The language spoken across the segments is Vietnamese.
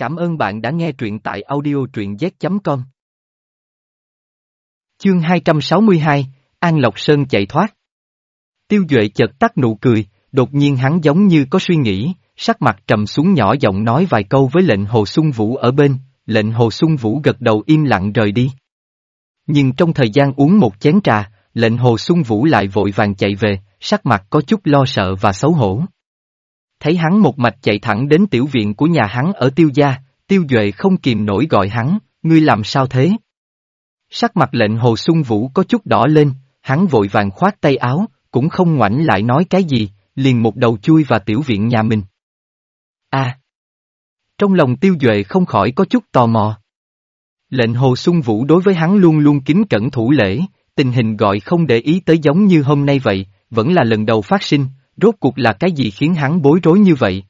Cảm ơn bạn đã nghe truyện tại audio truyện z.com. Chương 262, An Lộc Sơn chạy thoát. Tiêu Duệ chợt tắt nụ cười, đột nhiên hắn giống như có suy nghĩ, sắc mặt trầm xuống nhỏ giọng nói vài câu với lệnh Hồ Xuân Vũ ở bên, lệnh Hồ Xuân Vũ gật đầu im lặng rời đi. Nhưng trong thời gian uống một chén trà, lệnh Hồ Xuân Vũ lại vội vàng chạy về, sắc mặt có chút lo sợ và xấu hổ. Thấy hắn một mạch chạy thẳng đến tiểu viện của nhà hắn ở tiêu gia, tiêu duệ không kìm nổi gọi hắn, ngươi làm sao thế? Sắc mặt lệnh Hồ Xuân Vũ có chút đỏ lên, hắn vội vàng khoát tay áo, cũng không ngoảnh lại nói cái gì, liền một đầu chui vào tiểu viện nhà mình. a Trong lòng tiêu duệ không khỏi có chút tò mò. Lệnh Hồ Xuân Vũ đối với hắn luôn luôn kính cẩn thủ lễ, tình hình gọi không để ý tới giống như hôm nay vậy, vẫn là lần đầu phát sinh, rốt cuộc là cái gì khiến hắn bối rối như vậy?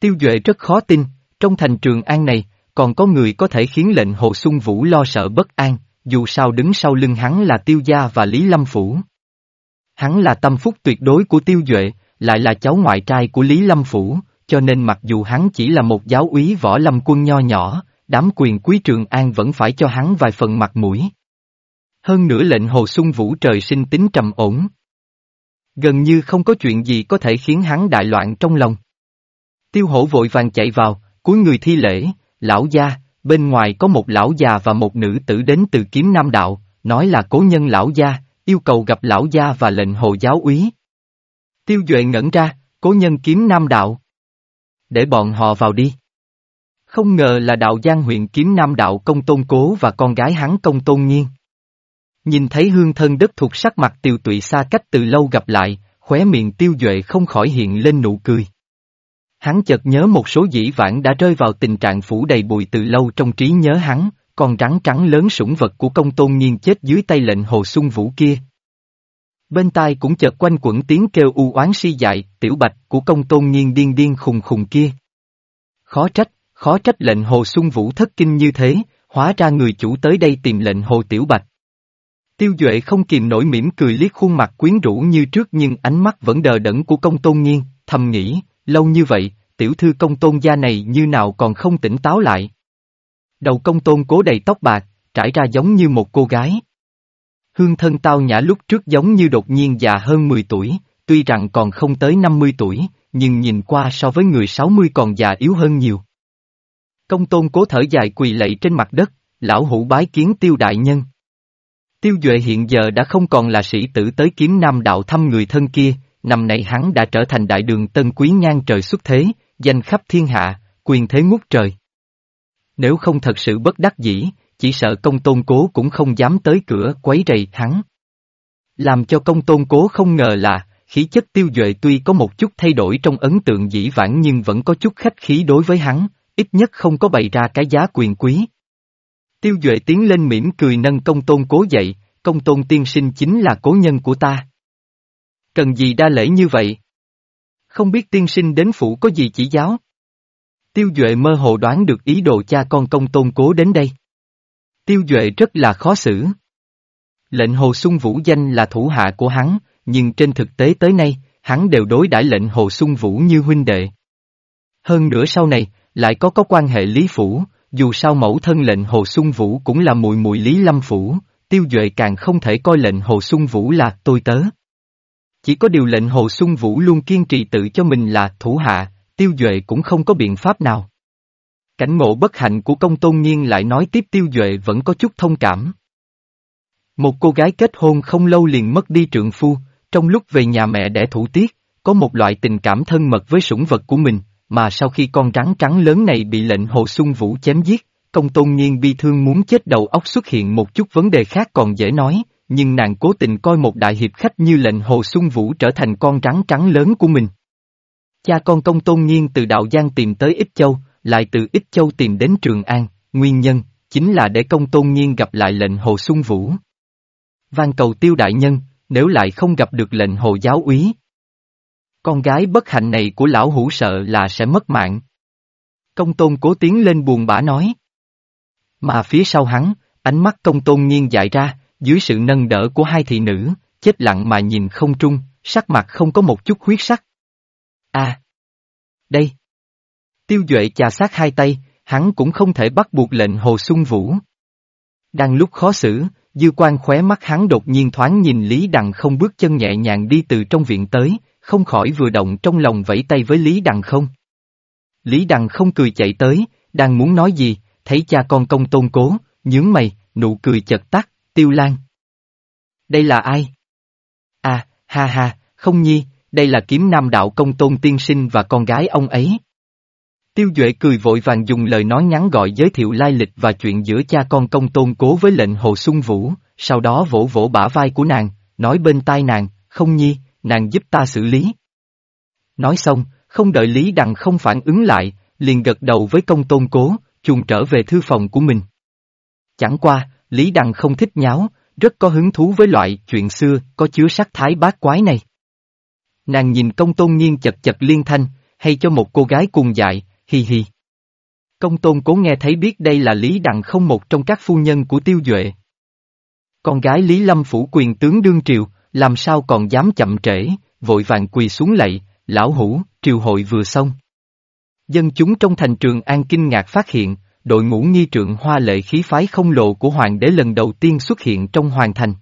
Tiêu Duệ rất khó tin, trong thành trường an này, còn có người có thể khiến lệnh Hồ Xuân Vũ lo sợ bất an, dù sao đứng sau lưng hắn là Tiêu Gia và Lý Lâm Phủ. Hắn là tâm phúc tuyệt đối của Tiêu Duệ, lại là cháu ngoại trai của Lý Lâm Phủ, cho nên mặc dù hắn chỉ là một giáo úy võ lâm quân nho nhỏ, đám quyền quý trường an vẫn phải cho hắn vài phần mặt mũi. Hơn nữa lệnh Hồ Xuân Vũ trời sinh tính trầm ổn. Gần như không có chuyện gì có thể khiến hắn đại loạn trong lòng. Tiêu hổ vội vàng chạy vào, cuối người thi lễ, lão gia, bên ngoài có một lão già và một nữ tử đến từ kiếm nam đạo, nói là cố nhân lão gia, yêu cầu gặp lão gia và lệnh hồ giáo úy. Tiêu Duệ ngẩn ra, cố nhân kiếm nam đạo. Để bọn họ vào đi. Không ngờ là đạo giang huyện kiếm nam đạo công tôn cố và con gái hắn công tôn nhiên. Nhìn thấy hương thân đất thuộc sắc mặt tiêu tụy xa cách từ lâu gặp lại, khóe miệng tiêu duệ không khỏi hiện lên nụ cười. Hắn chợt nhớ một số dĩ vãng đã rơi vào tình trạng phủ đầy bụi từ lâu trong trí nhớ hắn, con rắn trắng lớn sủng vật của công tôn nhiên chết dưới tay lệnh hồ xuân vũ kia. Bên tai cũng chợt quanh quẩn tiếng kêu u oán si dại, tiểu bạch của công tôn nhiên điên điên khùng khùng kia. Khó trách, khó trách lệnh hồ xuân vũ thất kinh như thế, hóa ra người chủ tới đây tìm lệnh hồ tiểu bạch. Tiêu Duệ không kìm nổi mỉm cười liếc khuôn mặt quyến rũ như trước nhưng ánh mắt vẫn đờ đẫn của công tôn nghiên, thầm nghĩ, lâu như vậy, tiểu thư công tôn gia này như nào còn không tỉnh táo lại. Đầu công tôn cố đầy tóc bạc, trải ra giống như một cô gái. Hương thân tao nhã lúc trước giống như đột nhiên già hơn 10 tuổi, tuy rằng còn không tới 50 tuổi, nhưng nhìn qua so với người 60 còn già yếu hơn nhiều. Công tôn cố thở dài quỳ lạy trên mặt đất, lão hủ bái kiến tiêu đại nhân. Tiêu Duệ hiện giờ đã không còn là sĩ tử tới kiếm nam đạo thăm người thân kia, năm nay hắn đã trở thành đại đường tân quý ngang trời xuất thế, danh khắp thiên hạ, quyền thế ngút trời. Nếu không thật sự bất đắc dĩ, chỉ sợ công tôn cố cũng không dám tới cửa quấy rầy hắn. Làm cho công tôn cố không ngờ là, khí chất tiêu duệ tuy có một chút thay đổi trong ấn tượng dĩ vãng nhưng vẫn có chút khách khí đối với hắn, ít nhất không có bày ra cái giá quyền quý. Tiêu Duệ tiến lên mỉm cười nâng công tôn cố dậy, công tôn tiên sinh chính là cố nhân của ta. Cần gì đa lễ như vậy? Không biết tiên sinh đến phủ có gì chỉ giáo? Tiêu Duệ mơ hồ đoán được ý đồ cha con công tôn cố đến đây. Tiêu Duệ rất là khó xử. Lệnh Hồ Xuân Vũ danh là thủ hạ của hắn, nhưng trên thực tế tới nay, hắn đều đối đãi lệnh Hồ Xuân Vũ như huynh đệ. Hơn nữa sau này, lại có có quan hệ lý phủ, dù sao mẫu thân lệnh Hồ Xuân Vũ cũng là mùi mùi Lý Lâm Phủ, Tiêu Duệ càng không thể coi lệnh Hồ Xuân Vũ là tôi tớ. Chỉ có điều lệnh Hồ Xuân Vũ luôn kiên trì tự cho mình là thủ hạ, Tiêu Duệ cũng không có biện pháp nào. Cảnh ngộ bất hạnh của công tôn nhiên lại nói tiếp Tiêu Duệ vẫn có chút thông cảm. Một cô gái kết hôn không lâu liền mất đi trượng phu, trong lúc về nhà mẹ đẻ thủ tiết, có một loại tình cảm thân mật với sủng vật của mình, mà sau khi con rắn trắng lớn này bị lệnh Hồ Xuân Vũ chém giết, công tôn nhiên bi thương muốn chết đầu óc xuất hiện một chút vấn đề khác còn dễ nói, nhưng nàng cố tình coi một đại hiệp khách như lệnh Hồ Xuân Vũ trở thành con rắn trắng lớn của mình. Cha con công tôn nhiên từ Đạo Giang tìm tới Ích Châu, lại từ Ích Châu tìm đến Trường An, nguyên nhân, chính là để công tôn nhiên gặp lại lệnh Hồ Xuân Vũ. vang cầu tiêu đại nhân, nếu lại không gặp được lệnh Hồ giáo úy, con gái bất hạnh này của lão hủ sợ là sẽ mất mạng. Công tôn cố tiến lên buồn bã nói. Mà phía sau hắn, ánh mắt công tôn nhiên dại ra, dưới sự nâng đỡ của hai thị nữ, chết lặng mà nhìn không trung, sắc mặt không có một chút huyết sắc. a à! Đây! Tiêu Duệ chà sát hai tay, hắn cũng không thể bắt buộc lệnh Hồ Xuân Vũ. Đang lúc khó xử, dư quan khóe mắt hắn đột nhiên thoáng nhìn Lý Đằng không bước chân nhẹ nhàng đi từ trong viện tới, không khỏi vừa động trong lòng vẫy tay với Lý Đằng không. Lý Đằng không cười chạy tới, đang muốn nói gì, thấy cha con công tôn cố, nhướng mày, nụ cười chật tắt, tiêu lan. Đây là ai? À, ha ha, không nhi, đây là kiếm nam đạo công tôn tiên sinh và con gái ông ấy. Tiêu Duệ cười vội vàng dùng lời nói ngắn gọi giới thiệu lai lịch và chuyện giữa cha con công tôn cố với lệnh Hồ Xuân Vũ, sau đó vỗ vỗ bả vai của nàng, nói bên tai nàng, không nhi, nàng giúp ta xử lý. Nói xong, không đợi Lý Đằng không phản ứng lại, liền gật đầu với công tôn cố, chuồn trở về thư phòng của mình. Chẳng qua, Lý Đằng không thích nháo, rất có hứng thú với loại chuyện xưa, có chứa sắc thái bát quái này. Nàng nhìn công tôn nhiên chật chật liên thanh, hay cho một cô gái cùng dại, hi hi. Công tôn cố nghe thấy biết đây là Lý Đằng không một trong các phu nhân của tiêu duệ. Con gái Lý Lâm phủ quyền tướng đương triều, làm sao còn dám chậm trễ, vội vàng quỳ xuống lạy, lão hủ, triều hội vừa xong. Dân chúng trong thành trường An kinh ngạc phát hiện, đội ngũ nghi trượng hoa lệ khí phái không lộ của hoàng đế lần đầu tiên xuất hiện trong hoàng thành.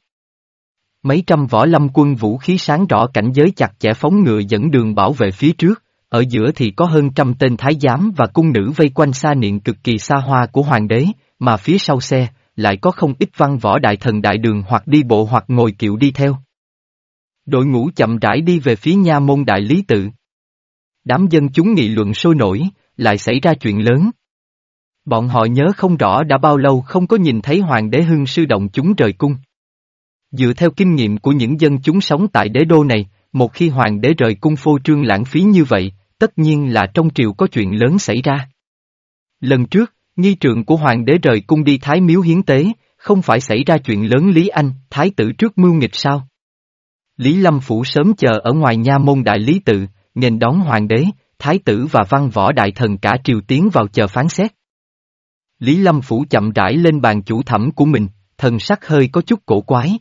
Mấy trăm võ lâm quân vũ khí sáng rõ cảnh giới chặt chẽ phóng ngựa dẫn đường bảo vệ phía trước, ở giữa thì có hơn trăm tên thái giám và cung nữ vây quanh xa niệm cực kỳ xa hoa của hoàng đế, mà phía sau xe, lại có không ít văn võ đại thần đại đường hoặc đi bộ hoặc ngồi kiệu đi theo. Đội ngũ chậm rãi đi về phía nha môn đại lý tự. Đám dân chúng nghị luận sôi nổi, lại xảy ra chuyện lớn. Bọn họ nhớ không rõ đã bao lâu không có nhìn thấy hoàng đế hưng sư động chúng rời cung. Dựa theo kinh nghiệm của những dân chúng sống tại đế đô này, một khi hoàng đế rời cung phô trương lãng phí như vậy, tất nhiên là trong triều có chuyện lớn xảy ra. Lần trước, nghi trượng của hoàng đế rời cung đi thái miếu hiến tế, không phải xảy ra chuyện lớn Lý Anh, thái tử trước mưu nghịch sao? Lý Lâm Phủ sớm chờ ở ngoài nha môn đại lý tự, nghênh đón hoàng đế, thái tử và văn võ đại thần cả triều tiến vào chờ phán xét. Lý Lâm Phủ chậm rãi lên bàn chủ thẩm của mình, thần sắc hơi có chút cổ quái.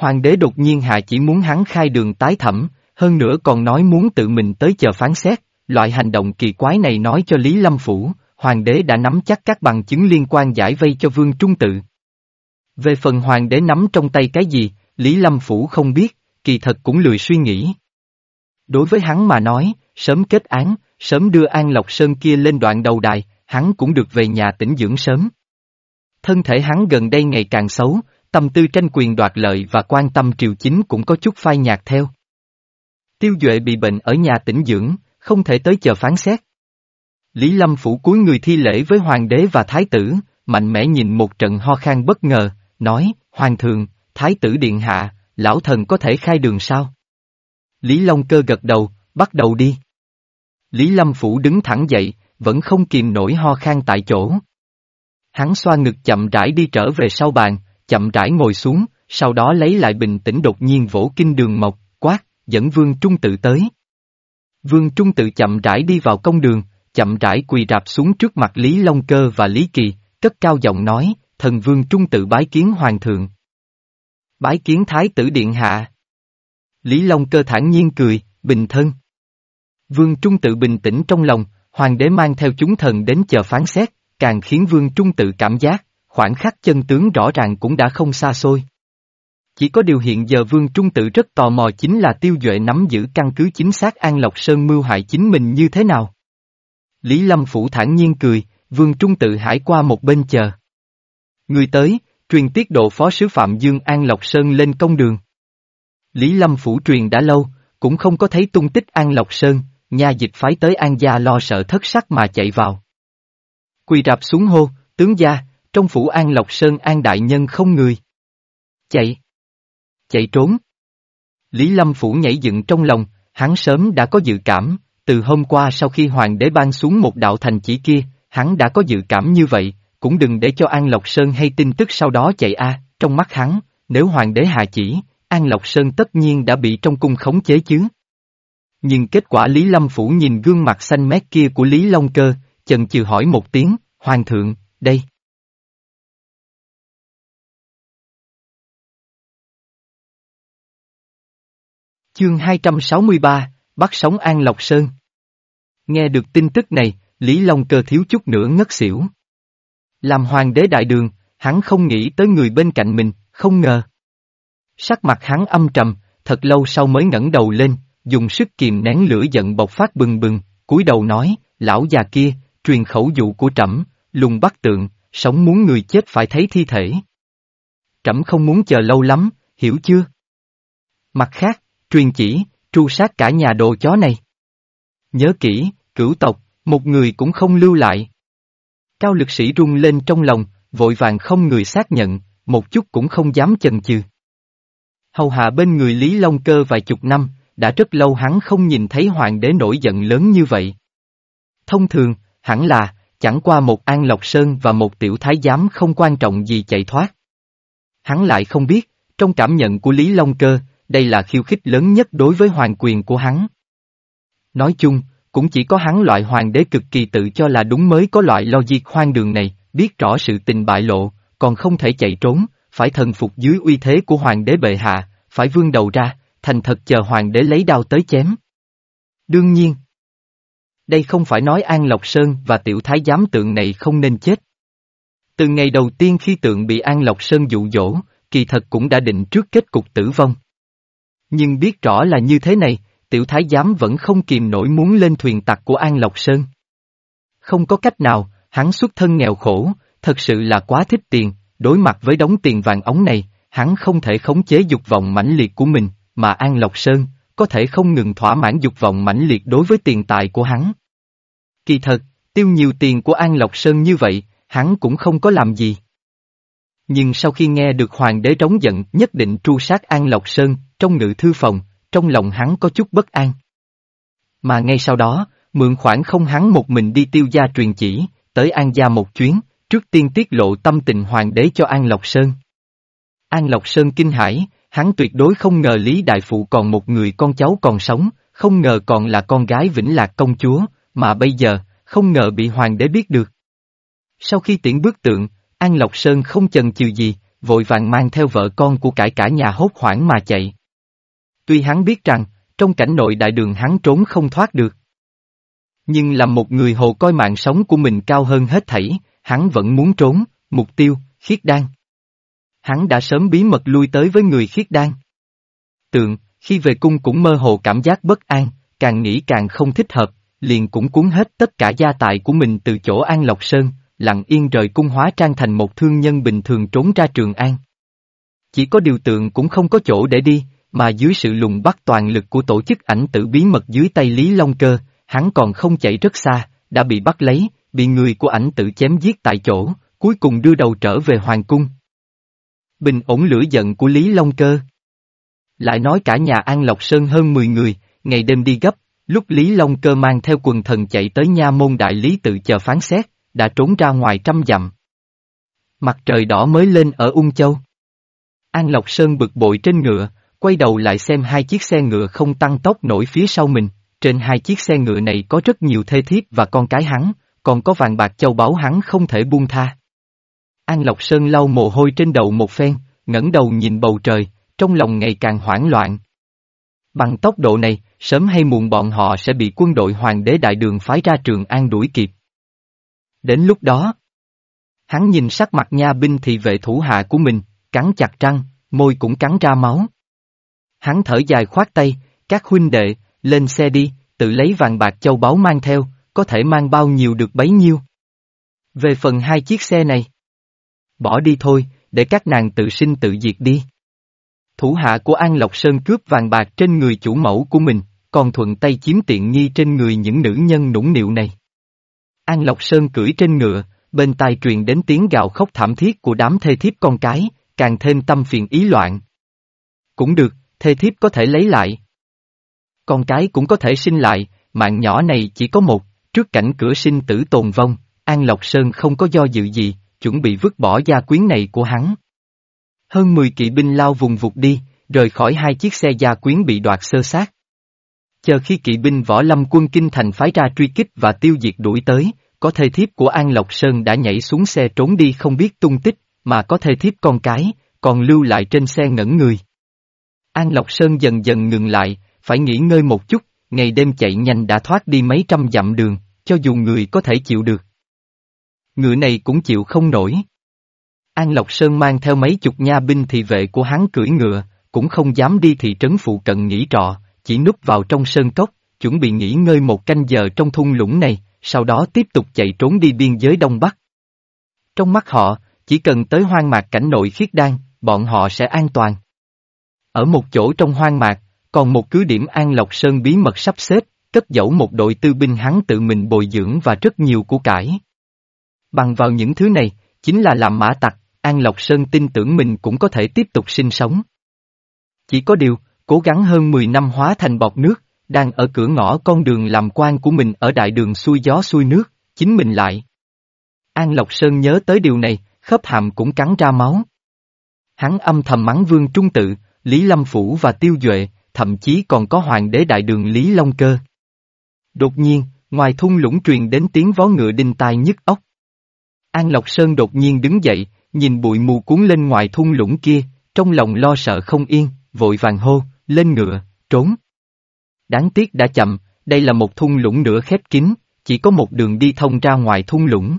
Hoàng đế đột nhiên hạ chỉ muốn hắn khai đường tái thẩm, hơn nữa còn nói muốn tự mình tới chờ phán xét, loại hành động kỳ quái này nói cho Lý Lâm Phủ, hoàng đế đã nắm chắc các bằng chứng liên quan giải vây cho vương trung tự. Về phần hoàng đế nắm trong tay cái gì, Lý Lâm Phủ không biết, kỳ thật cũng lười suy nghĩ. Đối với hắn mà nói, sớm kết án, sớm đưa An Lộc Sơn kia lên đoạn đầu đài, hắn cũng được về nhà tỉnh dưỡng sớm. Thân thể hắn gần đây ngày càng xấu, tâm tư tranh quyền đoạt lợi và quan tâm triều chính cũng có chút phai nhạt theo. Tiêu Duệ bị bệnh ở nhà tỉnh dưỡng, không thể tới chờ phán xét. Lý Lâm phủ cuối người thi lễ với hoàng đế và thái tử, mạnh mẽ nhìn một trận ho khan bất ngờ, nói, Hoàng thượng, thái tử điện hạ, lão thần có thể khai đường sao? Lý Long cơ gật đầu, bắt đầu đi. Lý Lâm phủ đứng thẳng dậy, vẫn không kìm nổi ho khan tại chỗ. Hắn xoa ngực chậm rãi đi trở về sau bàn, chậm rãi ngồi xuống, sau đó lấy lại bình tĩnh đột nhiên vỗ kinh đường mộc, quát, dẫn Vương Trung tự tới. Vương Trung tự chậm rãi đi vào công đường, chậm rãi quỳ rạp xuống trước mặt Lý Long Cơ và Lý Kỳ, cất cao giọng nói, thần Vương Trung tự bái kiến Hoàng thượng. Bái kiến Thái tử Điện Hạ. Lý Long Cơ thản nhiên cười, bình thân. Vương Trung tự bình tĩnh trong lòng, Hoàng đế mang theo chúng thần đến chờ phán xét, càng khiến Vương Trung tự cảm giác, khoảng khắc chân tướng rõ ràng cũng đã không xa xôi. Chỉ có điều hiện giờ Vương Trung Tự rất tò mò chính là tiêu duệ nắm giữ căn cứ chính xác An Lộc Sơn mưu hại chính mình như thế nào. Lý Lâm Phủ thản nhiên cười, Vương Trung Tự hải qua một bên chờ. Người tới, truyền tiết độ phó sứ Phạm Dương An Lộc Sơn lên công đường. Lý Lâm Phủ truyền đã lâu, cũng không có thấy tung tích An Lộc Sơn, nhà dịch phái tới An gia lo sợ thất sắc mà chạy vào. Quỳ rạp xuống hô, tướng gia, trong phủ An Lộc Sơn An Đại Nhân không người. Chạy. Chạy trốn. Lý Lâm Phủ nhảy dựng trong lòng, hắn sớm đã có dự cảm, từ hôm qua sau khi hoàng đế ban xuống một đạo thành chỉ kia, hắn đã có dự cảm như vậy, cũng đừng để cho An Lộc Sơn hay tin tức sau đó chạy a. trong mắt hắn, nếu hoàng đế hạ chỉ, An Lộc Sơn tất nhiên đã bị trong cung khống chế chứ. Nhưng kết quả Lý Lâm Phủ nhìn gương mặt xanh mét kia của Lý Long Cơ, chần chừ hỏi một tiếng, Hoàng thượng, đây. Chương 263, bắt sống An Lộc Sơn. Nghe được tin tức này, Lý Long Cơ thiếu chút nữa ngất xỉu. Làm hoàng đế đại đường, hắn không nghĩ tới người bên cạnh mình, không ngờ. Sắc mặt hắn âm trầm, thật lâu sau mới ngẩng đầu lên, dùng sức kìm nén lửa giận bộc phát bừng bừng, cúi đầu nói, lão già kia, truyền khẩu dụ của trẫm, lùng bắt tượng, sống muốn người chết phải thấy thi thể. Trẫm không muốn chờ lâu lắm, hiểu chưa? Mặt khác, truyền chỉ, tru sát cả nhà đồ chó này. Nhớ kỹ, cửu tộc, một người cũng không lưu lại. Cao lực sĩ rung lên trong lòng, vội vàng không người xác nhận, một chút cũng không dám chần chừ. Hầu hạ bên người Lý Long Cơ vài chục năm, đã rất lâu hắn không nhìn thấy hoàng đế nổi giận lớn như vậy. Thông thường, hẳn là, chẳng qua một An Lộc Sơn và một tiểu thái giám không quan trọng gì chạy thoát. Hắn lại không biết, trong cảm nhận của Lý Long Cơ, đây là khiêu khích lớn nhất đối với hoàng quyền của hắn. Nói chung, cũng chỉ có hắn loại hoàng đế cực kỳ tự cho là đúng mới có loại logic hoang đường này, biết rõ sự tình bại lộ, còn không thể chạy trốn, phải thần phục dưới uy thế của hoàng đế bệ hạ, phải vươn đầu ra, thành thật chờ hoàng đế lấy đao tới chém. Đương nhiên, đây không phải nói An Lộc Sơn và tiểu thái giám tượng này không nên chết. Từ ngày đầu tiên khi tượng bị An Lộc Sơn dụ dỗ, kỳ thật cũng đã định trước kết cục tử vong. Nhưng biết rõ là như thế này, tiểu thái giám vẫn không kìm nổi muốn lên thuyền tặc của An Lộc Sơn. Không có cách nào, hắn xuất thân nghèo khổ, thật sự là quá thích tiền, đối mặt với đống tiền vàng ống này, hắn không thể khống chế dục vọng mãnh liệt của mình, mà An Lộc Sơn, có thể không ngừng thỏa mãn dục vọng mãnh liệt đối với tiền tài của hắn. Kỳ thật, tiêu nhiều tiền của An Lộc Sơn như vậy, hắn cũng không có làm gì. Nhưng sau khi nghe được hoàng đế trống giận nhất định tru sát An Lộc Sơn, trong ngự thư phòng, trong lòng hắn có chút bất an. Mà ngay sau đó, mượn khoản không hắn một mình đi tiêu gia truyền chỉ, tới An gia một chuyến, trước tiên tiết lộ tâm tình hoàng đế cho An Lộc Sơn. An Lộc Sơn kinh hãi, hắn tuyệt đối không ngờ Lý Đại Phụ còn một người con cháu còn sống, không ngờ còn là con gái Vĩnh Lạc công chúa, mà bây giờ, không ngờ bị hoàng đế biết được. Sau khi tiễn bước tượng, An Lộc Sơn không chần chừ gì, vội vàng mang theo vợ con của cải cả nhà hốt hoảng mà chạy. Tuy hắn biết rằng, trong cảnh nội đại đường hắn trốn không thoát được. Nhưng làm một người hồ coi mạng sống của mình cao hơn hết thảy, hắn vẫn muốn trốn, mục tiêu, khiết đan. Hắn đã sớm bí mật lui tới với người khiết đan. Tượng, khi về cung cũng mơ hồ cảm giác bất an, càng nghĩ càng không thích hợp, liền cũng cuốn hết tất cả gia tài của mình từ chỗ An Lộc Sơn, lặng yên rời cung hóa trang thành một thương nhân bình thường trốn ra Trường An. Chỉ có điều tượng cũng không có chỗ để đi, mà dưới sự lùng bắt toàn lực của tổ chức ảnh tử bí mật dưới tay Lý Long Cơ, hắn còn không chạy rất xa, đã bị bắt lấy, bị người của ảnh tử chém giết tại chỗ, cuối cùng đưa đầu trở về Hoàng Cung. Bình ổn lửa giận của Lý Long Cơ. Lại nói cả nhà An Lộc Sơn hơn 10 người, ngày đêm đi gấp, lúc Lý Long Cơ mang theo quần thần chạy tới nha môn đại lý tự chờ phán xét, đã trốn ra ngoài trăm dặm. Mặt trời đỏ mới lên ở Ung Châu. An Lộc Sơn bực bội trên ngựa, quay đầu lại xem hai chiếc xe ngựa không tăng tốc nổi phía sau mình, trên hai chiếc xe ngựa này có rất nhiều thê thiếp và con cái hắn, còn có vàng bạc châu báu hắn không thể buông tha. An Lộc Sơn lau mồ hôi trên đầu một phen, ngẩng đầu nhìn bầu trời, trong lòng ngày càng hoảng loạn. Bằng tốc độ này, sớm hay muộn bọn họ sẽ bị quân đội hoàng đế đại đường phái ra trường an đuổi kịp. Đến lúc đó, hắn nhìn sắc mặt nha binh thị vệ thủ hạ của mình, cắn chặt răng, môi cũng cắn ra máu. Hắn thở dài khoát tay, các huynh đệ, lên xe đi, tự lấy vàng bạc châu báu mang theo, có thể mang bao nhiêu được bấy nhiêu. Về phần hai chiếc xe này, bỏ đi thôi, để các nàng tự sinh tự diệt đi. Thủ hạ của An Lộc Sơn cướp vàng bạc trên người chủ mẫu của mình, còn thuận tay chiếm tiện nghi trên người những nữ nhân nũng nịu này. An Lộc Sơn cưỡi trên ngựa, bên tai truyền đến tiếng gào khóc thảm thiết của đám thê thiếp con cái, càng thêm tâm phiền ý loạn. Cũng được, thê thiếp có thể lấy lại. Con cái cũng có thể sinh lại, mạng nhỏ này chỉ có một, trước cảnh cửa sinh tử tồn vong, An Lộc Sơn không có do dự gì, chuẩn bị vứt bỏ gia quyến này của hắn. Hơn 10 kỵ binh lao vùng vụt đi, rời khỏi hai chiếc xe gia quyến bị đoạt sơ sát. Chờ khi kỵ binh võ lâm quân kinh thành phái ra truy kích và tiêu diệt đuổi tới, có thê thiếp của An Lộc Sơn đã nhảy xuống xe trốn đi không biết tung tích, mà có thê thiếp con cái, còn lưu lại trên xe ngẩn người. An Lộc Sơn dần dần ngừng lại, phải nghỉ ngơi một chút, ngày đêm chạy nhanh đã thoát đi mấy trăm dặm đường, cho dù người có thể chịu được. Ngựa này cũng chịu không nổi. An Lộc Sơn mang theo mấy chục nha binh thị vệ của hắn cưỡi ngựa, cũng không dám đi thị trấn phụ cận nghỉ trọ, chỉ núp vào trong sơn cốc, chuẩn bị nghỉ ngơi một canh giờ trong thung lũng này, sau đó tiếp tục chạy trốn đi biên giới Đông Bắc. Trong mắt họ, chỉ cần tới hoang mạc cảnh nội khiết đan, bọn họ sẽ an toàn. Ở một chỗ trong hoang mạc, còn một cứ điểm An Lộc Sơn bí mật sắp xếp, cất giấu một đội tư binh hắn tự mình bồi dưỡng và rất nhiều của cải. Bằng vào những thứ này, chính là làm mã tặc, An Lộc Sơn tin tưởng mình cũng có thể tiếp tục sinh sống. Chỉ có điều, cố gắng hơn 10 năm hóa thành bọt nước, đang ở cửa ngõ con đường làm quan của mình ở đại đường xuôi gió xuôi nước, chính mình lại. An Lộc Sơn nhớ tới điều này, khớp hàm cũng cắn ra máu. Hắn âm thầm mắng vương trung tự, Lý Lâm Phủ và Tiêu Duệ, thậm chí còn có hoàng đế đại đường Lý Long Cơ. Đột nhiên, ngoài thung lũng truyền đến tiếng vó ngựa đinh tai nhức óc. An Lộc Sơn đột nhiên đứng dậy, nhìn bụi mù cuốn lên ngoài thung lũng kia, trong lòng lo sợ không yên, vội vàng hô, lên ngựa, trốn. Đáng tiếc đã chậm, đây là một thung lũng nửa khép kín, chỉ có một đường đi thông ra ngoài thung lũng.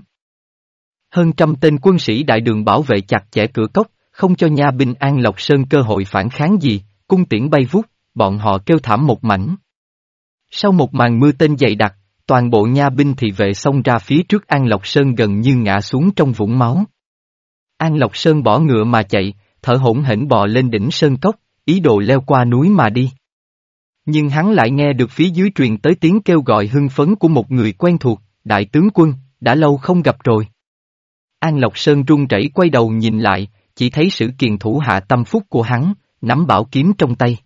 Hơn trăm tên quân sĩ đại đường bảo vệ chặt chẽ cửa cốc, không cho nha binh An Lộc Sơn cơ hội phản kháng gì, cung tiễn bay vút, bọn họ kêu thảm một mảnh. Sau một màn mưa tên dày đặc, toàn bộ nha binh thị vệ xông ra phía trước An Lộc Sơn gần như ngã xuống trong vũng máu. An Lộc Sơn bỏ ngựa mà chạy, thở hổn hển bò lên đỉnh sơn cốc, ý đồ leo qua núi mà đi. Nhưng hắn lại nghe được phía dưới truyền tới tiếng kêu gọi hưng phấn của một người quen thuộc, đại tướng quân, đã lâu không gặp rồi. An Lộc Sơn run rẩy quay đầu nhìn lại, chỉ thấy sự kiền thủ hạ tâm phúc của hắn, nắm bảo kiếm trong tay.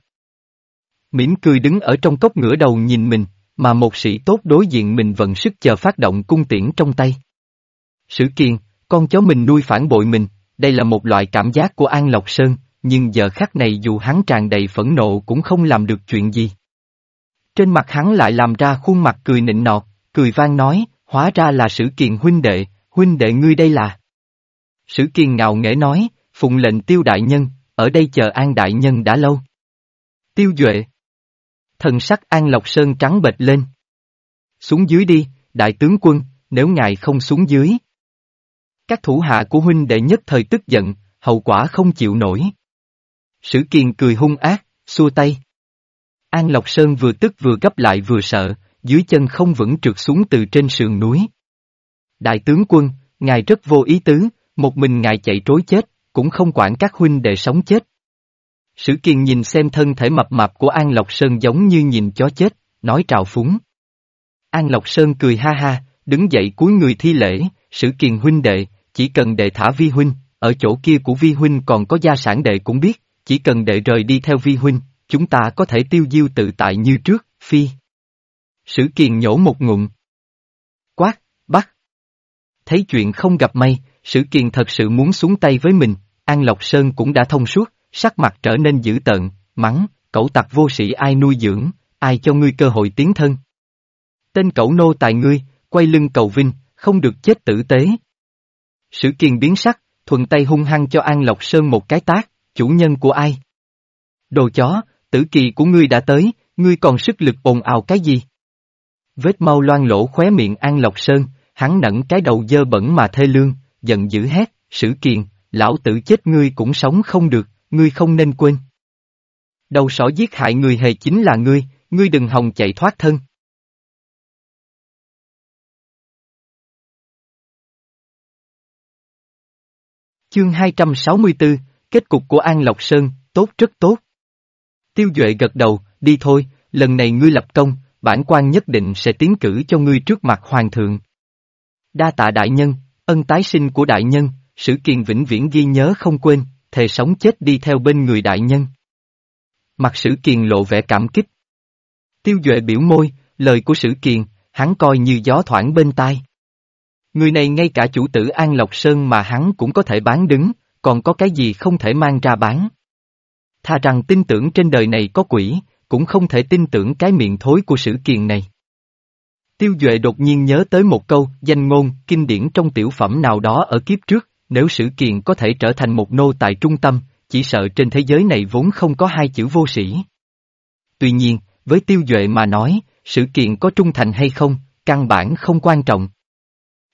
Mỉm cười đứng ở trong cốc ngửa đầu nhìn mình, mà một sĩ tốt đối diện mình vẫn sức chờ phát động cung tiễn trong tay. Sử kiền, con chó mình nuôi phản bội mình, đây là một loại cảm giác của An Lộc Sơn, nhưng giờ khắc này dù hắn tràn đầy phẫn nộ cũng không làm được chuyện gì. Trên mặt hắn lại làm ra khuôn mặt cười nịnh nọt, cười vang nói, hóa ra là sử kiền huynh đệ, huynh đệ ngươi đây là. Sử kiền ngạo nghễ nói, phụng lệnh tiêu đại nhân, ở đây chờ an đại nhân đã lâu. Tiêu duệ. Thần sắc an lộc sơn trắng bệch lên. Xuống dưới đi, đại tướng quân, nếu ngài không xuống dưới. Các thủ hạ của huynh đệ nhất thời tức giận, hậu quả không chịu nổi. Sử kiền cười hung ác, xua tay. An Lộc Sơn vừa tức vừa gấp lại vừa sợ, dưới chân không vững trượt xuống từ trên sườn núi. Đại tướng quân, ngài rất vô ý tứ, một mình ngài chạy trối chết, cũng không quản các huynh đệ sống chết. Sử Kiên nhìn xem thân thể mập mạp của An Lộc Sơn giống như nhìn chó chết, nói trào phúng. An Lộc Sơn cười ha ha, đứng dậy cúi người thi lễ, Sử Kiền huynh đệ, chỉ cần đệ thả vi huynh, ở chỗ kia của vi huynh còn có gia sản đệ cũng biết, chỉ cần đệ rời đi theo vi huynh, chúng ta có thể tiêu diêu tự tại như trước, phi. Sử Kiền nhổ một ngụm. Quát, bắt. Thấy chuyện không gặp may, Sử Kiền thật sự muốn xuống tay với mình, An Lộc Sơn cũng đã thông suốt, sắc mặt trở nên dữ tợn, mắng, cậu tặc vô sĩ ai nuôi dưỡng, ai cho ngươi cơ hội tiến thân. Tên cậu nô tài ngươi, quay lưng cầu vinh, không được chết tử tế. Sử Kiền biến sắc, thuận tay hung hăng cho An Lộc Sơn một cái tác, chủ nhân của ai? Đồ chó, tử kỳ của ngươi đã tới, ngươi còn sức lực ồn ào cái gì? Vết mau loan lỗ khóe miệng An Lộc Sơn, hắn nẫn cái đầu dơ bẩn mà thê lương, giận dữ hét, sử kiền, lão tử chết ngươi cũng sống không được, ngươi không nên quên. Đầu sỏ giết hại người hề chính là ngươi, ngươi đừng hòng chạy thoát thân. Chương 264, kết cục của An Lộc Sơn, tốt rất tốt. Tiêu Duệ gật đầu, đi thôi, lần này ngươi lập công, bản quan nhất định sẽ tiến cử cho ngươi trước mặt hoàng thượng. Đa tạ đại nhân, ân tái sinh của đại nhân, sử kiền vĩnh viễn ghi nhớ không quên, thề sống chết đi theo bên người đại nhân. Mặt sử kiền lộ vẻ cảm kích. Tiêu Duệ biểu môi, lời của sử kiền, hắn coi như gió thoảng bên tai. Người này ngay cả chủ tử An Lộc Sơn mà hắn cũng có thể bán đứng, còn có cái gì không thể mang ra bán. Tha rằng tin tưởng trên đời này có quỷ, cũng không thể tin tưởng cái miệng thối của sử kiền này. Tiêu Duệ đột nhiên nhớ tới một câu, danh ngôn, kinh điển trong tiểu phẩm nào đó ở kiếp trước, nếu sử kiện có thể trở thành một nô tài trung tâm, chỉ sợ trên thế giới này vốn không có hai chữ vô sĩ. Tuy nhiên, với Tiêu Duệ mà nói, sử kiện có trung thành hay không, căn bản không quan trọng.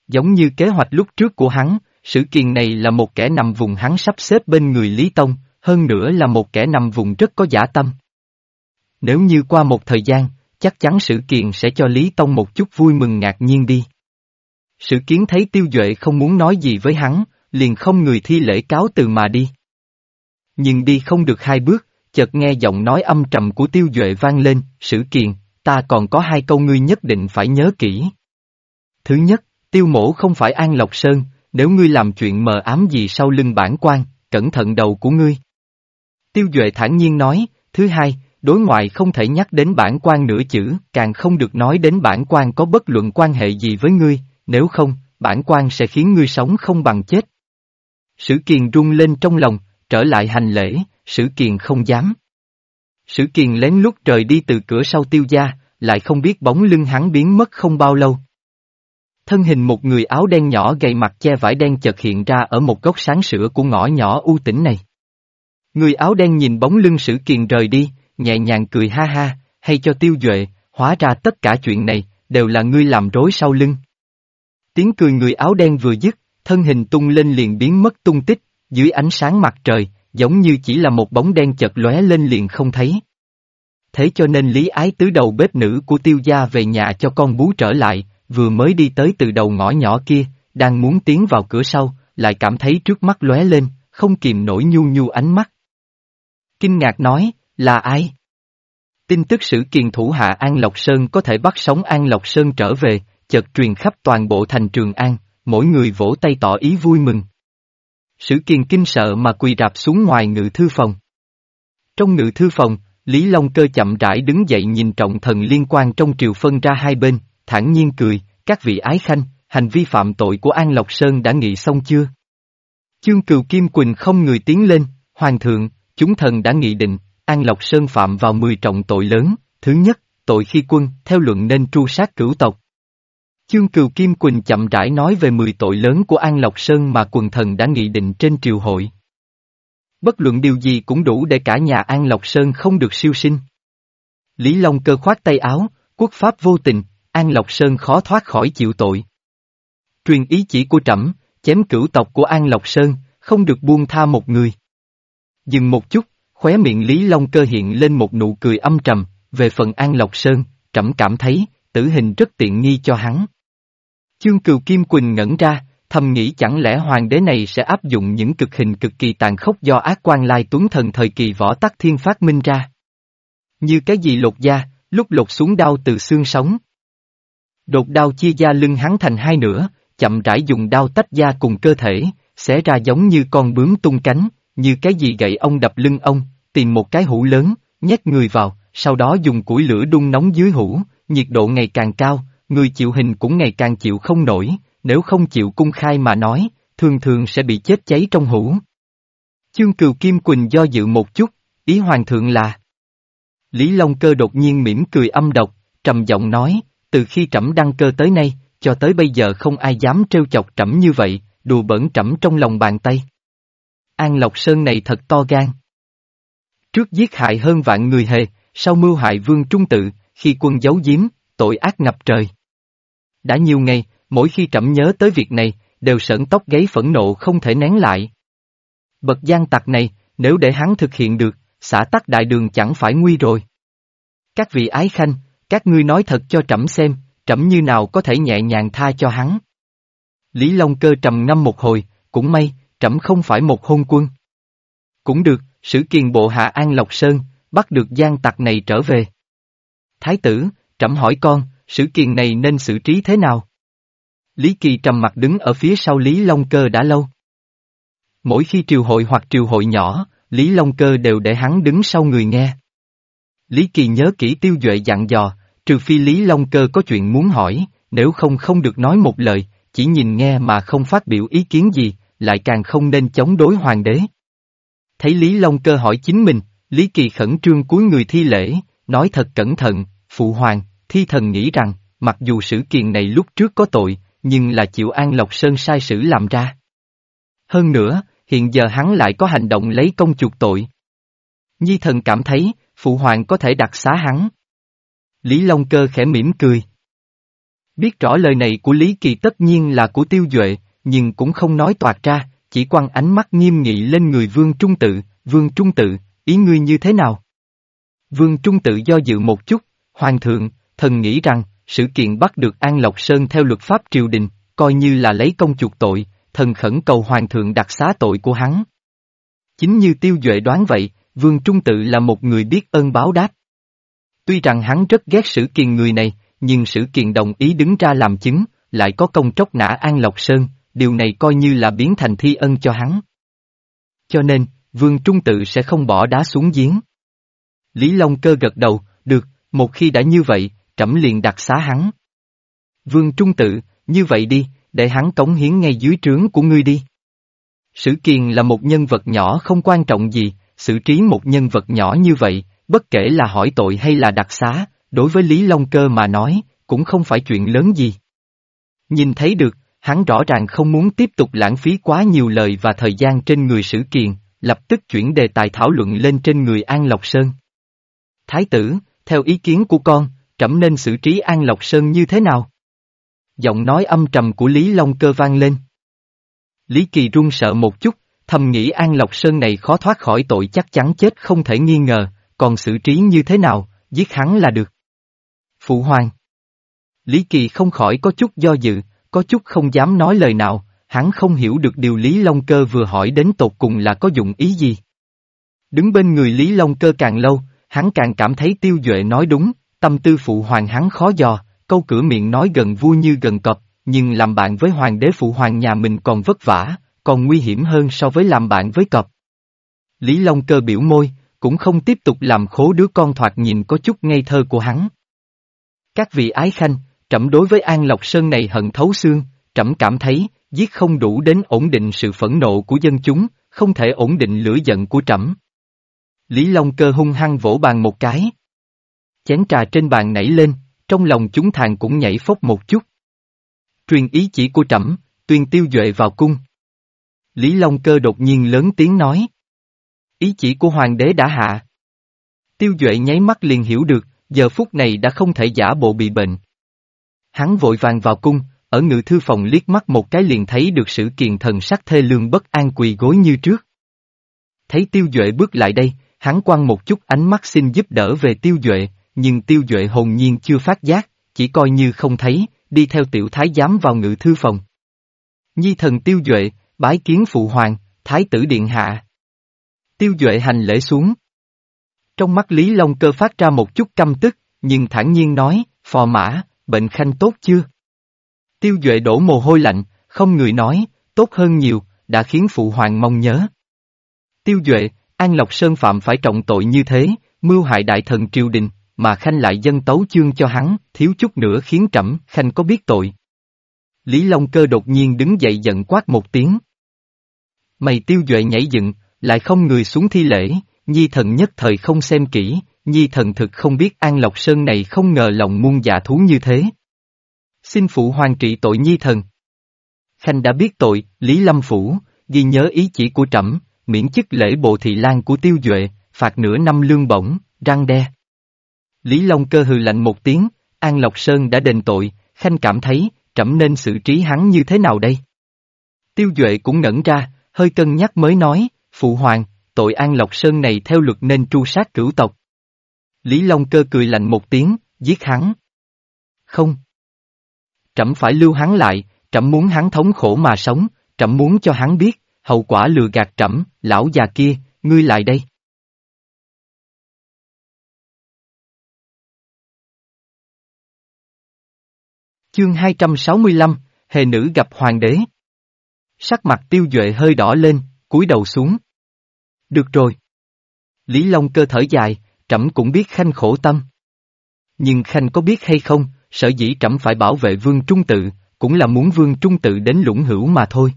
Giống như kế hoạch lúc trước của hắn, Sử kiện này là một kẻ nằm vùng hắn sắp xếp bên người Lý Tông, hơn nữa là một kẻ nằm vùng rất có giả tâm. Nếu như qua một thời gian, chắc chắn Sử Kiền sẽ cho Lý Tông một chút vui mừng ngạc nhiên đi. Sử kiến thấy tiêu duệ không muốn nói gì với hắn, liền không người thi lễ cáo từ mà đi. Nhưng đi không được hai bước, chợt nghe giọng nói âm trầm của tiêu duệ vang lên, Sử Kiền, ta còn có hai câu ngươi nhất định phải nhớ kỹ. Thứ nhất, tiêu mổ không phải An Lộc Sơn, nếu ngươi làm chuyện mờ ám gì sau lưng bản quan, cẩn thận đầu của ngươi. Tiêu Duệ thản nhiên nói, thứ hai, đối ngoại không thể nhắc đến bản quan nửa chữ, càng không được nói đến bản quan có bất luận quan hệ gì với ngươi, nếu không, bản quan sẽ khiến ngươi sống không bằng chết. Sử Kiền rung lên trong lòng, trở lại hành lễ, Sử Kiền không dám. Sử Kiền lén lút rời đi từ cửa sau tiêu gia, lại không biết bóng lưng hắn biến mất không bao lâu. Thân hình một người áo đen nhỏ gầy mặt che vải đen chợt hiện ra ở một góc sáng sữa của ngõ nhỏ u tĩnh này. Người áo đen nhìn bóng lưng Sử Kiền rời đi, nhẹ nhàng cười ha ha, hay cho tiêu duệ, hóa ra tất cả chuyện này, đều là ngươi làm rối sau lưng. Tiếng cười người áo đen vừa dứt, thân hình tung lên liền biến mất tung tích, dưới ánh sáng mặt trời, giống như chỉ là một bóng đen chợt lóe lên liền không thấy. Thế cho nên Lý Ái tứ đầu bếp nữ của tiêu gia về nhà cho con bú trở lại, vừa mới đi tới từ đầu ngõ nhỏ kia, đang muốn tiến vào cửa sau, lại cảm thấy trước mắt lóe lên, không kìm nổi nhu nhu ánh mắt. Kinh ngạc nói, là ai? Tin tức sử kiền thủ hạ An Lộc Sơn có thể bắt sống An Lộc Sơn trở về, chợt truyền khắp toàn bộ thành Trường An, mỗi người vỗ tay tỏ ý vui mừng. Sử kiền kinh sợ mà quỳ rạp xuống ngoài ngự thư phòng. Trong ngự thư phòng, Lý Long Cơ chậm rãi đứng dậy nhìn trọng thần liên quan trong triều phân ra hai bên, thản nhiên cười, các vị ái khanh, hành vi phạm tội của An Lộc Sơn đã nghị xong chưa? Chương Cừu Kim Quỳnh không người tiến lên, Hoàng thượng, chúng thần đã nghị định, An Lộc Sơn phạm vào 10 trọng tội lớn, thứ nhất, tội khi quân, theo luận nên tru sát cửu tộc. Chương Cừu Kim Quỳnh chậm rãi nói về 10 tội lớn của An Lộc Sơn mà quần thần đã nghị định trên triều hội. Bất luận điều gì cũng đủ để cả nhà An Lộc Sơn không được siêu sinh. Lý Long cơ khoát tay áo, quốc pháp vô tình, An Lộc Sơn khó thoát khỏi chịu tội. Truyền ý chỉ của trẫm, chém cửu tộc của An Lộc Sơn, không được buông tha một người. Dừng một chút, khóe miệng Lý Long cơ hiện lên một nụ cười âm trầm, về phần An Lộc Sơn, trẫm cảm thấy, tử hình rất tiện nghi cho hắn. Chương Cừu Kim Quỳnh ngẩn ra, thầm nghĩ chẳng lẽ hoàng đế này sẽ áp dụng những cực hình cực kỳ tàn khốc do ác quan lai tuấn thần thời kỳ võ tắc thiên phát minh ra. Như cái gì lột da, lúc lột xuống đau từ xương sống. Đột đau chia da lưng hắn thành hai nửa, chậm rãi dùng đau tách da cùng cơ thể, xé ra giống như con bướm tung cánh, như cái gì gậy ông đập lưng ông, tìm một cái hũ lớn, nhét người vào, sau đó dùng củi lửa đun nóng dưới hũ, nhiệt độ ngày càng cao, người chịu hình cũng ngày càng chịu không nổi, nếu không chịu cung khai mà nói, thường thường sẽ bị chết cháy trong hũ. Chương Cừu Kim Quỳnh do dự một chút, ý hoàng thượng là Lý Long Cơ đột nhiên mỉm cười âm độc, trầm giọng nói, từ khi trẫm đăng cơ tới nay, cho tới bây giờ không ai dám trêu chọc trẫm như vậy, đùa bẩn trẫm trong lòng bàn tay. An Lộc Sơn này thật to gan. Trước giết hại hơn vạn người hề, sau mưu hại vương trung tự, khi quân giấu giếm, tội ác ngập trời. Đã nhiều ngày, mỗi khi trẫm nhớ tới việc này, đều sởn tóc gáy phẫn nộ không thể nén lại. Bậc gian tặc này, nếu để hắn thực hiện được, xã tắc đại đường chẳng phải nguy rồi. Các vị ái khanh, các ngươi nói thật cho trẫm xem, trẫm như nào có thể nhẹ nhàng tha cho hắn. Lý Long Cơ trầm ngâm một hồi, cũng may, trẫm không phải một hôn quân. Cũng được, sử kiền bộ hạ An Lộc Sơn, bắt được gian tặc này trở về. Thái tử, trẫm hỏi con, sử kiền này nên xử trí thế nào? Lý Kỳ trầm mặt đứng ở phía sau Lý Long Cơ đã lâu. Mỗi khi triều hội hoặc triều hội nhỏ, Lý Long Cơ đều để hắn đứng sau người nghe. Lý Kỳ nhớ kỹ tiêu duệ dặn dò, trừ phi Lý Long Cơ có chuyện muốn hỏi, nếu không không được nói một lời, chỉ nhìn nghe mà không phát biểu ý kiến gì, lại càng không nên chống đối hoàng đế. Thấy Lý Long Cơ hỏi chính mình, Lý Kỳ khẩn trương cúi người thi lễ, nói thật cẩn thận, phụ hoàng, thi thần nghĩ rằng, mặc dù sử kiền này lúc trước có tội, nhưng là chịu An Lộc Sơn sai sử làm ra. Hơn nữa, hiện giờ hắn lại có hành động lấy công chuộc tội. Nhi thần cảm thấy, phụ hoàng có thể đặt xá hắn. Lý Long Cơ khẽ mỉm cười. Biết rõ lời này của Lý Kỳ tất nhiên là của tiêu duệ, nhưng cũng không nói toạc ra, chỉ quăng ánh mắt nghiêm nghị lên người vương trung tự, vương trung tự, ý ngươi như thế nào? Vương trung tự do dự một chút, hoàng thượng, thần nghĩ rằng, sự kiện bắt được An Lộc Sơn theo luật pháp triều đình, coi như là lấy công chuộc tội, thần khẩn cầu hoàng thượng đặc xá tội của hắn. Chính như tiêu duệ đoán vậy, vương trung tự là một người biết ơn báo đáp. Tuy rằng hắn rất ghét sử kiền người này, nhưng sử kiền đồng ý đứng ra làm chứng, lại có công tróc nã An Lộc Sơn, điều này coi như là biến thành thi ân cho hắn. Cho nên, Vương Trung Tự sẽ không bỏ đá xuống giếng. Lý Long Cơ gật đầu, được, một khi đã như vậy, trẫm liền đặt xá hắn. Vương Trung Tự, như vậy đi, để hắn cống hiến ngay dưới trướng của ngươi đi. Sử Kiền là một nhân vật nhỏ không quan trọng gì, xử trí một nhân vật nhỏ như vậy, bất kể là hỏi tội hay là đặc xá, đối với Lý Long Cơ mà nói, cũng không phải chuyện lớn gì. Nhìn thấy được, hắn rõ ràng không muốn tiếp tục lãng phí quá nhiều lời và thời gian trên người Sử Kiền, lập tức chuyển đề tài thảo luận lên trên người An Lộc Sơn. Thái tử, theo ý kiến của con, trẫm nên xử trí An Lộc Sơn như thế nào? Giọng nói âm trầm của Lý Long Cơ vang lên. Lý Kỳ run sợ một chút, thầm nghĩ An Lộc Sơn này khó thoát khỏi tội chắc chắn chết không thể nghi ngờ, còn xử trí như thế nào, giết hắn là được. Phụ hoàng. Lý Kỳ không khỏi có chút do dự, có chút không dám nói lời nào, hắn không hiểu được điều Lý Long Cơ vừa hỏi đến tột cùng là có dụng ý gì. Đứng bên người Lý Long Cơ càng lâu, hắn càng cảm thấy tiêu duệ nói đúng, tâm tư phụ hoàng hắn khó dò, câu cửa miệng nói gần vui như gần cọp, nhưng làm bạn với hoàng đế phụ hoàng nhà mình còn vất vả, còn nguy hiểm hơn so với làm bạn với cọp. Lý Long Cơ biểu môi, cũng không tiếp tục làm khố đứa con thoạt nhìn có chút ngây thơ của hắn. Các vị ái khanh, trẫm đối với An Lộc Sơn này hận thấu xương, trẫm cảm thấy, giết không đủ đến ổn định sự phẫn nộ của dân chúng, không thể ổn định lửa giận của trẫm. Lý Long Cơ hung hăng vỗ bàn một cái. Chén trà trên bàn nảy lên, trong lòng chúng thàn cũng nhảy phốc một chút. Truyền ý chỉ của trẫm, tuyên tiêu duệ vào cung. Lý Long Cơ đột nhiên lớn tiếng nói. Ý chỉ của hoàng đế đã hạ. Tiêu duệ nháy mắt liền hiểu được, giờ phút này đã không thể giả bộ bị bệnh. Hắn vội vàng vào cung, ở ngự thư phòng liếc mắt một cái liền thấy được sự kiền thần sắc thê lương bất an quỳ gối như trước. Thấy tiêu duệ bước lại đây, hắn quăng một chút ánh mắt xin giúp đỡ về tiêu duệ, nhưng tiêu duệ hồn nhiên chưa phát giác, chỉ coi như không thấy, đi theo tiểu thái giám vào ngự thư phòng. Nhi thần tiêu duệ, bái kiến phụ hoàng, thái tử điện hạ. Tiêu duệ hành lễ xuống. Trong mắt Lý Long cơ phát ra một chút căm tức, nhưng thản nhiên nói, phò mã, bệnh khanh tốt chưa? Tiêu Duệ đổ mồ hôi lạnh, không người nói, tốt hơn nhiều, đã khiến phụ hoàng mong nhớ. Tiêu Duệ, An Lộc Sơn phạm phải trọng tội như thế, mưu hại đại thần triều đình, mà Khanh lại dân tấu chương cho hắn, thiếu chút nữa khiến trẫm Khanh có biết tội. Lý Long Cơ đột nhiên đứng dậy giận quát một tiếng. Mày Tiêu Duệ nhảy dựng, lại không người xuống thi lễ, nhi thần nhất thời không xem kỹ, nhi thần thực không biết An Lộc Sơn này không ngờ lòng muôn dạ thú như thế. Xin phụ hoàng trị tội nhi thần. Khanh đã biết tội, Lý Lâm Phủ, ghi nhớ ý chỉ của trẫm, miễn chức lễ bộ thị lan của tiêu duệ, phạt nửa năm lương bổng, răng đe. Lý Long cơ hừ lạnh một tiếng, An Lộc Sơn đã đền tội, Khanh cảm thấy, trẫm nên xử trí hắn như thế nào đây? Tiêu Duệ cũng ngẩn ra, hơi cân nhắc mới nói, Phụ Hoàng, tội An Lộc Sơn này theo luật nên tru sát cửu tộc. Lý Long cơ cười lạnh một tiếng, giết hắn. Không. Trẫm phải lưu hắn lại, trẫm muốn hắn thống khổ mà sống, trẫm muốn cho hắn biết, hậu quả lừa gạt trẫm, lão già kia, ngươi lại đây. Chương 265, Hề nữ gặp hoàng đế. Sắc mặt tiêu duệ hơi đỏ lên, cúi đầu xuống. Được rồi. Lý Long cơ thở dài, trẫm cũng biết khanh khổ tâm. Nhưng khanh có biết hay không, sở dĩ trẫm phải bảo vệ vương trung tự, cũng là muốn vương trung tự đến lũng hữu mà thôi.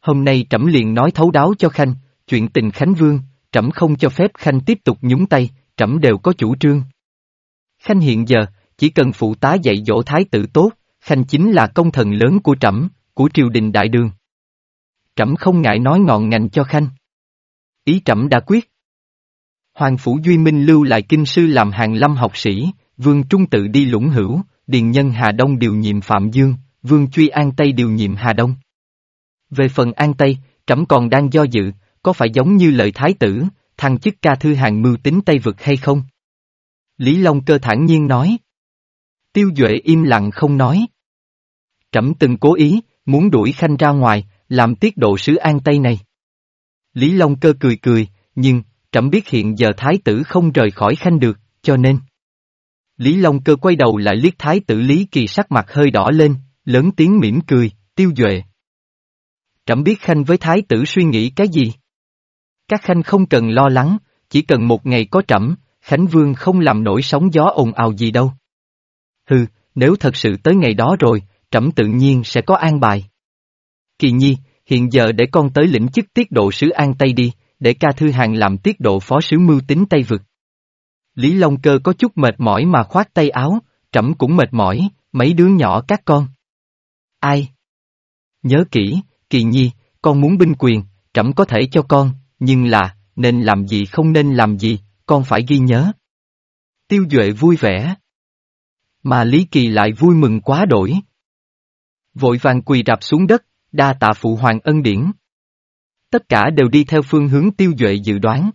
Hôm nay trẫm liền nói thấu đáo cho khanh, chuyện tình khánh vương, trẫm không cho phép khanh tiếp tục nhúng tay, trẫm đều có chủ trương. Khanh hiện giờ, chỉ cần phụ tá dạy dỗ thái tử tốt, khanh chính là công thần lớn của trẫm, của triều đình đại đường. Trẫm không ngại nói ngọn ngành cho khanh. Ý trẫm đã quyết. Hoàng Phủ Duy Minh lưu lại kinh sư làm hàng lâm học sĩ, vương trung tự đi lũng hữu, Điền Nhân Hà Đông điều nhiệm Phạm Dương, Vương Truy An Tây điều nhiệm Hà Đông. Về phần An Tây, trẫm còn đang do dự, có phải giống như lời thái tử, thăng chức ca thư hàng mưu tính Tây vực hay không? Lý Long cơ thản nhiên nói. Tiêu Duệ im lặng không nói. Trẫm từng cố ý, muốn đuổi khanh ra ngoài, làm tiết độ sứ An Tây này. Lý Long cơ cười cười, nhưng, trẫm biết hiện giờ thái tử không rời khỏi khanh được, cho nên. Lý Long cơ quay đầu lại liếc thái tử Lý Kỳ sắc mặt hơi đỏ lên, lớn tiếng mỉm cười, tiêu duệ. Trẫm biết khanh với thái tử suy nghĩ cái gì? Các khanh không cần lo lắng, chỉ cần một ngày có trẫm, Khánh Vương không làm nổi sóng gió ồn ào gì đâu. Hừ, nếu thật sự tới ngày đó rồi, trẫm tự nhiên sẽ có an bài. Kỳ nhi, hiện giờ để con tới lĩnh chức tiết độ sứ An Tây đi, để ca thư hàng làm tiết độ phó sứ mưu tính Tây Vực. Lý Long Cơ có chút mệt mỏi mà khoát tay áo, trẫm cũng mệt mỏi, mấy đứa nhỏ các con. Ai? Nhớ kỹ, kỳ nhi, con muốn binh quyền, trẫm có thể cho con, nhưng là, nên làm gì không nên làm gì, con phải ghi nhớ. Tiêu Duệ vui vẻ. Mà Lý Kỳ lại vui mừng quá đổi. Vội vàng quỳ rạp xuống đất, đa tạ phụ hoàng ân điển. Tất cả đều đi theo phương hướng Tiêu Duệ dự đoán.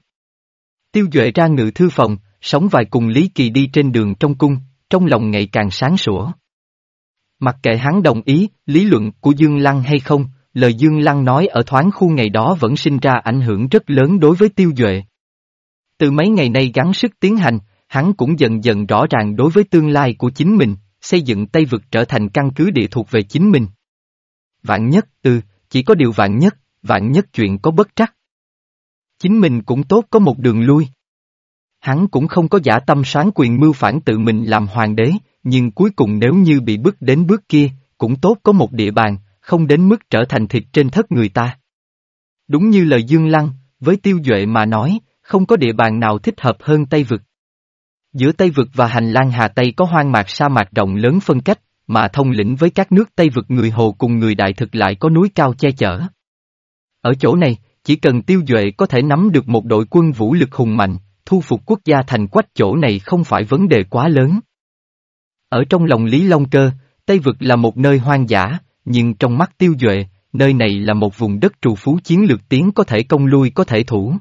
Tiêu Duệ ra ngự thư phòng, sống vài cùng Lý Kỳ đi trên đường trong cung, trong lòng ngày càng sáng sủa. Mặc kệ hắn đồng ý, lý luận của Dương Lăng hay không, lời Dương Lăng nói ở thoáng khu ngày đó vẫn sinh ra ảnh hưởng rất lớn đối với Tiêu Duệ. Từ mấy ngày nay gắng sức tiến hành, hắn cũng dần dần rõ ràng đối với tương lai của chính mình, xây dựng Tây Vực trở thành căn cứ địa thuộc về chính mình. Vạn nhất, ừ, chỉ có điều vạn nhất, vạn nhất chuyện có bất trắc. Chính mình cũng tốt có một đường lui. Hắn cũng không có giả tâm sáng quyền mưu phản tự mình làm hoàng đế, nhưng cuối cùng nếu như bị bước đến bước kia, cũng tốt có một địa bàn, không đến mức trở thành thịt trên thất người ta. Đúng như lời Dương Lăng, với tiêu duệ mà nói, không có địa bàn nào thích hợp hơn Tây Vực. Giữa Tây Vực và hành lang Hà Tây có hoang mạc sa mạc rộng lớn phân cách, mà thông lĩnh với các nước Tây Vực người Hồ cùng người Đại Thực lại có núi cao che chở. Ở chỗ này, chỉ cần tiêu duệ có thể nắm được một đội quân vũ lực hùng mạnh, thu phục quốc gia thành quách chỗ này không phải vấn đề quá lớn. Ở trong lòng Lý Long Cơ, Tây Vực là một nơi hoang dã, nhưng trong mắt tiêu duệ, nơi này là một vùng đất trù phú chiến lược tiến có thể công lui có thể thủ.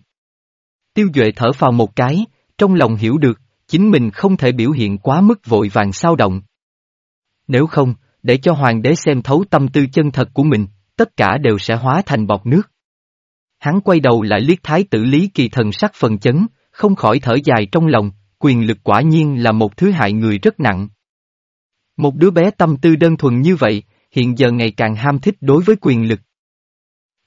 Tiêu duệ thở vào một cái, trong lòng hiểu được, chính mình không thể biểu hiện quá mức vội vàng sao động. Nếu không, để cho hoàng đế xem thấu tâm tư chân thật của mình, tất cả đều sẽ hóa thành bọt nước. Hắn quay đầu lại liếc thái tử Lý Kỳ thần sắc phần chấn, không khỏi thở dài trong lòng, quyền lực quả nhiên là một thứ hại người rất nặng. Một đứa bé tâm tư đơn thuần như vậy, hiện giờ ngày càng ham thích đối với quyền lực.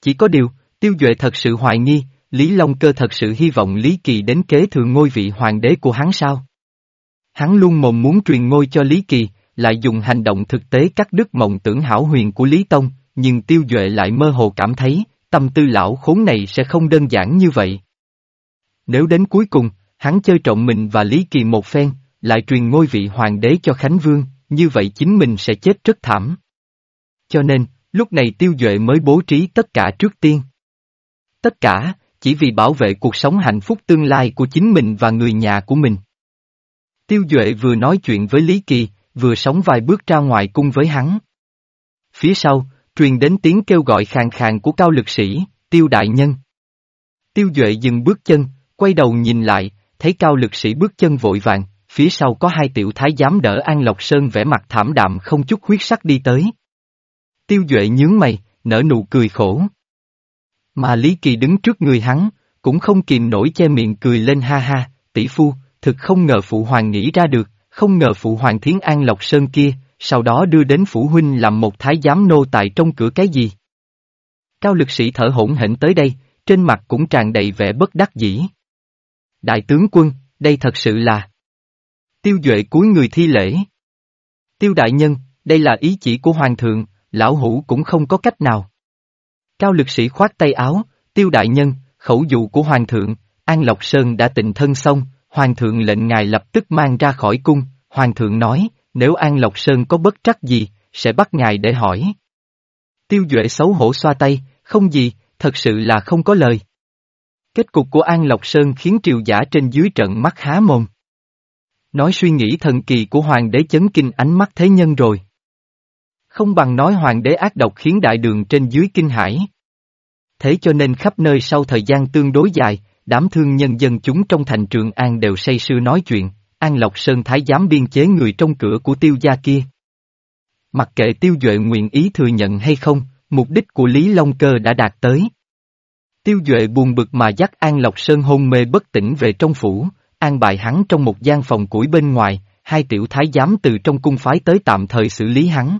Chỉ có điều, tiêu duệ thật sự hoài nghi, Lý Long Cơ thật sự hy vọng Lý Kỳ đến kế thừa ngôi vị hoàng đế của hắn sao? Hắn luôn mồm muốn truyền ngôi cho Lý Kỳ, lại dùng hành động thực tế cắt đứt mộng tưởng hảo huyền của Lý Tông, nhưng tiêu duệ lại mơ hồ cảm thấy, tâm tư lão khốn này sẽ không đơn giản như vậy. Nếu đến cuối cùng, hắn chơi trọng mình và Lý Kỳ một phen, lại truyền ngôi vị hoàng đế cho Khánh Vương, như vậy chính mình sẽ chết rất thảm. Cho nên, lúc này tiêu duệ mới bố trí tất cả trước tiên. Tất cả, chỉ vì bảo vệ cuộc sống hạnh phúc tương lai của chính mình và người nhà của mình. Tiêu Duệ vừa nói chuyện với Lý Kỳ, vừa sống vài bước ra ngoài cung với hắn. Phía sau, truyền đến tiếng kêu gọi khàn khàn của cao lực sĩ, tiêu đại nhân. Tiêu Duệ dừng bước chân, quay đầu nhìn lại, thấy cao lực sĩ bước chân vội vàng, phía sau có hai tiểu thái giám đỡ An Lộc Sơn vẻ mặt thảm đạm không chút huyết sắc đi tới. Tiêu Duệ nhướng mày, nở nụ cười khổ. Mà Lý Kỳ đứng trước người hắn, cũng không kìm nổi che miệng cười lên ha ha, tỷ phu, thực không ngờ phụ hoàng nghĩ ra được, không ngờ phụ hoàng thiến an lộc sơn kia, sau đó đưa đến phủ huynh làm một thái giám nô tài trong cửa cái gì. Cao lực sĩ thở hổn hển tới đây, trên mặt cũng tràn đầy vẻ bất đắc dĩ. Đại tướng quân, đây thật sự là... Tiêu Duệ cúi người thi lễ. Tiêu đại nhân, đây là ý chỉ của hoàng thượng, lão hủ cũng không có cách nào. Cao lực sĩ khoát tay áo, tiêu đại nhân, khẩu dụ của hoàng thượng, An Lộc Sơn đã tịnh thân xong, hoàng thượng lệnh ngài lập tức mang ra khỏi cung, hoàng thượng nói, nếu An Lộc Sơn có bất trắc gì, sẽ bắt ngài để hỏi. Tiêu Duệ xấu hổ xoa tay, không gì, thật sự là không có lời. Kết cục của An Lộc Sơn khiến triều giả trên dưới trận mắt há mồm. Nói suy nghĩ thần kỳ của hoàng đế chấn kinh ánh mắt thế nhân rồi. Không bằng nói hoàng đế ác độc khiến đại đường trên dưới kinh hải. Thế cho nên khắp nơi sau thời gian tương đối dài, đám thương nhân dân chúng trong thành Trường An đều say sưa nói chuyện, An Lộc Sơn Thái giám biên chế người trong cửa của tiêu gia kia. Mặc kệ tiêu duệ nguyện ý thừa nhận hay không, mục đích của Lý Long Cơ đã đạt tới. Tiêu duệ buồn bực mà dắt An Lộc Sơn hôn mê bất tỉnh về trong phủ, an bài hắn trong một gian phòng củi bên ngoài, hai tiểu thái giám từ trong cung phái tới tạm thời xử lý hắn.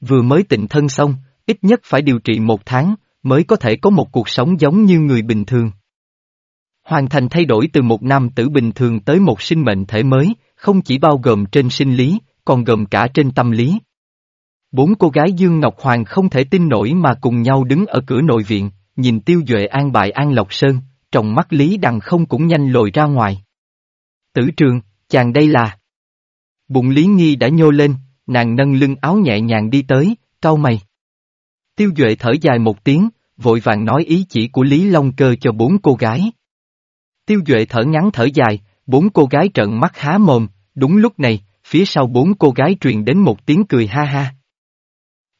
Vừa mới tịnh thân xong, ít nhất phải điều trị một tháng, mới có thể có một cuộc sống giống như người bình thường. Hoàn thành thay đổi từ một nam tử bình thường tới một sinh mệnh thể mới, không chỉ bao gồm trên sinh lý, còn gồm cả trên tâm lý. Bốn cô gái Dương Ngọc Hoàng không thể tin nổi mà cùng nhau đứng ở cửa nội viện, nhìn tiêu duệ an bại an lộc sơn, trong mắt Lý Đằng không cũng nhanh lồi ra ngoài. Tử trường, chàng đây là... Bụng Lý Nghi đã nhô lên, nàng nâng lưng áo nhẹ nhàng đi tới, cau mày. Tiêu Duệ thở dài một tiếng, vội vàng nói ý chỉ của Lý Long Cơ cho bốn cô gái. Tiêu Duệ thở ngắn thở dài, bốn cô gái trợn mắt há mồm, đúng lúc này, phía sau bốn cô gái truyền đến một tiếng cười ha ha.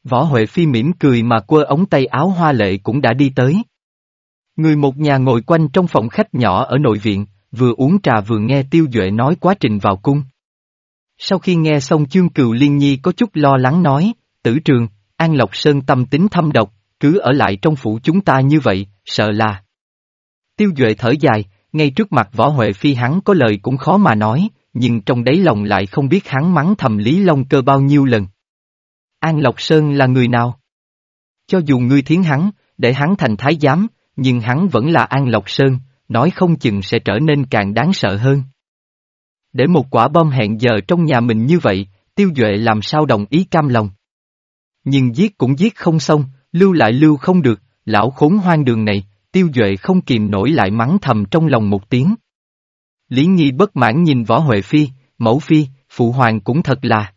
Võ Huệ Phi mỉm cười mà quơ ống tay áo hoa lệ cũng đã đi tới. Người một nhà ngồi quanh trong phòng khách nhỏ ở nội viện, vừa uống trà vừa nghe Tiêu Duệ nói quá trình vào cung. Sau khi nghe xong chương cừu liên nhi có chút lo lắng nói, tử trường, An Lộc Sơn tâm tính thâm độc, cứ ở lại trong phủ chúng ta như vậy, sợ là. Tiêu Duệ thở dài, ngay trước mặt võ Huệ Phi hắn có lời cũng khó mà nói, nhưng trong đáy lòng lại không biết hắn mắng thầm Lý Long Cơ bao nhiêu lần. An Lộc Sơn là người nào? Cho dù ngươi thiến hắn, để hắn thành thái giám, nhưng hắn vẫn là An Lộc Sơn, nói không chừng sẽ trở nên càng đáng sợ hơn. Để một quả bom hẹn giờ trong nhà mình như vậy, tiêu duệ làm sao đồng ý cam lòng. Nhưng giết cũng giết không xong, lưu lại lưu không được, lão khốn hoang đường này, tiêu duệ không kìm nổi lại mắng thầm trong lòng một tiếng. Lý nhi bất mãn nhìn Võ Huệ Phi, Mẫu Phi, Phụ Hoàng cũng thật là.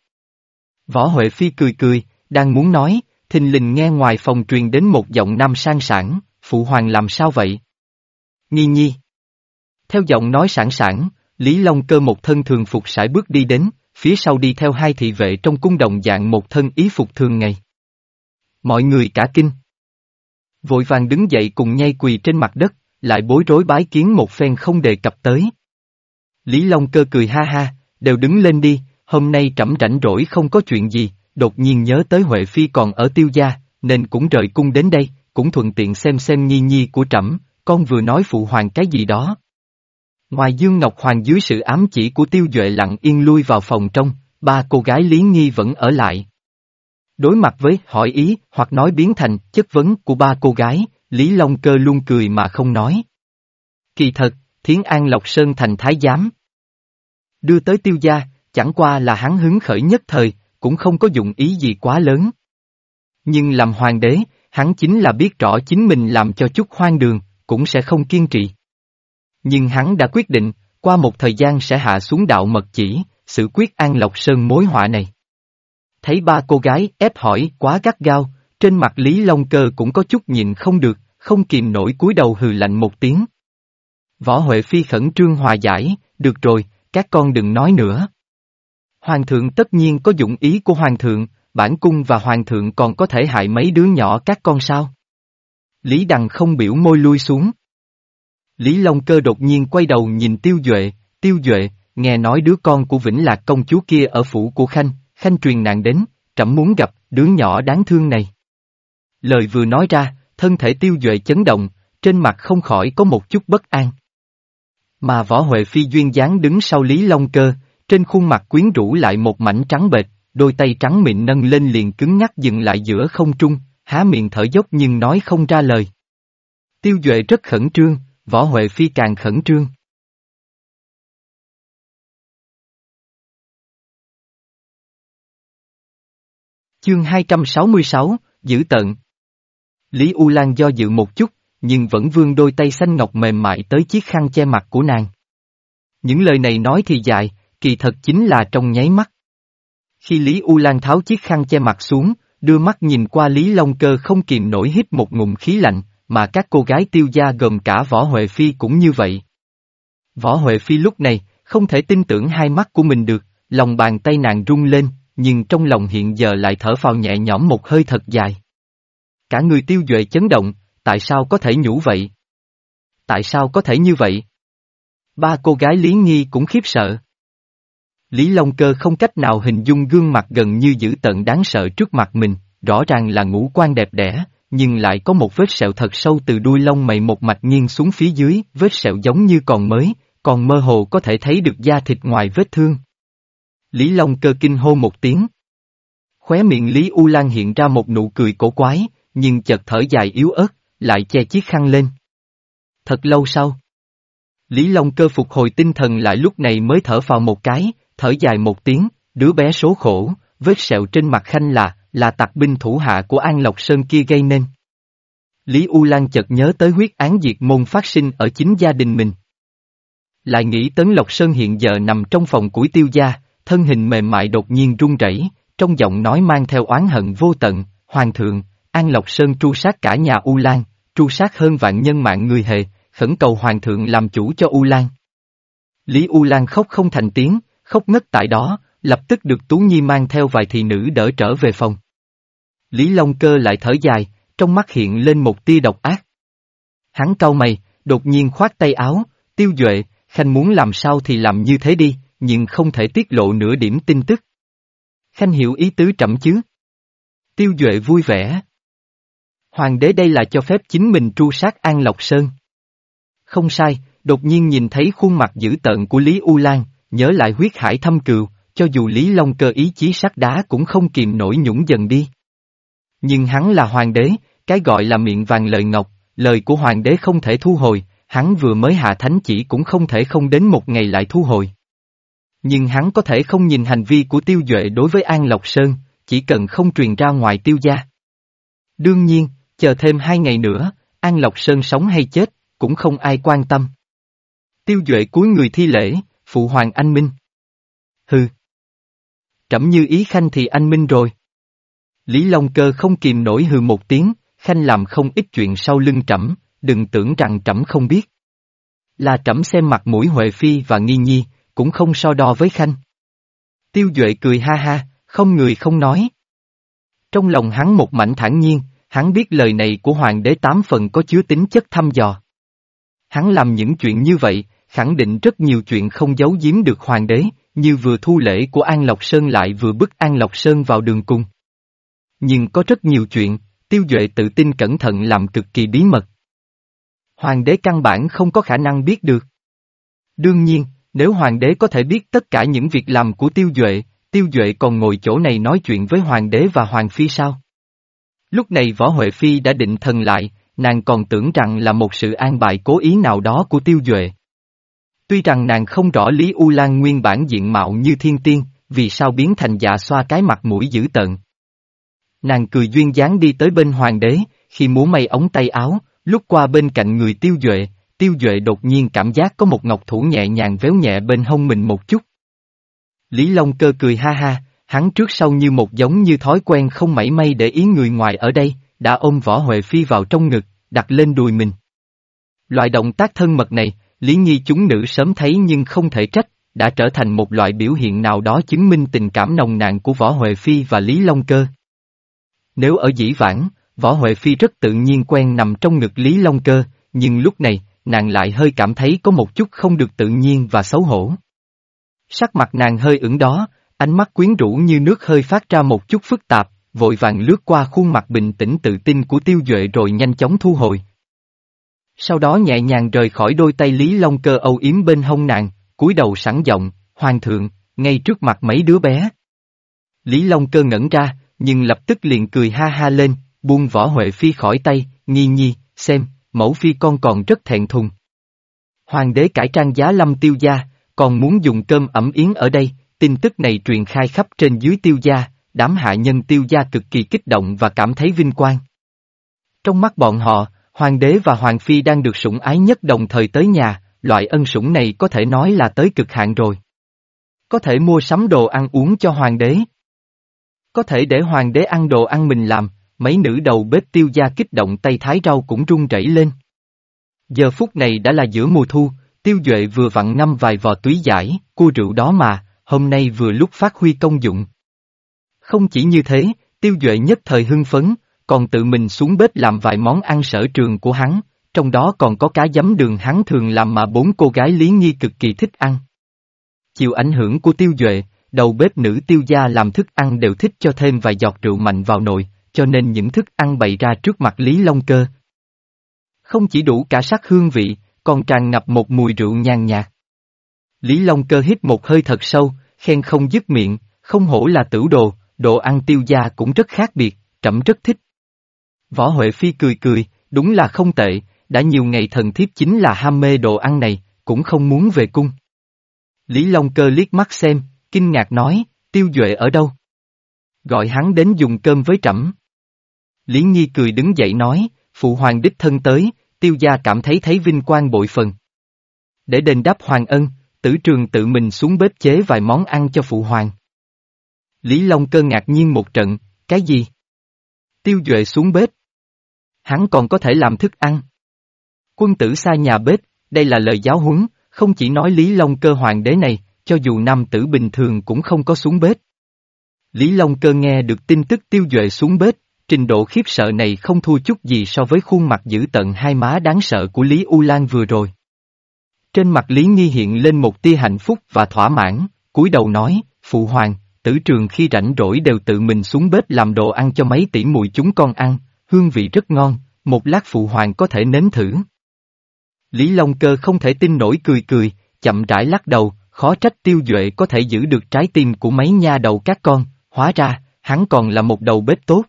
Võ Huệ Phi cười cười, đang muốn nói, thình lình nghe ngoài phòng truyền đến một giọng nam sang sảng, Phụ Hoàng làm sao vậy? Nghi nhi. Theo giọng nói sẵn sảng, Lý Long cơ một thân thường phục sải bước đi đến, phía sau đi theo hai thị vệ trong cung đồng dạng một thân ý phục thường ngày. Mọi người cả kinh. Vội vàng đứng dậy cùng nhay quỳ trên mặt đất, lại bối rối bái kiến một phen không đề cập tới. Lý Long cơ cười ha ha, đều đứng lên đi, hôm nay trẫm rảnh rỗi không có chuyện gì, đột nhiên nhớ tới Huệ Phi còn ở tiêu gia, nên cũng rời cung đến đây, cũng thuận tiện xem xem nhi nhi của trẫm, con vừa nói phụ hoàng cái gì đó. Ngoài Dương Ngọc Hoàng dưới sự ám chỉ của tiêu duệ lặng yên lui vào phòng trong, ba cô gái Lý Nghi vẫn ở lại. Đối mặt với hỏi ý hoặc nói biến thành chất vấn của ba cô gái, Lý Long Cơ luôn cười mà không nói. Kỳ thật, Thiến An Lộc Sơn thành thái giám. Đưa tới tiêu gia, chẳng qua là hắn hứng khởi nhất thời, cũng không có dụng ý gì quá lớn. Nhưng làm hoàng đế, hắn chính là biết rõ chính mình làm cho chút hoang đường, cũng sẽ không kiên trì. Nhưng hắn đã quyết định, qua một thời gian sẽ hạ xuống đạo mật chỉ, xử quyết An Lộc Sơn mối họa này. Thấy ba cô gái ép hỏi quá gắt gao, trên mặt Lý Long Cơ cũng có chút nhìn không được, không kìm nổi cúi đầu hừ lạnh một tiếng. Võ Huệ Phi khẩn trương hòa giải, được rồi, các con đừng nói nữa. Hoàng thượng tất nhiên có dụng ý của hoàng thượng, bản cung và hoàng thượng còn có thể hại mấy đứa nhỏ các con sao? Lý Đằng không biểu môi lui xuống. Lý Long Cơ đột nhiên quay đầu nhìn Tiêu Duệ, Tiêu Duệ, nghe nói đứa con của Vĩnh Lạc công chúa kia ở phủ của Khanh, Khanh truyền nàng đến, trẫm muốn gặp đứa nhỏ đáng thương này. Lời vừa nói ra, thân thể Tiêu Duệ chấn động, trên mặt không khỏi có một chút bất an. Mà Võ Huệ Phi duyên dáng đứng sau Lý Long Cơ, trên khuôn mặt quyến rũ lại một mảnh trắng bệch, đôi tay trắng mịn nâng lên liền cứng ngắc dừng lại giữa không trung, há miệng thở dốc nhưng nói không ra lời. Tiêu Duệ rất khẩn trương, Võ Huệ Phi càng khẩn trương. Chương 266, Giữ tận Lý U Lan do dự một chút, nhưng vẫn vươn đôi tay xanh ngọc mềm mại tới chiếc khăn che mặt của nàng. Những lời này nói thì dài, kỳ thật chính là trong nháy mắt. Khi Lý U Lan tháo chiếc khăn che mặt xuống, đưa mắt nhìn qua Lý Long Cơ không kìm nổi hít một ngụm khí lạnh, mà các cô gái tiêu gia gồm cả Võ Huệ Phi cũng như vậy. Võ Huệ Phi lúc này, Không thể tin tưởng hai mắt của mình được, lòng bàn tay nàng rung lên, nhưng trong lòng hiện giờ lại thở phào nhẹ nhõm một hơi thật dài. Cả người tiêu duệ chấn động, tại sao có thể nhủ vậy? Tại sao có thể như vậy? Ba cô gái Lý Nghi cũng khiếp sợ. Lý Long Cơ không cách nào hình dung gương mặt gần như dữ tợn đáng sợ trước mặt mình, rõ ràng là ngũ quan đẹp đẽ, nhưng lại có một vết sẹo thật sâu từ đuôi lông mày một mạch nghiêng xuống phía dưới, vết sẹo giống như còn mới, còn mơ hồ có thể thấy được da thịt ngoài vết thương. Lý Long Cơ kinh hô một tiếng. Khóe miệng Lý U Lan hiện ra một nụ cười cổ quái, nhưng chợt thở dài yếu ớt, lại che chiếc khăn lên. Thật lâu sau. Lý Long Cơ phục hồi tinh thần lại lúc này mới thở vào một cái, thở dài một tiếng, đứa bé số khổ, vết sẹo trên mặt khanh là, là tặc binh thủ hạ của An Lộc Sơn kia gây nên. Lý U Lan chợt nhớ tới huyết án diệt môn phát sinh ở chính gia đình mình. Lại nghĩ Tấn Lộc Sơn hiện giờ nằm trong phòng củi tiêu gia, thân hình mềm mại đột nhiên run rẩy, trong giọng nói mang theo oán hận vô tận, Hoàng thượng, An Lộc Sơn tru sát cả nhà U Lan, tru sát hơn vạn nhân mạng người hề, khẩn cầu Hoàng thượng làm chủ cho U Lan. Lý U Lan khóc không thành tiếng, khóc ngất tại đó, lập tức được Tú Nhi mang theo vài thị nữ đỡ trở về phòng. Lý Long Cơ lại thở dài, trong mắt hiện lên một tia độc ác. Hắn cau mày, đột nhiên khoát tay áo, tiêu duệ, Khanh muốn làm sao thì làm như thế đi, nhưng không thể tiết lộ nửa điểm tin tức. Khanh hiểu ý tứ trẫm chứ? Tiêu Duệ vui vẻ. Hoàng đế đây là cho phép chính mình tru sát An Lộc Sơn. Không sai, đột nhiên nhìn thấy khuôn mặt dữ tợn của Lý U Lan, nhớ lại huyết hải thâm cừu, cho dù Lý Long cơ ý chí sắt đá cũng không kìm nổi nhũng dần đi. Nhưng hắn là hoàng đế, cái gọi là miệng vàng lời ngọc, lời của hoàng đế không thể thu hồi, hắn vừa mới hạ thánh chỉ cũng không thể không đến một ngày lại thu hồi. Nhưng hắn có thể không nhìn hành vi của tiêu duệ đối với An Lộc Sơn, chỉ cần không truyền ra ngoài tiêu gia. Đương nhiên, chờ thêm hai ngày nữa, An Lộc Sơn sống hay chết, cũng không ai quan tâm. Tiêu duệ cuối người thi lễ, phụ hoàng anh minh. Hừ. Trẫm như ý khanh thì anh minh rồi. Lý Long Cơ không kìm nổi hừ một tiếng, khanh làm không ít chuyện sau lưng trẫm, đừng tưởng rằng trẫm không biết. Là trẫm xem mặt mũi Huệ Phi và Nghi Nhi, cũng không so đo với Khanh. Tiêu Duệ cười ha ha, không người không nói. Trong lòng hắn một mảnh thản nhiên, hắn biết lời này của hoàng đế tám phần có chứa tính chất thăm dò. Hắn làm những chuyện như vậy, khẳng định rất nhiều chuyện không giấu giếm được hoàng đế, như vừa thu lễ của An Lộc Sơn lại vừa bức An Lộc Sơn vào đường cung. Nhưng có rất nhiều chuyện, Tiêu Duệ tự tin cẩn thận làm cực kỳ bí mật. Hoàng đế căn bản không có khả năng biết được. Đương nhiên, nếu hoàng đế có thể biết tất cả những việc làm của tiêu duệ, tiêu duệ còn ngồi chỗ này nói chuyện với hoàng đế và hoàng phi sao? Lúc này võ Huệ Phi đã định thần lại, nàng còn tưởng rằng là một sự an bài cố ý nào đó của tiêu duệ. Tuy rằng nàng không rõ Lý U Lan nguyên bản diện mạo như thiên tiên, vì sao biến thành dạ xoa cái mặt mũi dữ tợn. Nàng cười duyên dáng đi tới bên hoàng đế, khi múa may ống tay áo, lúc qua bên cạnh người tiêu duệ, tiêu duệ đột nhiên cảm giác có một ngọc thủ nhẹ nhàng véo nhẹ bên hông mình một chút. Lý Long cơ cười ha ha, hắn trước sau như một giống như thói quen không mảy may để ý người ngoài ở đây, đã ôm võ Huệ Phi vào trong ngực, đặt lên đùi mình. Loại động tác thân mật này, Lý Nhi chúng nữ sớm thấy nhưng không thể trách, đã trở thành một loại biểu hiện nào đó chứng minh tình cảm nồng nàn của Võ Huệ Phi và Lý Long Cơ. Nếu ở dĩ vãng, Võ Huệ Phi rất tự nhiên quen nằm trong ngực Lý Long Cơ, nhưng lúc này, nàng lại hơi cảm thấy có một chút không được tự nhiên và xấu hổ. Sắc mặt nàng hơi ửng đó, ánh mắt quyến rũ như nước hơi phát ra một chút phức tạp, vội vàng lướt qua khuôn mặt bình tĩnh tự tin của tiêu duệ rồi nhanh chóng thu hồi. Sau đó nhẹ nhàng rời khỏi đôi tay Lý Long cơ âu yếm bên hông nàng, cúi đầu sẵn giọng, hoàng thượng, ngay trước mặt mấy đứa bé. Lý Long cơ ngẩn ra, nhưng lập tức liền cười ha ha lên, buông võ Huệ Phi khỏi tay, nghi nhi, xem, mẫu phi con còn rất thẹn thùng. Hoàng đế cải trang giá lâm tiêu gia, còn muốn dùng cơm ẩm yến ở đây, tin tức này truyền khai khắp trên dưới tiêu gia, đám hạ nhân tiêu gia cực kỳ kích động và cảm thấy vinh quang. Trong mắt bọn họ, hoàng đế và hoàng phi đang được sủng ái nhất đồng thời tới nhà, loại ân sủng này có thể nói là tới cực hạn rồi. Có thể mua sắm đồ ăn uống cho hoàng đế. Có thể để hoàng đế ăn đồ ăn mình làm, mấy nữ đầu bếp tiêu gia kích động tay thái rau cũng run rẩy lên. Giờ phút này đã là giữa mùa thu, tiêu duệ vừa vặn ngâm vài vò túy giải, cua rượu đó mà, hôm nay vừa lúc phát huy công dụng. Không chỉ như thế, tiêu duệ nhất thời hưng phấn, còn tự mình xuống bếp làm vài món ăn sở trường của hắn, trong đó còn có cá giấm đường hắn thường làm mà bốn cô gái Lý Nghi cực kỳ thích ăn. Chịu ảnh hưởng của tiêu duệ, đầu bếp nữ tiêu gia làm thức ăn đều thích cho thêm vài giọt rượu mạnh vào nồi, cho nên những thức ăn bày ra trước mặt Lý Long Cơ. Không chỉ đủ cả sắc hương vị, còn tràn ngập một mùi rượu nhàn nhạt. Lý Long Cơ hít một hơi thật sâu, khen không dứt miệng, không hổ là tử đồ, đồ ăn tiêu gia cũng rất khác biệt, trẫm rất thích. Võ Huệ Phi cười cười, đúng là không tệ, đã nhiều ngày thần thiếp chính là ham mê đồ ăn này, cũng không muốn về cung. Lý Long Cơ liếc mắt xem, kinh ngạc nói, tiêu duệ ở đâu? Gọi hắn đến dùng cơm với trẫm. Lý Nhi cười đứng dậy nói, phụ hoàng đích thân tới, tiêu gia cảm thấy thấy vinh quang bội phần. Để đền đáp hoàng ân, tử trường tự mình xuống bếp chế vài món ăn cho phụ hoàng. Lý Long cơ ngạc nhiên một trận, cái gì? Tiêu Duệ xuống bếp. Hắn còn có thể làm thức ăn. Quân tử xa nhà bếp, đây là lời giáo huấn, không chỉ nói Lý Long cơ hoàng đế này, cho dù nam tử bình thường cũng không có xuống bếp. Lý Long cơ nghe được tin tức tiêu duệ xuống bếp, trình độ khiếp sợ này không thua chút gì so với khuôn mặt dữ tận hai má đáng sợ của Lý U Lan vừa rồi. Trên mặt Lý Nghi hiện lên một tia hạnh phúc và thỏa mãn, cúi đầu nói, Phụ Hoàng, tử trường khi rảnh rỗi đều tự mình xuống bếp làm đồ ăn cho mấy tỷ mùi chúng con ăn, hương vị rất ngon, một lát Phụ Hoàng có thể nếm thử. Lý Long Cơ không thể tin nổi cười cười, chậm rãi lắc đầu, khó trách tiêu duệ có thể giữ được trái tim của mấy nha đầu các con, hóa ra, hắn còn là một đầu bếp tốt.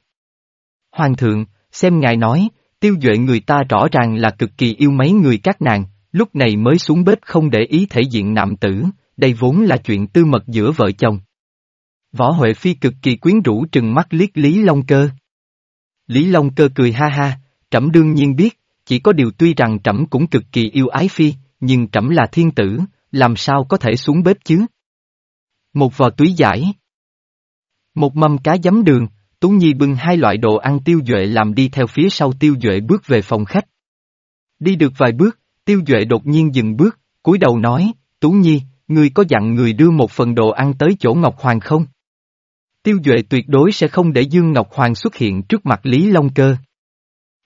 Hoàng thượng, xem ngài nói, tiêu duệ người ta rõ ràng là cực kỳ yêu mấy người các nàng, lúc này mới xuống bếp không để ý thể diện nạm tử, đây vốn là chuyện tư mật giữa vợ chồng. Võ Huệ Phi cực kỳ quyến rũ trừng mắt liếc Lý Long Cơ. Lý Long Cơ cười ha ha, trẫm đương nhiên biết, chỉ có điều tuy rằng trẫm cũng cực kỳ yêu ái Phi, nhưng trẫm là thiên tử, làm sao có thể xuống bếp chứ? Một vò túy giải. Một mâm cá giấm đường, Tú Nhi bưng hai loại đồ ăn tiêu duệ làm đi theo phía sau tiêu duệ bước về phòng khách. Đi được vài bước, tiêu duệ đột nhiên dừng bước, cúi đầu nói, Tú Nhi, ngươi có dặn người đưa một phần đồ ăn tới chỗ Ngọc Hoàng không? Tiêu duệ tuyệt đối sẽ không để Dương Ngọc Hoàng xuất hiện trước mặt Lý Long Cơ.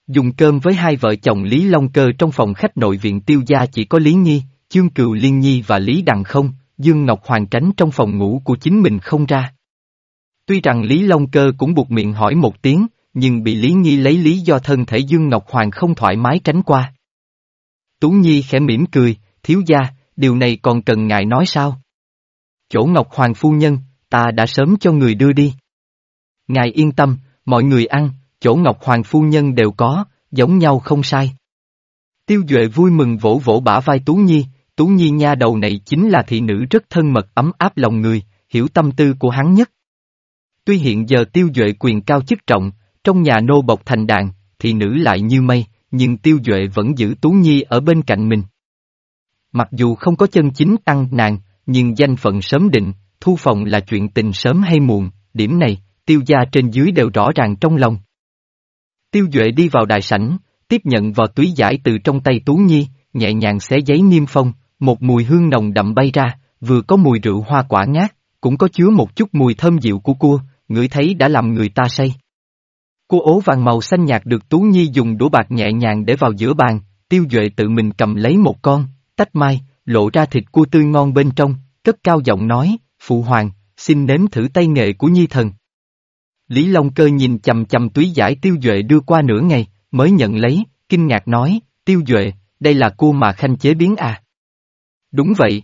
Dùng cơm với hai vợ chồng Lý Long Cơ trong phòng khách nội viện tiêu gia chỉ có Lý Nhi, Chương Cừu Liên Nhi và Lý Đằng không, Dương Ngọc Hoàng tránh trong phòng ngủ của chính mình không ra. Tuy rằng Lý Long Cơ cũng buộc miệng hỏi một tiếng, nhưng bị Lý Nhi lấy lý do thân thể Dương Ngọc Hoàng không thoải mái tránh qua. Tú Nhi khẽ mỉm cười, thiếu gia, điều này còn cần ngài nói sao? Chỗ Ngọc Hoàng phu nhân, ta đã sớm cho người đưa đi. Ngài yên tâm, mọi người ăn, chỗ Ngọc Hoàng phu nhân đều có, giống nhau không sai. Tiêu Duệ vui mừng vỗ vỗ bả vai Tú Nhi, Tú Nhi nha đầu này chính là thị nữ rất thân mật ấm áp lòng người, hiểu tâm tư của hắn nhất. Tuy hiện giờ Tiêu Duệ quyền cao chức trọng, trong nhà nô bộc thành đàn, thì nữ lại như mây, nhưng Tiêu Duệ vẫn giữ Tú Nhi ở bên cạnh mình. Mặc dù không có chân chính tăng nàng, nhưng danh phận sớm định, thu phòng là chuyện tình sớm hay muộn, điểm này, tiêu gia trên dưới đều rõ ràng trong lòng. Tiêu Duệ đi vào đại sảnh, tiếp nhận vào túy giải từ trong tay Tú Nhi, nhẹ nhàng xé giấy niêm phong, một mùi hương nồng đậm bay ra, vừa có mùi rượu hoa quả ngát, cũng có chứa một chút mùi thơm dịu của cua, ngửi thấy đã làm người ta say. Cua ố vàng màu xanh nhạt được Tú Nhi dùng đũa bạc nhẹ nhàng để vào giữa bàn, tiêu duệ tự mình cầm lấy một con, tách mai, lộ ra thịt cua tươi ngon bên trong, cất cao giọng nói, Phụ Hoàng, xin nếm thử tay nghệ của Nhi Thần. Lý Long Cơ nhìn chầm chầm túy giải tiêu duệ đưa qua nửa ngày, mới nhận lấy, kinh ngạc nói, tiêu duệ, đây là cua mà khanh chế biến à? Đúng vậy.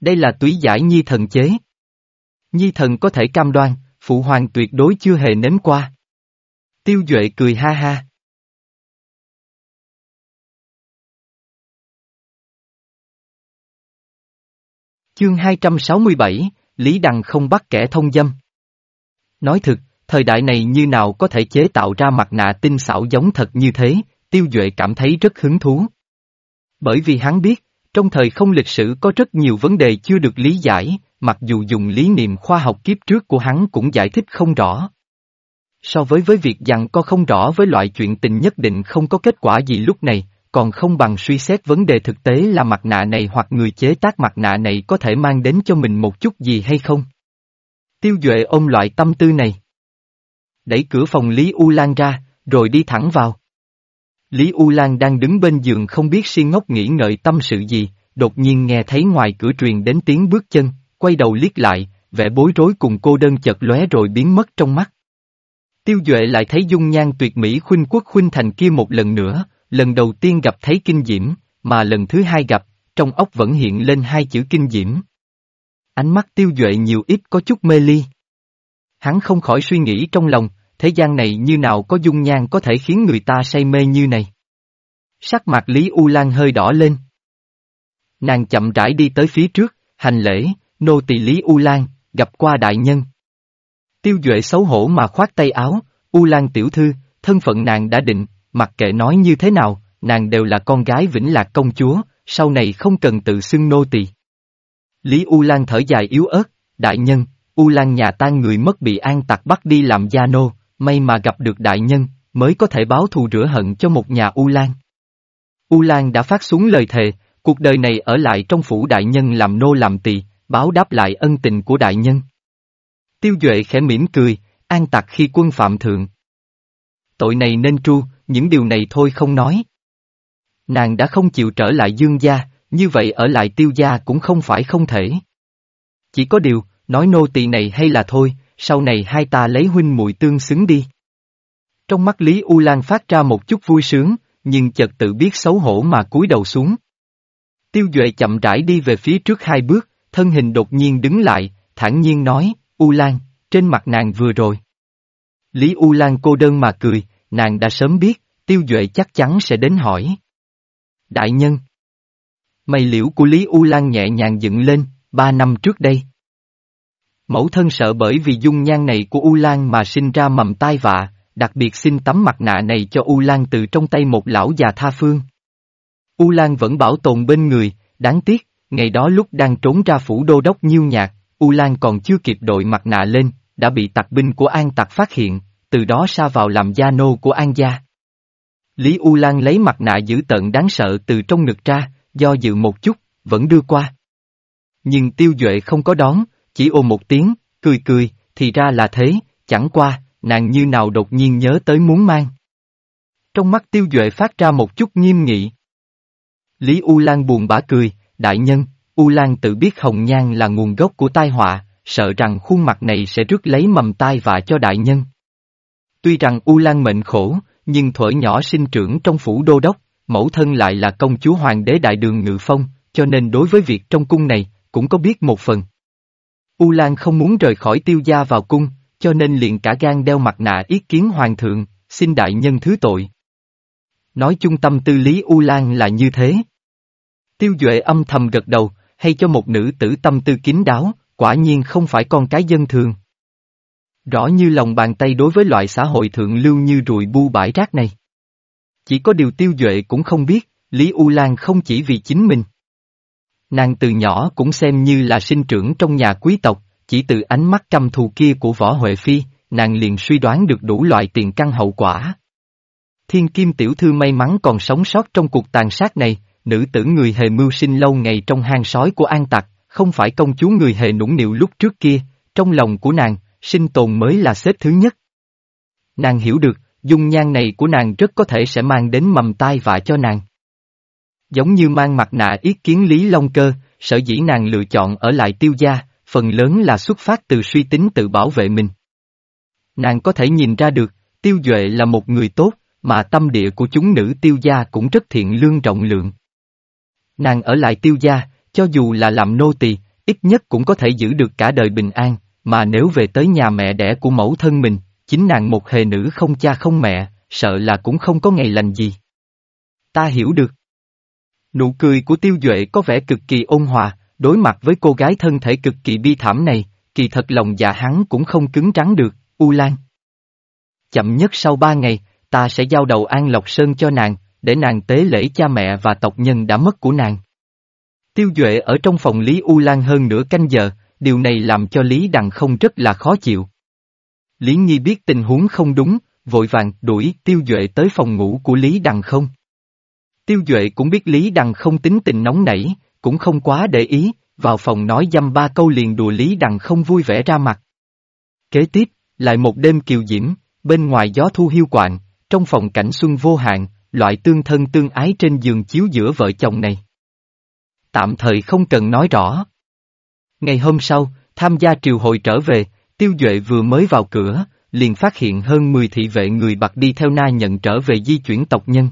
Đây là túy giải Nhi Thần chế. Nhi Thần có thể cam đoan, Phụ Hoàng tuyệt đối chưa hề nếm qua. Tiêu Duệ cười ha ha. Chương 267, Lý Đằng không bắt kẻ thông dâm. Nói thực, thời đại này như nào có thể chế tạo ra mặt nạ tinh xảo giống thật như thế, Tiêu Duệ cảm thấy rất hứng thú. Bởi vì hắn biết, trong thời không lịch sử có rất nhiều vấn đề chưa được lý giải, mặc dù dùng lý niệm khoa học kiếp trước của hắn cũng giải thích không rõ. So với với việc dặn co không rõ với loại chuyện tình nhất định không có kết quả gì lúc này, còn không bằng suy xét vấn đề thực tế là mặt nạ này hoặc người chế tác mặt nạ này có thể mang đến cho mình một chút gì hay không. Tiêu Duệ ôm loại tâm tư này. Đẩy cửa phòng Lý U Lan ra, rồi đi thẳng vào. Lý U Lan đang đứng bên giường không biết si ngốc nghĩ ngợi tâm sự gì, đột nhiên nghe thấy ngoài cửa truyền đến tiếng bước chân, quay đầu liếc lại, vẻ bối rối cùng cô đơn chợt lóe rồi biến mất trong mắt. Tiêu Duệ lại thấy dung nhan tuyệt mỹ khuynh quốc khuynh thành kia một lần nữa, lần đầu tiên gặp thấy kinh diễm, mà lần thứ hai gặp, trong ốc vẫn hiện lên hai chữ kinh diễm. Ánh mắt Tiêu Duệ nhiều ít có chút mê ly. Hắn không khỏi suy nghĩ trong lòng, thế gian này như nào có dung nhan có thể khiến người ta say mê như này. Sắc mặt Lý U Lan hơi đỏ lên. Nàng chậm rãi đi tới phía trước, hành lễ, nô tỳ Lý U Lan, gặp qua đại nhân. Tiêu Duệ xấu hổ mà khoát tay áo, U Lan tiểu thư, thân phận nàng đã định, mặc kệ nói như thế nào, nàng đều là con gái Vĩnh Lạc công chúa, sau này không cần tự xưng nô tỳ. Lý U Lan thở dài yếu ớt, đại nhân, U Lan nhà tan người mất bị an tặc bắt đi làm gia nô, may mà gặp được đại nhân, mới có thể báo thù rửa hận cho một nhà U Lan. U Lan đã phát xuống lời thề, cuộc đời này ở lại trong phủ đại nhân làm nô làm tỳ, báo đáp lại ân tình của đại nhân. Tiêu Duệ khẽ mỉm cười, an tặc khi quân phạm thượng. Tội này nên tru, những điều này thôi không nói. Nàng đã không chịu trở lại dương gia, như vậy ở lại tiêu gia cũng không phải không thể. Chỉ có điều, nói nô tỳ này hay là thôi, sau này hai ta lấy huynh muội tương xứng đi. Trong mắt Lý U Lan phát ra một chút vui sướng, nhưng chợt tự biết xấu hổ mà cúi đầu xuống. Tiêu Duệ chậm rãi đi về phía trước hai bước, thân hình đột nhiên đứng lại, thản nhiên nói, U Lan, trên mặt nàng vừa rồi. Lý U Lan cô đơn mà cười, nàng đã sớm biết, Tiêu Duệ chắc chắn sẽ đến hỏi. Đại nhân. Mày liễu của Lý U Lan nhẹ nhàng dựng lên, ba năm trước đây. Mẫu thân sợ bởi vì dung nhan này của U Lan mà sinh ra mầm tai vạ, đặc biệt xin tấm mặt nạ này cho U Lan từ trong tay một lão già tha phương. U Lan vẫn bảo tồn bên người, đáng tiếc, ngày đó lúc đang trốn ra phủ đô đốc nhiêu nhạc, U Lan còn chưa kịp đội mặt nạ lên, đã bị tặc binh của An tặc phát hiện, từ đó sa vào làm gia nô của An gia. Lý U Lan lấy mặt nạ giữ tận đáng sợ từ trong ngực ra, do dự một chút, vẫn đưa qua. Nhưng tiêu duệ không có đón, chỉ ôm một tiếng, cười cười, thì ra là thế, chẳng qua, nàng như nào đột nhiên nhớ tới muốn mang. Trong mắt tiêu duệ phát ra một chút nghiêm nghị. Lý U Lan buồn bã cười, đại nhân, U Lan tự biết hồng nhan là nguồn gốc của tai họa, sợ rằng khuôn mặt này sẽ rước lấy mầm tai vạ cho đại nhân. Tuy rằng U Lan mệnh khổ, nhưng thuở nhỏ sinh trưởng trong phủ đô đốc, mẫu thân lại là công chúa hoàng đế đại đường ngự phong, cho nên đối với việc trong cung này, cũng có biết một phần. U Lan không muốn rời khỏi tiêu gia vào cung, cho nên liền cả gan đeo mặt nạ ý kiến hoàng thượng, xin đại nhân thứ tội. Nói chung tâm tư lý U Lan là như thế. Tiêu Duệ âm thầm gật đầu, hay cho một nữ tử tâm tư kín đáo, quả nhiên không phải con cái dân thường. Rõ như lòng bàn tay đối với loại xã hội thượng lưu như rùi bu bãi rác này. Chỉ có điều tiêu duệ cũng không biết, Lý U Lan không chỉ vì chính mình. Nàng từ nhỏ cũng xem như là sinh trưởng trong nhà quý tộc, chỉ từ ánh mắt căm thù kia của Võ Huệ Phi, nàng liền suy đoán được đủ loại tiền căn hậu quả. Thiên Kim Tiểu Thư may mắn còn sống sót trong cuộc tàn sát này, nữ tử người hề mưu sinh lâu ngày trong hang sói của an tặc, không phải công chúa người hề nũng nịu lúc trước kia, trong lòng của nàng, sinh tồn mới là xếp thứ nhất. Nàng hiểu được, dung nhan này của nàng rất có thể sẽ mang đến mầm tai vạ cho nàng. Giống như mang mặt nạ ý kiến Lý Long Cơ, sở dĩ nàng lựa chọn ở lại tiêu gia, phần lớn là xuất phát từ suy tính tự bảo vệ mình. Nàng có thể nhìn ra được, tiêu duệ là một người tốt, mà tâm địa của chúng nữ tiêu gia cũng rất thiện lương rộng lượng. Nàng ở lại tiêu gia, cho dù là làm nô tỳ, ít nhất cũng có thể giữ được cả đời bình an, mà nếu về tới nhà mẹ đẻ của mẫu thân mình, chính nàng một hề nữ không cha không mẹ, sợ là cũng không có ngày lành gì. Ta hiểu được. Nụ cười của tiêu duệ có vẻ cực kỳ ôn hòa, đối mặt với cô gái thân thể cực kỳ bi thảm này, kỳ thật lòng dạ hắn cũng không cứng rắn được, U Lan. Chậm nhất sau ba ngày, ta sẽ giao đầu An Lộc Sơn cho nàng, để nàng tế lễ cha mẹ và tộc nhân đã mất của nàng. Tiêu Duệ ở trong phòng Lý U Lan hơn nửa canh giờ, điều này làm cho Lý Đằng không rất là khó chịu. Lý Nhi biết tình huống không đúng, vội vàng đuổi Tiêu Duệ tới phòng ngủ của Lý Đằng không. Tiêu Duệ cũng biết Lý Đằng không tính tình nóng nảy, cũng không quá để ý, vào phòng nói dăm ba câu liền đùa Lý Đằng không vui vẻ ra mặt. Kế tiếp, lại một đêm kiều diễm, bên ngoài gió thu hiu quạng, trong phòng cảnh xuân vô hạn, loại tương thân tương ái trên giường chiếu giữa vợ chồng này. Tạm thời không cần nói rõ. Ngày hôm sau, tham gia triều hội trở về, Tiêu Duệ vừa mới vào cửa, liền phát hiện hơn 10 thị vệ người bạc đi theo na nhận trở về di chuyển tộc nhân.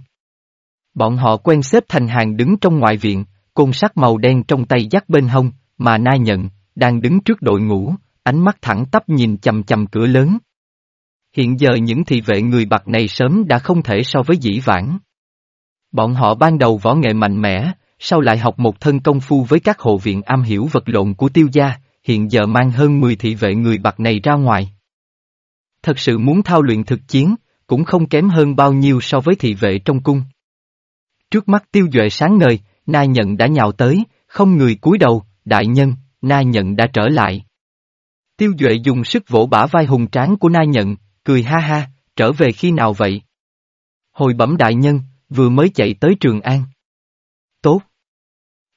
Bọn họ quen xếp thành hàng đứng trong ngoại viện, côn sắt màu đen trong tay dắt bên hông, mà na nhận, đang đứng trước đội ngũ, ánh mắt thẳng tắp nhìn chầm chầm cửa lớn. Hiện giờ những thị vệ người bạc này sớm đã không thể so với dĩ vãng. Bọn họ ban đầu võ nghệ mạnh mẽ, sau lại học một thân công phu với các hộ viện am hiểu vật lộn của tiêu gia, hiện giờ mang hơn 10 thị vệ người bạc này ra ngoài. Thật sự muốn thao luyện thực chiến, cũng không kém hơn bao nhiêu so với thị vệ trong cung. Trước mắt tiêu duệ sáng ngời, na nhận đã nhào tới, không người cúi đầu, đại nhân, na nhận đã trở lại. Tiêu duệ dùng sức vỗ bả vai hùng tráng của na nhận, cười ha ha, trở về khi nào vậy? Hồi bẩm đại nhân, vừa mới chạy tới Trường An. Tốt.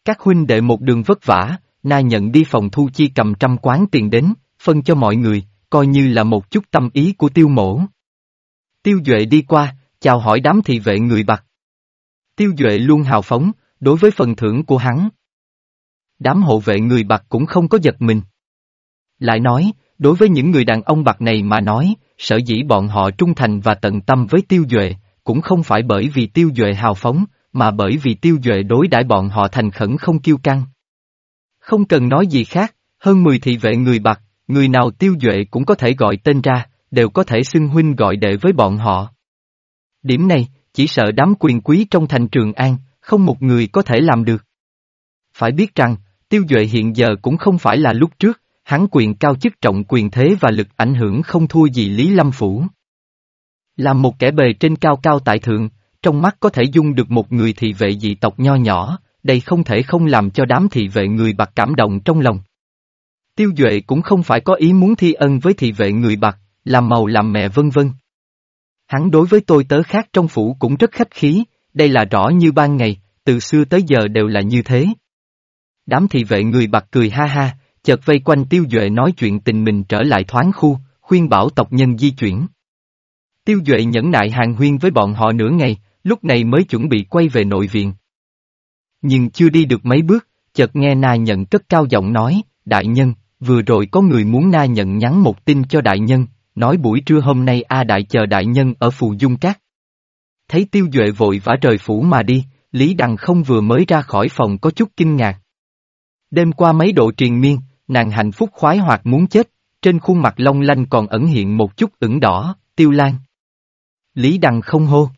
Các huynh đệ một đường vất vả, na nhận đi phòng thu chi cầm trăm quán tiền đến, phân cho mọi người, coi như là một chút tâm ý của tiêu mổ. Tiêu Duệ đi qua, chào hỏi đám thị vệ người bạc. Tiêu Duệ luôn hào phóng, đối với phần thưởng của hắn. Đám hộ vệ người bạc cũng không có giật mình. Lại nói, đối với những người đàn ông bạc này mà nói, sở dĩ bọn họ trung thành và tận tâm với Tiêu Duệ, cũng không phải bởi vì Tiêu Duệ hào phóng, mà bởi vì Tiêu Duệ đối đãi bọn họ thành khẩn không kiêu căng. Không cần nói gì khác, hơn 10 thị vệ người bạc, người nào Tiêu Duệ cũng có thể gọi tên ra, đều có thể xưng huynh gọi đệ với bọn họ. Điểm này, chỉ sợ đám quyền quý trong thành Trường An, không một người có thể làm được. Phải biết rằng, Tiêu Duệ hiện giờ cũng không phải là lúc trước, hắn quyền cao chức trọng quyền thế và lực ảnh hưởng không thua gì Lý Lâm Phủ. Làm một kẻ bề trên cao cao tại thượng, trong mắt có thể dung được một người thị vệ dị tộc nho nhỏ, đây không thể không làm cho đám thị vệ người bạc cảm động trong lòng. Tiêu Duệ cũng không phải có ý muốn thi ân với thị vệ người bạc, làm màu làm mẹ vân vân. Hắn đối với tôi tớ khác trong phủ cũng rất khách khí, đây là rõ như ban ngày, từ xưa tới giờ đều là như thế. Đám thị vệ người bạc cười ha ha, chợt vây quanh tiêu duệ nói chuyện tình mình trở lại thoáng khu, khuyên bảo tộc nhân di chuyển. Tiêu duệ nhẫn nại hàng huyên với bọn họ nửa ngày, lúc này mới chuẩn bị quay về nội viện. Nhưng chưa đi được mấy bước, chợt nghe na nhận cất cao giọng nói, đại nhân, vừa rồi có người muốn na nhận nhắn một tin cho đại nhân, nói buổi trưa hôm nay A Đại chờ đại nhân ở Phù Dung Cát. Thấy tiêu duệ vội vã rời phủ mà đi, Lý Đằng không vừa mới ra khỏi phòng có chút kinh ngạc. Đêm qua mấy độ triền miên, nàng hạnh phúc khoái hoạt muốn chết, trên khuôn mặt long lanh còn ẩn hiện một chút ửng đỏ, tiêu lan. Lý Đằng không hô.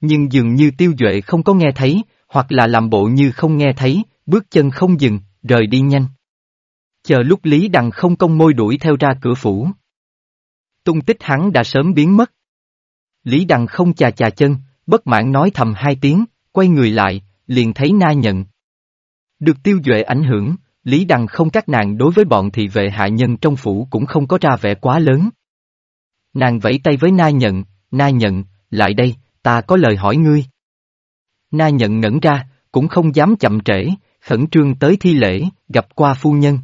Nhưng dường như tiêu duệ không có nghe thấy, hoặc là làm bộ như không nghe thấy, bước chân không dừng, rời đi nhanh. Chờ lúc Lý Đằng không công môi đuổi theo ra cửa phủ. Tung tích hắn đã sớm biến mất. Lý Đằng không chà chà chân, bất mãn nói thầm hai tiếng, quay người lại, liền thấy na nhận. Được tiêu duệ ảnh hưởng, Lý Đằng không các nàng đối với bọn thị vệ hạ nhân trong phủ cũng không có ra vẻ quá lớn. Nàng vẫy tay với na nhận, na nhận, lại đây, ta có lời hỏi ngươi. Na nhận ngẩn ra, cũng không dám chậm trễ, khẩn trương tới thi lễ, gặp qua phu nhân.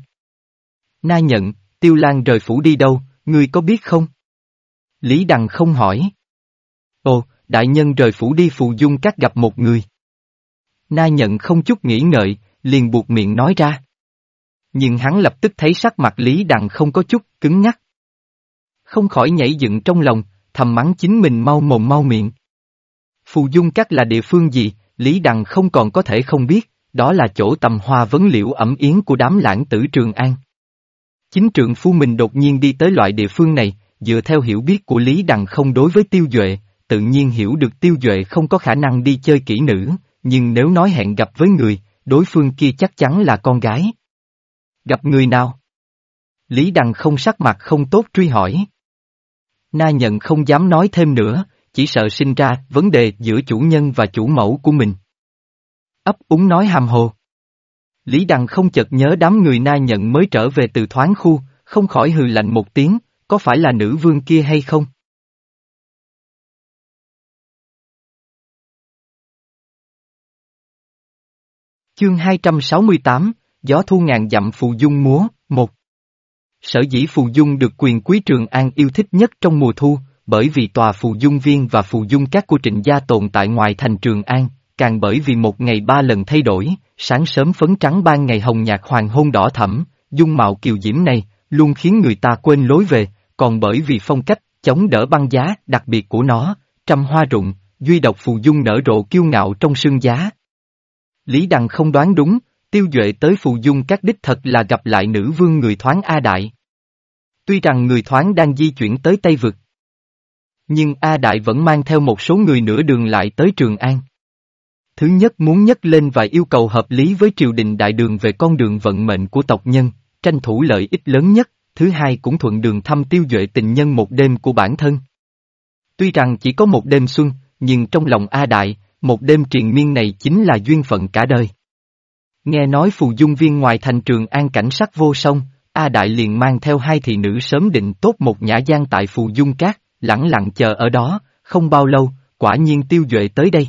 Na nhận, tiêu lan rời phủ đi đâu, ngươi có biết không? Lý Đằng không hỏi. Ồ, đại nhân rời phủ đi phù dung các gặp một người. Na nhận không chút nghĩ ngợi, liền buộc miệng nói ra. Nhưng hắn lập tức thấy sắc mặt Lý Đằng không có chút cứng nhắc. Không khỏi nhảy dựng trong lòng, thầm mắng chính mình mau mồm mau miệng. Phù dung các là địa phương gì, Lý Đằng không còn có thể không biết, đó là chỗ tầm hoa vấn liễu ẩm yến của đám lãng tử Trường An. Chính trượng phu mình đột nhiên đi tới loại địa phương này, dựa theo hiểu biết của Lý Đằng không đối với tiêu duệ, tự nhiên hiểu được tiêu duệ không có khả năng đi chơi kỹ nữ, nhưng nếu nói hẹn gặp với người, đối phương kia chắc chắn là con gái. Gặp người nào? Lý Đằng không sắc mặt không tốt truy hỏi. Na nhận không dám nói thêm nữa, chỉ sợ sinh ra vấn đề giữa chủ nhân và chủ mẫu của mình. Ấp úng nói hàm hồ. Lý Đằng không chợt nhớ đám người na nhận mới trở về từ thoáng khu, không khỏi hừ lạnh một tiếng, có phải là nữ vương kia hay không? Chương 268, Gió thu ngàn dặm phù dung múa, một. Sở dĩ phù dung được quyền quý Trường An yêu thích nhất trong mùa thu, bởi vì tòa phù dung viên và phù dung các của trịnh gia tồn tại ngoài thành Trường An, càng bởi vì một ngày ba lần thay đổi, sáng sớm phấn trắng ban ngày hồng nhạt hoàng hôn đỏ thẫm, dung mạo kiều diễm này, luôn khiến người ta quên lối về, còn bởi vì phong cách, chống đỡ băng giá đặc biệt của nó, trăm hoa rụng, duy độc phù dung nở rộ kiêu ngạo trong sương giá. Lý Đằng không đoán đúng, tiêu duệ tới phù dung các đích thật là gặp lại nữ vương người thoáng A Đại. Tuy rằng người thoáng đang di chuyển tới Tây Vực. Nhưng A Đại vẫn mang theo một số người nửa đường lại tới Trường An. Thứ nhất muốn nhấc lên và yêu cầu hợp lý với triều đình đại đường về con đường vận mệnh của tộc nhân, tranh thủ lợi ích lớn nhất, thứ hai cũng thuận đường thăm tiêu duệ tình nhân một đêm của bản thân. Tuy rằng chỉ có một đêm xuân, nhưng trong lòng A Đại, một đêm triền miên này chính là duyên phận cả đời. Nghe nói phù dung viên ngoài thành trường an cảnh sắc vô song, A Đại liền mang theo hai thị nữ sớm định tốt một nhã gian tại phù dung cát, lẳng lặng chờ ở đó, không bao lâu, quả nhiên tiêu duệ tới đây.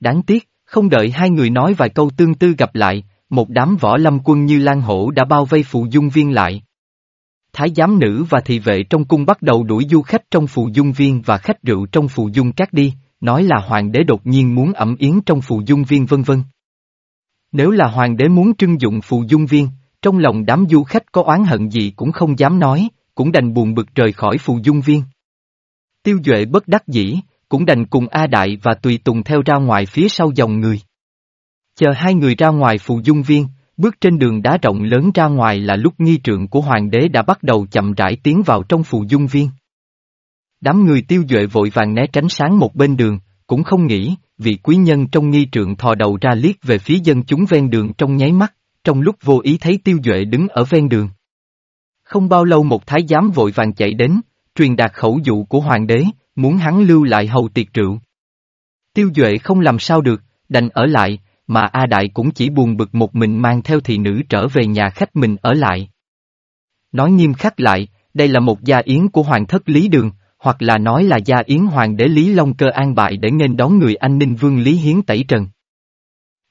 Đáng tiếc, không đợi hai người nói vài câu tương tư gặp lại, một đám võ lâm quân như lan hổ đã bao vây phù dung viên lại. Thái giám nữ và thị vệ trong cung bắt đầu đuổi du khách trong phù dung viên và khách rượu trong phù dung cát đi, nói là hoàng đế đột nhiên muốn ẩm yến trong phù dung viên vân vân. Nếu là hoàng đế muốn trưng dụng phù dung viên, trong lòng đám du khách có oán hận gì cũng không dám nói, cũng đành buồn bực rời khỏi phù dung viên. Tiêu Duệ bất đắc dĩ, cũng đành cùng A Đại và Tùy Tùng theo ra ngoài phía sau dòng người. Chờ hai người ra ngoài phù dung viên, bước trên đường đá rộng lớn ra ngoài là lúc nghi trượng của hoàng đế đã bắt đầu chậm rãi tiến vào trong phù dung viên. Đám người tiêu duệ vội vàng né tránh sáng một bên đường, cũng không nghĩ, vị quý nhân trong nghi trượng thò đầu ra liếc về phía dân chúng ven đường trong nháy mắt, trong lúc vô ý thấy tiêu duệ đứng ở ven đường. Không bao lâu một thái giám vội vàng chạy đến, truyền đạt khẩu dụ của hoàng đế, muốn hắn lưu lại hầu tiệc rượu. Tiêu duệ không làm sao được, đành ở lại, mà A Đại cũng chỉ buồn bực một mình mang theo thị nữ trở về nhà khách mình ở lại. Nói nghiêm khắc lại, đây là một gia yến của hoàng thất Lý Đường, hoặc là nói là gia yến hoàng đế Lý Long Cơ an bại để nghênh đón người anh ninh vương Lý Hiến tẩy trần.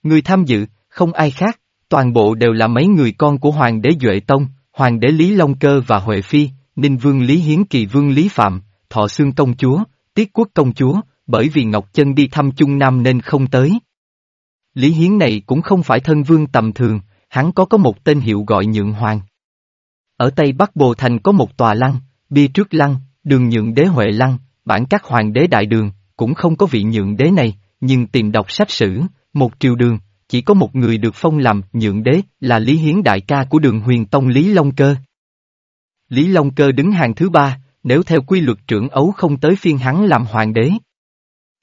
Người tham dự, không ai khác, toàn bộ đều là mấy người con của hoàng đế Duệ Tông, hoàng đế Lý Long Cơ và Huệ Phi, ninh vương Lý Hiến kỳ vương Lý Phạm, thọ xương công chúa, tiết quốc công chúa, bởi vì Ngọc Chân đi thăm Trung Nam nên không tới. Lý Hiến này cũng không phải thân vương tầm thường, hắn có có một tên hiệu gọi Nhượng Hoàng. Ở Tây Bắc Bồ Thành có một tòa lăng, bia trước lăng, đường nhượng đế Huệ lăng, bản các hoàng đế đại đường, cũng không có vị nhượng đế này, nhưng tìm đọc sách sử, một triều đường, chỉ có một người được phong làm nhượng đế là Lý Hiến đại ca của đường huyền tông Lý Long Cơ. Lý Long Cơ đứng hàng thứ ba, nếu theo quy luật trưởng ấu không tới phiên hắn làm hoàng đế.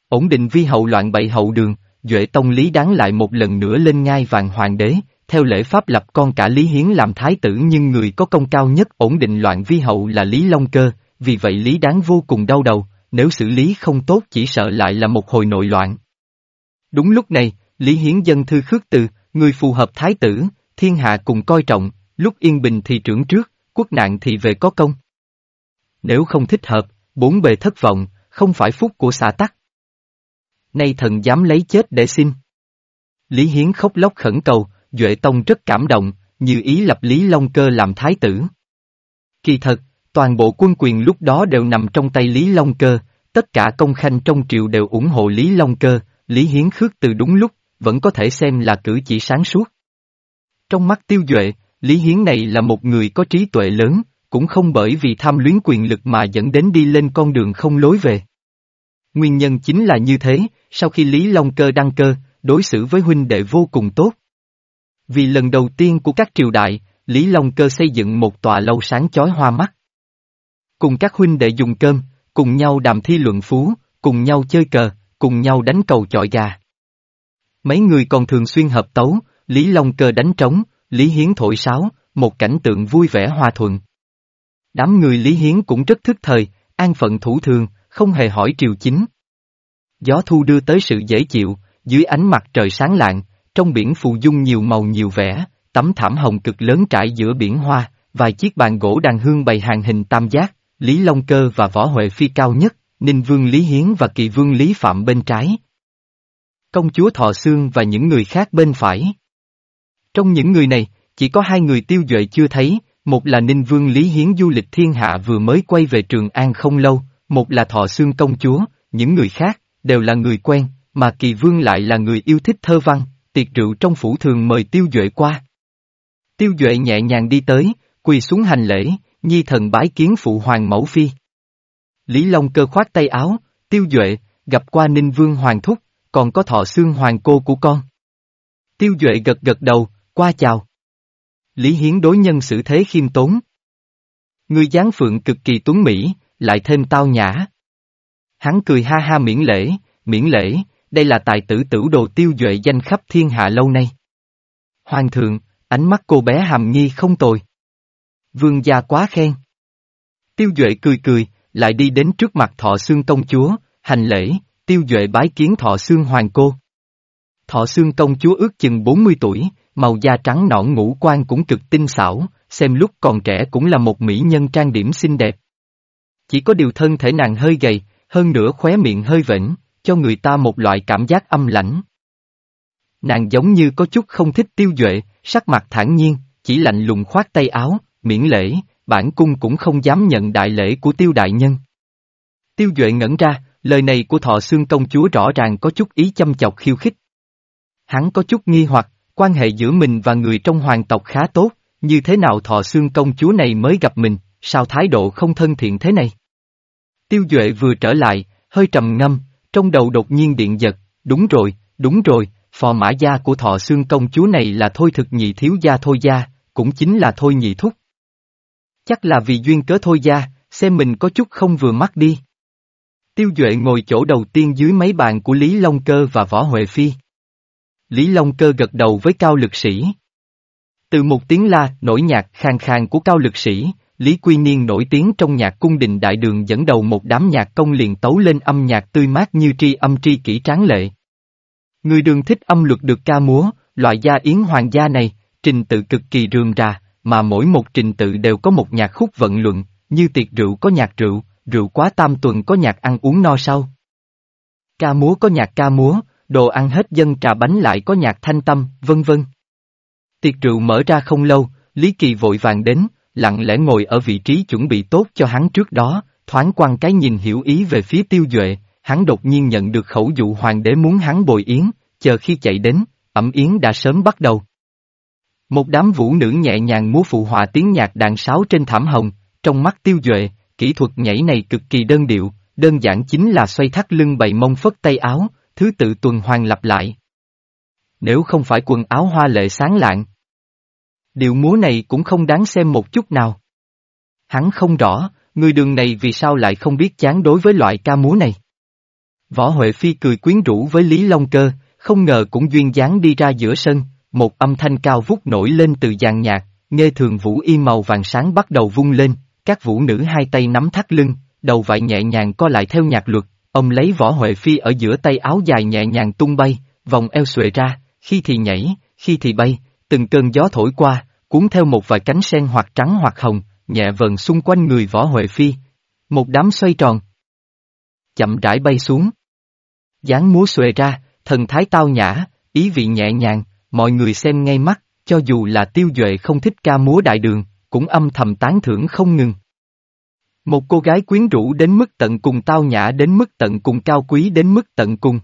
Ổn định vi hậu loạn bậy hậu đường, Duệ Tông Lý đáng lại một lần nữa lên ngai vàng hoàng đế, theo lễ pháp lập con cả Lý Hiến làm thái tử nhưng người có công cao nhất ổn định loạn vi hậu là Lý Long Cơ, vì vậy Lý đáng vô cùng đau đầu, nếu xử lý không tốt chỉ sợ lại là một hồi nội loạn. Đúng lúc này, Lý Hiến dân thư khước từ, người phù hợp thái tử, thiên hạ cùng coi trọng, lúc yên bình thì trưởng trước, quốc nạn thì về có công. Nếu không thích hợp, bốn bề thất vọng, không phải phúc của xã tắc. Nay thần dám lấy chết để xin. Lý Hiến khóc lóc khẩn cầu, Duệ Tông rất cảm động, như ý lập Lý Long Cơ làm thái tử. Kỳ thật, toàn bộ quân quyền lúc đó đều nằm trong tay Lý Long Cơ, tất cả công khanh trong triều đều ủng hộ Lý Long Cơ, Lý Hiến khước từ đúng lúc, vẫn có thể xem là cử chỉ sáng suốt. Trong mắt tiêu duệ, Lý Hiến này là một người có trí tuệ lớn, cũng không bởi vì tham luyến quyền lực mà dẫn đến đi lên con đường không lối về. Nguyên nhân chính là như thế, sau khi Lý Long Cơ đăng cơ, đối xử với huynh đệ vô cùng tốt. Vì lần đầu tiên của các triều đại, Lý Long Cơ xây dựng một tòa lâu sáng chói hoa mắt. Cùng các huynh đệ dùng cơm, cùng nhau đàm thi luận phú, cùng nhau chơi cờ, cùng nhau đánh cầu chọi gà. Mấy người còn thường xuyên hợp tấu, Lý Long cờ đánh trống, Lý Hiến thổi sáo, một cảnh tượng vui vẻ hòa thuận. Đám người Lý Hiến cũng rất thức thời, an phận thủ thường, không hề hỏi triều chính. Gió thu đưa tới sự dễ chịu, dưới ánh mặt trời sáng lạng, trong biển phù dung nhiều màu nhiều vẻ, tấm thảm hồng cực lớn trải giữa biển hoa, vài chiếc bàn gỗ đàn hương bày hàng hình tam giác, Lý Long Cơ và Võ Huệ Phi cao nhất, Ninh Vương Lý Hiến và Kỳ Vương Lý Phạm bên trái. công chúa Thọ Sương và những người khác bên phải. Trong những người này, chỉ có hai người tiêu duệ chưa thấy, một là Ninh Vương Lý Hiến du lịch thiên hạ vừa mới quay về Trường An không lâu, một là Thọ Sương công chúa, những người khác, đều là người quen, mà Kỳ Vương lại là người yêu thích thơ văn, tiệc rượu trong phủ thường mời tiêu duệ qua. Tiêu duệ nhẹ nhàng đi tới, quỳ xuống hành lễ, nhi thần bái kiến phụ hoàng mẫu phi. Lý Long cơ khoát tay áo, tiêu duệ, gặp qua Ninh Vương Hoàng Thúc, còn có thọ xương hoàng cô của con. Tiêu duệ gật gật đầu, qua chào. Lý Hiến đối nhân xử thế khiêm tốn. Người gián phượng cực kỳ tuấn mỹ, lại thêm tao nhã. Hắn cười ha ha miễn lễ, miễn lễ, đây là tài tử tử đồ tiêu duệ danh khắp thiên hạ lâu nay. Hoàng thượng, ánh mắt cô bé hàm nhi không tồi. Vương gia quá khen. Tiêu duệ cười cười, lại đi đến trước mặt thọ xương công chúa, hành lễ, tiêu duệ bái kiến thọ xương hoàng cô. Thọ xương công chúa ước chừng 40 tuổi, màu da trắng nõn ngũ quan cũng cực tinh xảo, xem lúc còn trẻ cũng là một mỹ nhân trang điểm xinh đẹp. Chỉ có điều thân thể nàng hơi gầy, hơn nữa khóe miệng hơi vĩnh, cho người ta một loại cảm giác âm lãnh. Nàng giống như có chút không thích tiêu duệ, sắc mặt thản nhiên, chỉ lạnh lùng khoát tay áo, miễn lễ, bản cung cũng không dám nhận đại lễ của tiêu đại nhân. Tiêu duệ ngẩn ra, lời này của thọ xương công chúa rõ ràng có chút ý châm chọc khiêu khích. Hắn có chút nghi hoặc, quan hệ giữa mình và người trong hoàng tộc khá tốt, như thế nào thọ xương công chúa này mới gặp mình, sao thái độ không thân thiện thế này? Tiêu Duệ vừa trở lại, hơi trầm ngâm, trong đầu đột nhiên điện giật, đúng rồi, đúng rồi, phò mã gia của thọ xương công chúa này là thôi thực nhị thiếu gia thôi gia, cũng chính là thôi nhị thúc. Chắc là vì duyên cớ thôi gia, xem mình có chút không vừa mắt đi. Tiêu Duệ ngồi chỗ đầu tiên dưới mấy bàn của Lý Long Cơ và Võ Huệ Phi. Lý Long Cơ gật đầu với cao lực sĩ. Từ một tiếng la, nổi nhạc khang khang của cao lực sĩ, Lý Quy Niên nổi tiếng trong nhạc cung đình đại đường dẫn đầu một đám nhạc công liền tấu lên âm nhạc tươi mát như tri âm tri kỹ tráng lệ. Người đường thích âm luật được ca múa, loại gia yến hoàng gia này, trình tự cực kỳ rườm rà, mà mỗi một trình tự đều có một nhạc khúc vận luận, như tiệc rượu có nhạc rượu, rượu quá tam tuần có nhạc ăn uống no sau. Ca múa có nhạc ca múa, đồ ăn hết dân trà bánh lại có nhạc thanh tâm, vân vân. Tiệc rượu mở ra không lâu, Lý Kỳ vội vàng đến, lặng lẽ ngồi ở vị trí chuẩn bị tốt cho hắn trước đó, thoáng quan cái nhìn hiểu ý về phía tiêu duệ, hắn đột nhiên nhận được khẩu dụ hoàng đế muốn hắn bồi yến, chờ khi chạy đến, ẩm yến đã sớm bắt đầu. Một đám vũ nữ nhẹ nhàng múa phụ họa tiếng nhạc đàn sáo trên thảm hồng, trong mắt tiêu duệ, kỹ thuật nhảy này cực kỳ đơn điệu, đơn giản chính là xoay thắt lưng bày mông phất tay áo, thứ tự tuần hoàn lặp lại. Nếu không phải quần áo hoa lệ sáng lạng, điệu múa này cũng không đáng xem một chút nào. Hắn không rõ, người đường này vì sao lại không biết chán đối với loại ca múa này. Võ Huệ Phi cười quyến rũ với Lý Long Cơ, không ngờ cũng duyên dáng đi ra giữa sân, một âm thanh cao vút nổi lên từ dàn nhạc, nghe thường vũ y màu vàng sáng bắt đầu vung lên, các vũ nữ hai tay nắm thắt lưng, đầu vải nhẹ nhàng co lại theo nhạc luật, ông lấy võ Huệ Phi ở giữa tay áo dài nhẹ nhàng tung bay, vòng eo xuệ ra, khi thì nhảy, khi thì bay, từng cơn gió thổi qua, cuốn theo một vài cánh sen hoặc trắng hoặc hồng, nhẹ vần xung quanh người võ Huệ Phi. Một đám xoay tròn. Chậm rãi bay xuống. dáng múa xuề ra, thần thái tao nhã, ý vị nhẹ nhàng, mọi người xem ngay mắt, cho dù là tiêu duệ không thích ca múa đại đường, cũng âm thầm tán thưởng không ngừng. Một cô gái quyến rũ đến mức tận cùng tao nhã đến mức tận cùng cao quý đến mức tận cùng.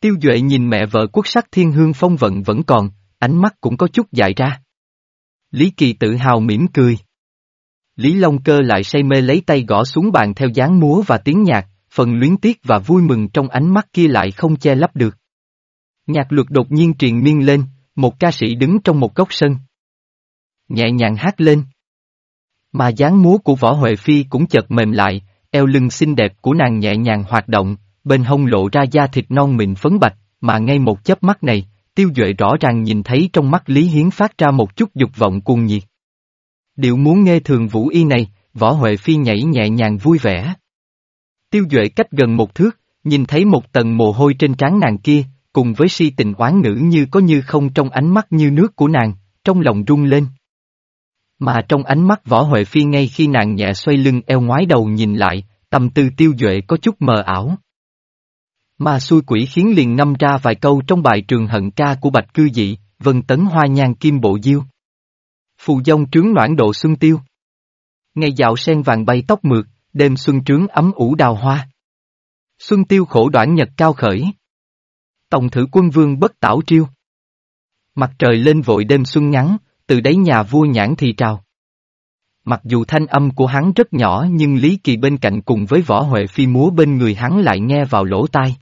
Tiêu Duệ nhìn mẹ vợ quốc sắc thiên hương phong vận vẫn còn, ánh mắt cũng có chút dại ra. Lý Kỳ tự hào mỉm cười. Lý Long Cơ lại say mê lấy tay gõ xuống bàn theo dáng múa và tiếng nhạc, phần luyến tiếc và vui mừng trong ánh mắt kia lại không che lấp được. Nhạc luật đột nhiên truyền miên lên, một ca sĩ đứng trong một góc sân. Nhẹ nhàng hát lên. Mà dáng múa của Võ Huệ Phi cũng chợt mềm lại, eo lưng xinh đẹp của nàng nhẹ nhàng hoạt động, bên hông lộ ra da thịt non mịn phấn bạch, mà ngay một chớp mắt này, tiêu duệ rõ ràng nhìn thấy trong mắt Lý Hiến phát ra một chút dục vọng cuồng nhiệt. Điệu muốn nghe thường vũ y này, Võ Huệ Phi nhảy nhẹ nhàng vui vẻ. Tiêu duệ cách gần một thước, nhìn thấy một tầng mồ hôi trên trán nàng kia, cùng với si tình oán ngữ như có như không trong ánh mắt như nước của nàng, trong lòng rung lên. Mà trong ánh mắt võ Huệ Phi ngay khi nàng nhẹ xoay lưng eo ngoái đầu nhìn lại, tâm tư tiêu duệ có chút mờ ảo. Mà xui quỷ khiến liền ngâm ra vài câu trong bài trường hận ca của Bạch Cư Dị, Vân Tấn Hoa Nhan Kim Bộ Diêu. Phù dông trướng noãn độ xuân tiêu. Ngày dạo sen vàng bay tóc mượt, đêm xuân trướng ấm ủ đào hoa. Xuân tiêu khổ đoạn nhật cao khởi. Tổng thử quân vương bất tảo triêu. Mặt trời lên vội đêm xuân ngắn, từ đấy nhà vua nhãn thì trào. Mặc dù thanh âm của hắn rất nhỏ nhưng Lý Kỳ bên cạnh cùng với võ Huệ Phi múa bên người hắn lại nghe vào lỗ tai.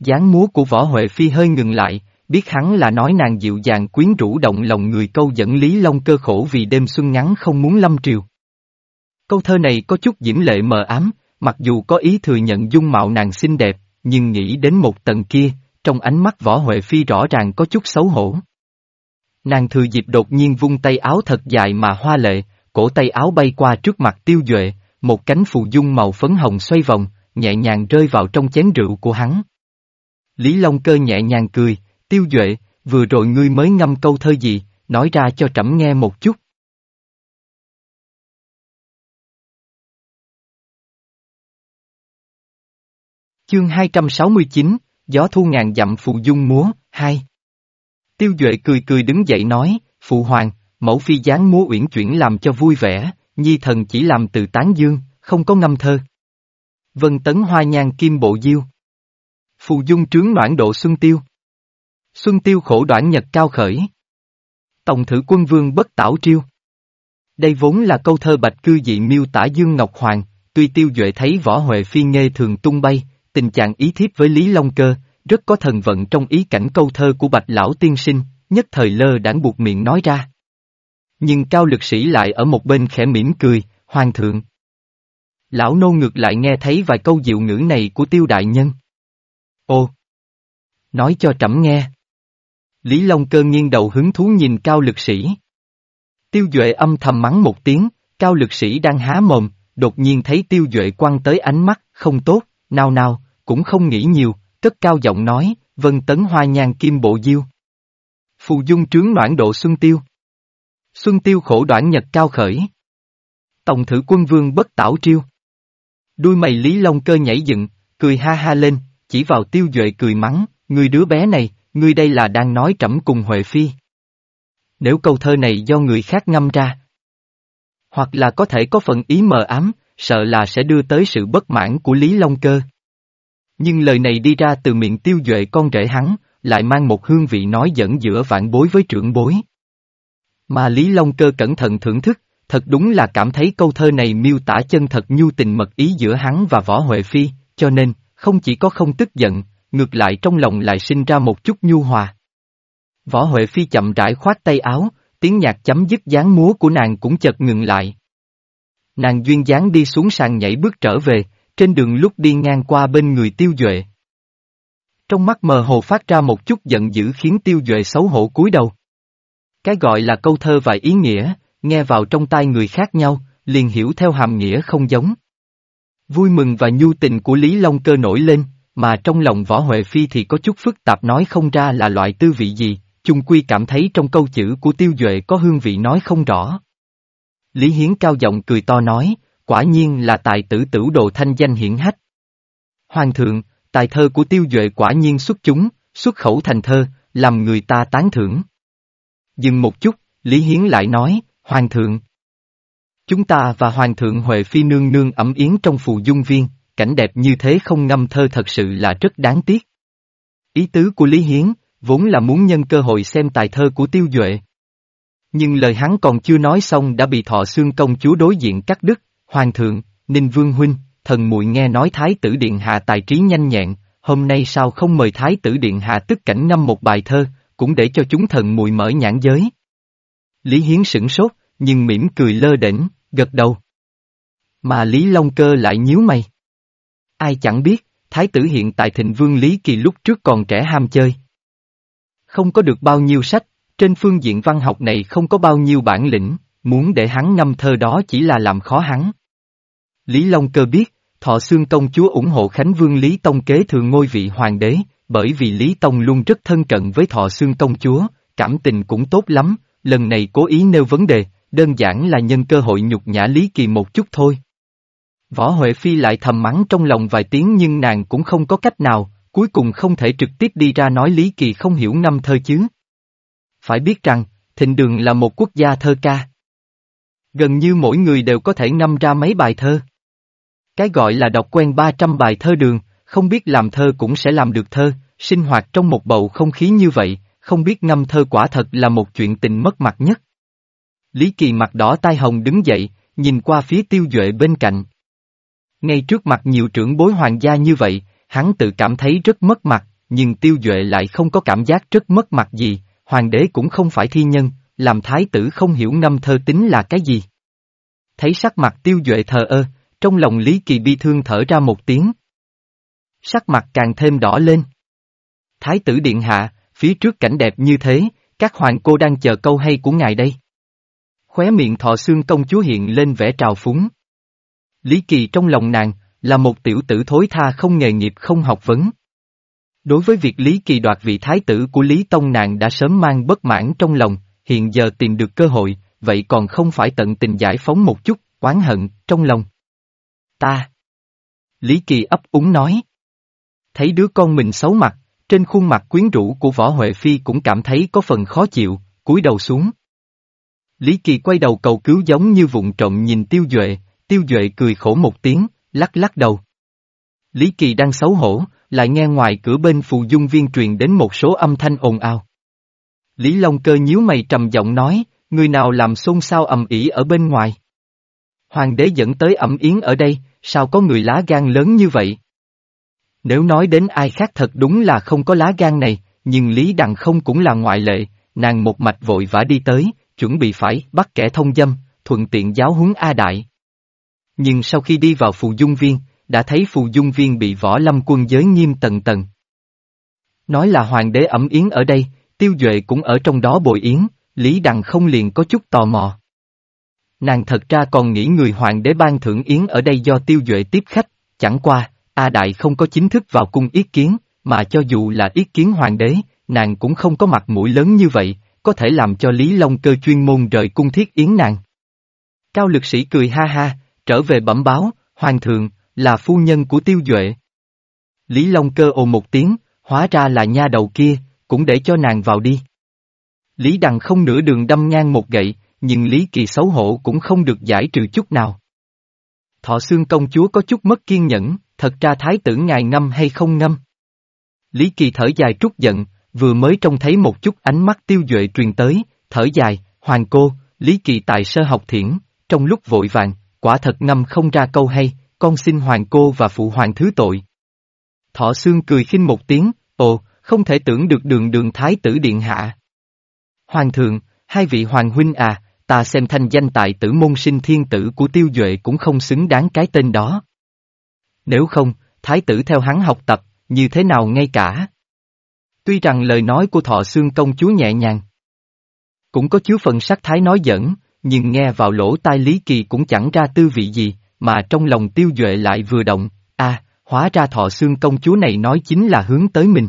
dáng múa của võ Huệ Phi hơi ngừng lại, biết hắn là nói nàng dịu dàng quyến rũ động lòng người câu dẫn Lý Long cơ khổ vì đêm xuân ngắn không muốn lâm triều. Câu thơ này có chút diễm lệ mờ ám, mặc dù có ý thừa nhận dung mạo nàng xinh đẹp, nhưng nghĩ đến một tầng kia, trong ánh mắt võ Huệ Phi rõ ràng có chút xấu hổ. Nàng thừa dịp đột nhiên vung tay áo thật dài mà hoa lệ, cổ tay áo bay qua trước mặt tiêu duệ, một cánh phù dung màu phấn hồng xoay vòng, nhẹ nhàng rơi vào trong chén rượu của hắn. Lý Long Cơ nhẹ nhàng cười, tiêu duệ, vừa rồi ngươi mới ngâm câu thơ gì, nói ra cho trẫm nghe một chút. Chương 269, Gió thu ngàn dặm phù dung múa, hai Tiêu Duệ cười cười đứng dậy nói, Phụ Hoàng, mẫu phi dáng múa uyển chuyển làm cho vui vẻ, nhi thần chỉ làm từ tán dương, không có ngâm thơ. Vân tấn hoa nhan kim bộ diêu. Phù dung trướng noãn độ xuân tiêu. Xuân tiêu khổ đoạn nhật cao khởi. Tổng thử quân vương bất tảo triêu. Đây vốn là câu thơ bạch cư dị miêu tả Dương Ngọc Hoàng, tuy tiêu duệ thấy võ huệ phi nghê thường tung bay, tình trạng ý thiếp với Lý Long Cơ, rất có thần vận trong ý cảnh câu thơ của bạch lão tiên sinh, nhất thời lơ đãng buộc miệng nói ra. Nhưng cao lực sĩ lại ở một bên khẽ mỉm cười, hoàng thượng. Lão nô ngược lại nghe thấy vài câu diệu ngữ này của tiêu đại nhân. Ô! Nói cho trẫm nghe. Lý Long cơ nghiêng đầu hứng thú nhìn cao lực sĩ. Tiêu Duệ âm thầm mắng một tiếng, cao lực sĩ đang há mồm, đột nhiên thấy Tiêu Duệ quăng tới ánh mắt, không tốt, nào nào, cũng không nghĩ nhiều, cất cao giọng nói, vân tấn hoa nhan kim bộ diêu. Phù dung trướng noãn độ xuân tiêu. Xuân tiêu khổ đoạn nhật cao khởi. Tổng thử quân vương bất tảo triêu. Đuôi mày Lý Long cơ nhảy dựng, cười ha ha lên, chỉ vào tiêu duệ cười mắng, người đứa bé này, ngươi đây là đang nói trẫm cùng Huệ Phi. Nếu câu thơ này do người khác ngâm ra, hoặc là có thể có phần ý mờ ám, sợ là sẽ đưa tới sự bất mãn của Lý Long Cơ. Nhưng lời này đi ra từ miệng tiêu duệ con rể hắn, lại mang một hương vị nói dẫn giữa vạn bối với trưởng bối. Mà Lý Long Cơ cẩn thận thưởng thức, thật đúng là cảm thấy câu thơ này miêu tả chân thật nhu tình mật ý giữa hắn và Võ Huệ Phi, cho nên, không chỉ có không tức giận, ngược lại trong lòng lại sinh ra một chút nhu hòa. Võ Huệ Phi chậm rãi khoát tay áo, tiếng nhạc chấm dứt dáng múa của nàng cũng chợt ngừng lại. Nàng duyên dáng đi xuống sàn nhảy bước trở về, trên đường lúc đi ngang qua bên người tiêu duệ. Trong mắt mờ hồ phát ra một chút giận dữ khiến tiêu duệ xấu hổ cúi đầu. Cái gọi là câu thơ và ý nghĩa, nghe vào trong tai người khác nhau, liền hiểu theo hàm nghĩa không giống. Vui mừng và nhu tình của Lý Long Cơ nổi lên, mà trong lòng Võ Huệ Phi thì có chút phức tạp nói không ra là loại tư vị gì, chung quy cảm thấy trong câu chữ của Tiêu Duệ có hương vị nói không rõ. Lý Hiến cao giọng cười to nói, quả nhiên là tài tử tử đồ thanh danh hiển hách. Hoàng thượng, tài thơ của Tiêu Duệ quả nhiên xuất chúng, xuất khẩu thành thơ, làm người ta tán thưởng. Dừng một chút, Lý Hiến lại nói, Hoàng thượng. Chúng ta và Hoàng thượng Huệ Phi nương nương ẩm yến trong phù dung viên, cảnh đẹp như thế không ngâm thơ thật sự là rất đáng tiếc. Ý tứ của Lý Hiến, vốn là muốn nhân cơ hội xem tài thơ của Tiêu Duệ. Nhưng lời hắn còn chưa nói xong đã bị thọ xương công chúa đối diện cắt đứt, Hoàng thượng, Ninh Vương Huynh, thần muội nghe nói Thái tử Điện Hạ tài trí nhanh nhẹn, hôm nay sao không mời Thái tử Điện Hạ tức cảnh ngâm một bài thơ, cũng để cho chúng thần muội mở nhãn giới. Lý Hiến sửng sốt, nhưng mỉm cười lơ đễnh, gật đầu. Mà Lý Long Cơ lại nhíu mày. Ai chẳng biết, Thái tử hiện tại thịnh vương Lý Kỳ lúc trước còn trẻ ham chơi. Không có được bao nhiêu sách, trên phương diện văn học này không có bao nhiêu bản lĩnh, muốn để hắn ngâm thơ đó chỉ là làm khó hắn. Lý Long Cơ biết, Thọ Xương Công Chúa ủng hộ Khánh Vương Lý Tông kế thừa ngôi vị hoàng đế, bởi vì Lý Tông luôn rất thân cận với Thọ Xương Công Chúa, cảm tình cũng tốt lắm, lần này cố ý nêu vấn đề, đơn giản là nhân cơ hội nhục nhã Lý Kỳ một chút thôi. Võ Huệ Phi lại thầm mắng trong lòng vài tiếng nhưng nàng cũng không có cách nào, cuối cùng không thể trực tiếp đi ra nói Lý Kỳ không hiểu năm thơ chứ. Phải biết rằng, thịnh đường là một quốc gia thơ ca. Gần như mỗi người đều có thể ngâm ra mấy bài thơ. Cái gọi là đọc quen 300 bài thơ đường, không biết làm thơ cũng sẽ làm được thơ, sinh hoạt trong một bầu không khí như vậy, không biết ngâm thơ quả thật là một chuyện tình mất mặt nhất. Lý Kỳ mặt đỏ tai hồng đứng dậy, nhìn qua phía tiêu duệ bên cạnh. Ngay trước mặt nhiều trưởng bối hoàng gia như vậy, hắn tự cảm thấy rất mất mặt, nhưng tiêu duệ lại không có cảm giác rất mất mặt gì, hoàng đế cũng không phải thi nhân, làm thái tử không hiểu ngâm thơ tính là cái gì. Thấy sắc mặt tiêu duệ thờ ơ, trong lòng Lý Kỳ bi thương thở ra một tiếng. Sắc mặt càng thêm đỏ lên. Thái tử điện hạ, phía trước cảnh đẹp như thế, các hoàng cô đang chờ câu hay của ngài đây. Khóe miệng thọ xương công chúa hiện lên vẻ trào phúng. Lý Kỳ trong lòng nàng, là một tiểu tử thối tha không nghề nghiệp không học vấn. Đối với việc Lý Kỳ đoạt vị thái tử của Lý Tông nàng đã sớm mang bất mãn trong lòng, hiện giờ tìm được cơ hội, vậy còn không phải tận tình giải phóng một chút, oán hận, trong lòng. Ta. Lý Kỳ ấp úng nói. Thấy đứa con mình xấu mặt, trên khuôn mặt quyến rũ của Võ Huệ Phi cũng cảm thấy có phần khó chịu, cúi đầu xuống. Lý Kỳ quay đầu cầu cứu giống như vụng trộm nhìn Tiêu Duệ, Tiêu Duệ cười khổ một tiếng, lắc lắc đầu. Lý Kỳ đang xấu hổ, lại nghe ngoài cửa bên phù dung viên truyền đến một số âm thanh ồn ào. Lý Long Cơ nhíu mày trầm giọng nói, người nào làm xôn xao ầm ĩ ở bên ngoài. Hoàng đế dẫn tới ẩm yến ở đây, sao có người lá gan lớn như vậy? Nếu nói đến ai khác thật đúng là không có lá gan này, nhưng Lý Đằng không cũng là ngoại lệ, nàng một mạch vội vã đi tới, chuẩn bị phải bắt kẻ thông dâm, thuận tiện giáo huấn A Đại. Nhưng sau khi đi vào phù dung viên, đã thấy phù dung viên bị võ lâm quân giới nghiêm tần tần. Nói là hoàng đế ẩm yến ở đây, tiêu duệ cũng ở trong đó bồi yến, Lý Đằng không liền có chút tò mò. Nàng thật ra còn nghĩ người hoàng đế ban thưởng yến ở đây do tiêu duệ tiếp khách, chẳng qua, A Đại không có chính thức vào cung ý kiến, mà cho dù là ý kiến hoàng đế, nàng cũng không có mặt mũi lớn như vậy, có thể làm cho Lý Long cơ chuyên môn rời cung thiết yến nàng. Cao lực sĩ cười ha ha, trở về bẩm báo, hoàng thượng, là phu nhân của tiêu duệ. Lý Long cơ ồ một tiếng, hóa ra là nha đầu kia, cũng để cho nàng vào đi. Lý Đằng không nửa đường đâm ngang một gậy, nhưng Lý Kỳ xấu hổ cũng không được giải trừ chút nào. Thọ xương công chúa có chút mất kiên nhẫn, thật ra thái tử ngài ngâm hay không ngâm. Lý Kỳ thở dài trút giận, vừa mới trông thấy một chút ánh mắt tiêu duệ truyền tới, thở dài, hoàng cô, Lý Kỳ tại sơ học thiển, trong lúc vội vàng, quả thật ngâm không ra câu hay, con xin hoàng cô và phụ hoàng thứ tội. Thọ xương cười khinh một tiếng, ồ, không thể tưởng được đường đường thái tử điện hạ. Hoàng thượng, hai vị hoàng huynh à, ta xem thanh danh tại tử môn sinh thiên tử của tiêu duệ cũng không xứng đáng cái tên đó. Nếu không, thái tử theo hắn học tập, như thế nào ngay cả. Tuy rằng lời nói của thọ xương công chúa nhẹ nhàng. Cũng có chứa phần sắc thái nói dẫn nhưng nghe vào lỗ tai Lý Kỳ cũng chẳng ra tư vị gì, mà trong lòng tiêu duệ lại vừa động, a hóa ra thọ xương công chúa này nói chính là hướng tới mình.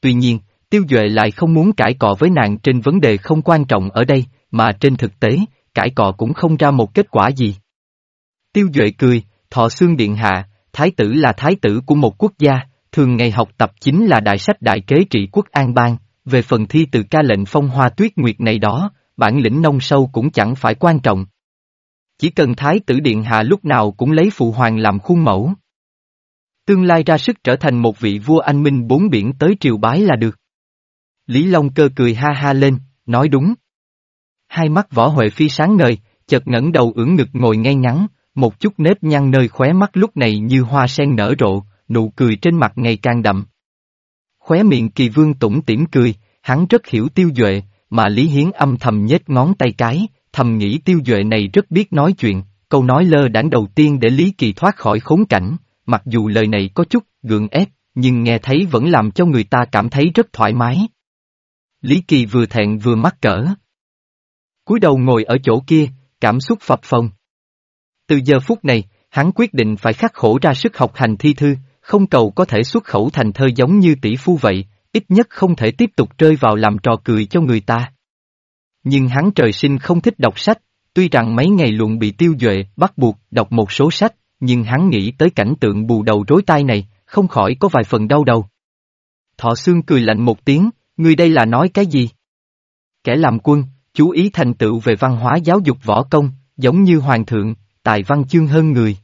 Tuy nhiên, tiêu duệ lại không muốn cãi cọ với nàng trên vấn đề không quan trọng ở đây, mà trên thực tế, cãi cọ cũng không ra một kết quả gì. Tiêu duệ cười, thọ xương điện hạ, thái tử là thái tử của một quốc gia, thường ngày học tập chính là đại sách đại kế trị quốc an bang, về phần thi từ ca lệnh phong hoa tuyết nguyệt này đó, bản lĩnh nông sâu cũng chẳng phải quan trọng. Chỉ cần thái tử điện hạ lúc nào cũng lấy phụ hoàng làm khuôn mẫu. Tương lai ra sức trở thành một vị vua anh minh bốn biển tới triều bái là được. Lý Long cơ cười ha ha lên, nói đúng. Hai mắt võ Huệ Phi sáng ngời, chợt ngẩng đầu ưỡn ngực ngồi ngay ngắn, một chút nếp nhăn nơi khóe mắt lúc này như hoa sen nở rộ, nụ cười trên mặt ngày càng đậm. Khóe miệng kỳ vương tủm tỉm cười, hắn rất hiểu tiêu duệ, mà Lý Hiến âm thầm nhếch ngón tay cái, thầm nghĩ tiêu duệ này rất biết nói chuyện, câu nói lơ đãng đầu tiên để Lý Kỳ thoát khỏi khốn cảnh, mặc dù lời này có chút gượng ép, nhưng nghe thấy vẫn làm cho người ta cảm thấy rất thoải mái. Lý Kỳ vừa thẹn vừa mắc cỡ cúi đầu ngồi ở chỗ kia, cảm xúc phập phồng. Từ giờ phút này, hắn quyết định phải khắc khổ ra sức học hành thi thư, không cầu có thể xuất khẩu thành thơ giống như tỷ phu vậy, ít nhất không thể tiếp tục rơi vào làm trò cười cho người ta. Nhưng hắn trời sinh không thích đọc sách, tuy rằng mấy ngày luận bị tiêu duệ bắt buộc đọc một số sách, nhưng hắn nghĩ tới cảnh tượng bù đầu rối tai này, không khỏi có vài phần đau đầu. Thọ xương cười lạnh một tiếng, người đây là nói cái gì? Kẻ làm quân, chú ý thành tựu về văn hóa giáo dục võ công, giống như hoàng thượng, tài văn chương hơn người.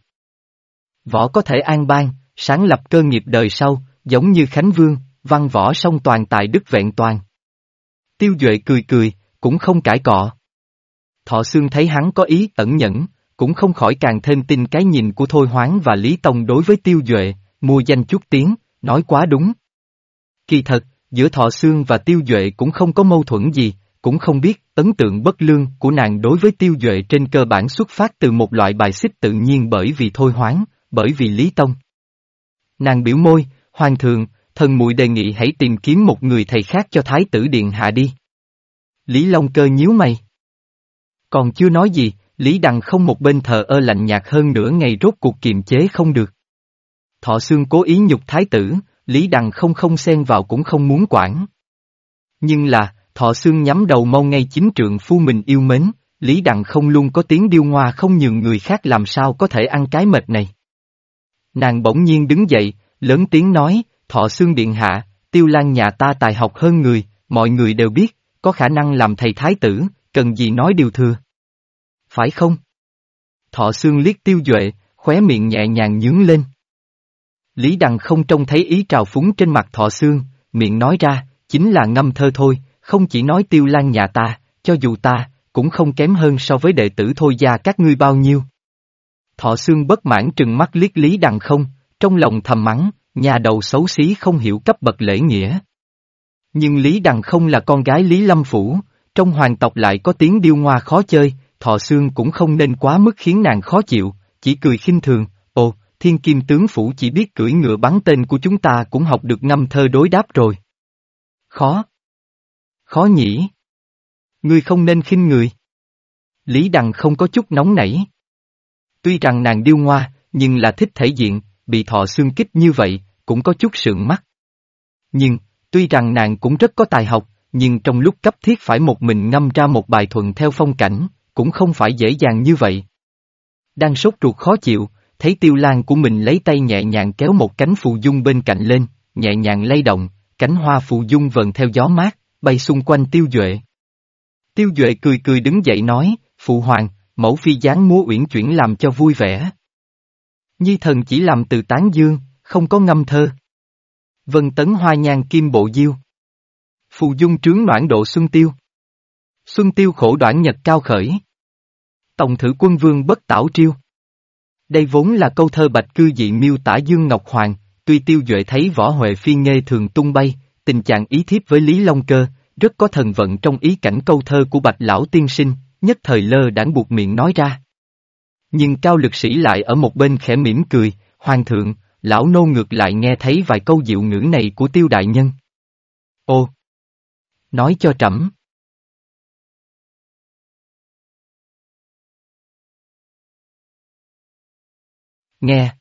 Võ có thể an bang sáng lập cơ nghiệp đời sau, giống như Khánh Vương, văn võ song toàn tài đức vẹn toàn. Tiêu Duệ cười cười, cũng không cãi cọ. Thọ Sương thấy hắn có ý ẩn nhẫn, cũng không khỏi càng thêm tin cái nhìn của Thôi Hoáng và Lý Tông đối với Tiêu Duệ, mua danh chút tiếng, nói quá đúng. Kỳ thật, giữa Thọ Sương và Tiêu Duệ cũng không có mâu thuẫn gì, cũng không biết ấn tượng bất lương của nàng đối với Tiêu Duệ trên cơ bản xuất phát từ một loại bài xích tự nhiên bởi vì Thôi Hoáng, bởi vì Lý Tông. Nàng biểu môi, Hoàng thượng, thần muội đề nghị hãy tìm kiếm một người thầy khác cho Thái tử Điện Hạ đi. Lý Long Cơ nhíu mày. Còn chưa nói gì, Lý Đằng không một bên thờ ơ lạnh nhạt hơn nửa ngày rốt cuộc kiềm chế không được. Thọ xương cố ý nhục Thái tử, Lý Đằng không không xen vào cũng không muốn quản. Nhưng là, Thọ xương nhắm đầu mau ngay chính trượng phu mình yêu mến, Lý Đằng không luôn có tiếng điêu ngoa không nhường người khác làm sao có thể ăn cái mệt này. Nàng bỗng nhiên đứng dậy, lớn tiếng nói, Thọ xương Điện Hạ, Tiêu Lan nhà ta tài học hơn người, mọi người đều biết, có khả năng làm thầy thái tử, cần gì nói điều thừa. Phải không? Thọ xương liếc Tiêu Duệ, khóe miệng nhẹ nhàng nhướng lên. Lý Đằng không trông thấy ý trào phúng trên mặt Thọ xương miệng nói ra, chính là ngâm thơ thôi, không chỉ nói Tiêu Lan nhà ta, cho dù ta, cũng không kém hơn so với đệ tử thôi gia các ngươi bao nhiêu. Thọ xương bất mãn trừng mắt liếc Lý Đằng không, trong lòng thầm mắng, nhà đầu xấu xí không hiểu cấp bậc lễ nghĩa. Nhưng Lý Đằng không là con gái Lý Lâm Phủ, trong hoàng tộc lại có tiếng điêu ngoa khó chơi, Thọ xương cũng không nên quá mức khiến nàng khó chịu, chỉ cười khinh thường, ồ, thiên kim tướng phủ chỉ biết cưỡi ngựa bắn tên của chúng ta cũng học được ngâm thơ đối đáp rồi. Khó. Khó nhỉ. Ngươi không nên khinh người. Lý Đằng không có chút nóng nảy. Tuy rằng nàng điêu ngoa, nhưng là thích thể diện, bị thọ xương kích như vậy, cũng có chút sượng mắt. Nhưng, tuy rằng nàng cũng rất có tài học, nhưng trong lúc cấp thiết phải một mình ngâm ra một bài thuận theo phong cảnh, cũng không phải dễ dàng như vậy. Đang sốt ruột khó chịu, thấy tiêu lan của mình lấy tay nhẹ nhàng kéo một cánh phù dung bên cạnh lên, nhẹ nhàng lay động, cánh hoa phù dung vần theo gió mát, bay xung quanh tiêu duệ. Tiêu duệ cười cười đứng dậy nói, phụ hoàng, mẫu phi dáng múa uyển chuyển làm cho vui vẻ. Nhi thần chỉ làm từ tán dương, không có ngâm thơ. Vân tấn hoa nhan kim bộ diêu. Phù dung trướng noãn độ xuân tiêu. Xuân tiêu khổ đoạn nhật cao khởi. Tổng thử quân vương bất tảo triêu. Đây vốn là câu thơ bạch cư dị miêu tả Dương Ngọc Hoàng, tuy tiêu duệ thấy võ huệ phi nghê thường tung bay, tình trạng ý thiếp với Lý Long Cơ, rất có thần vận trong ý cảnh câu thơ của bạch lão tiên sinh, nhất thời lơ đãng buộc miệng nói ra. Nhưng cao lực sĩ lại ở một bên khẽ mỉm cười, hoàng thượng, lão nô ngược lại nghe thấy vài câu dịu ngữ này của tiêu đại nhân. Ô! Nói cho trẫm. Nghe.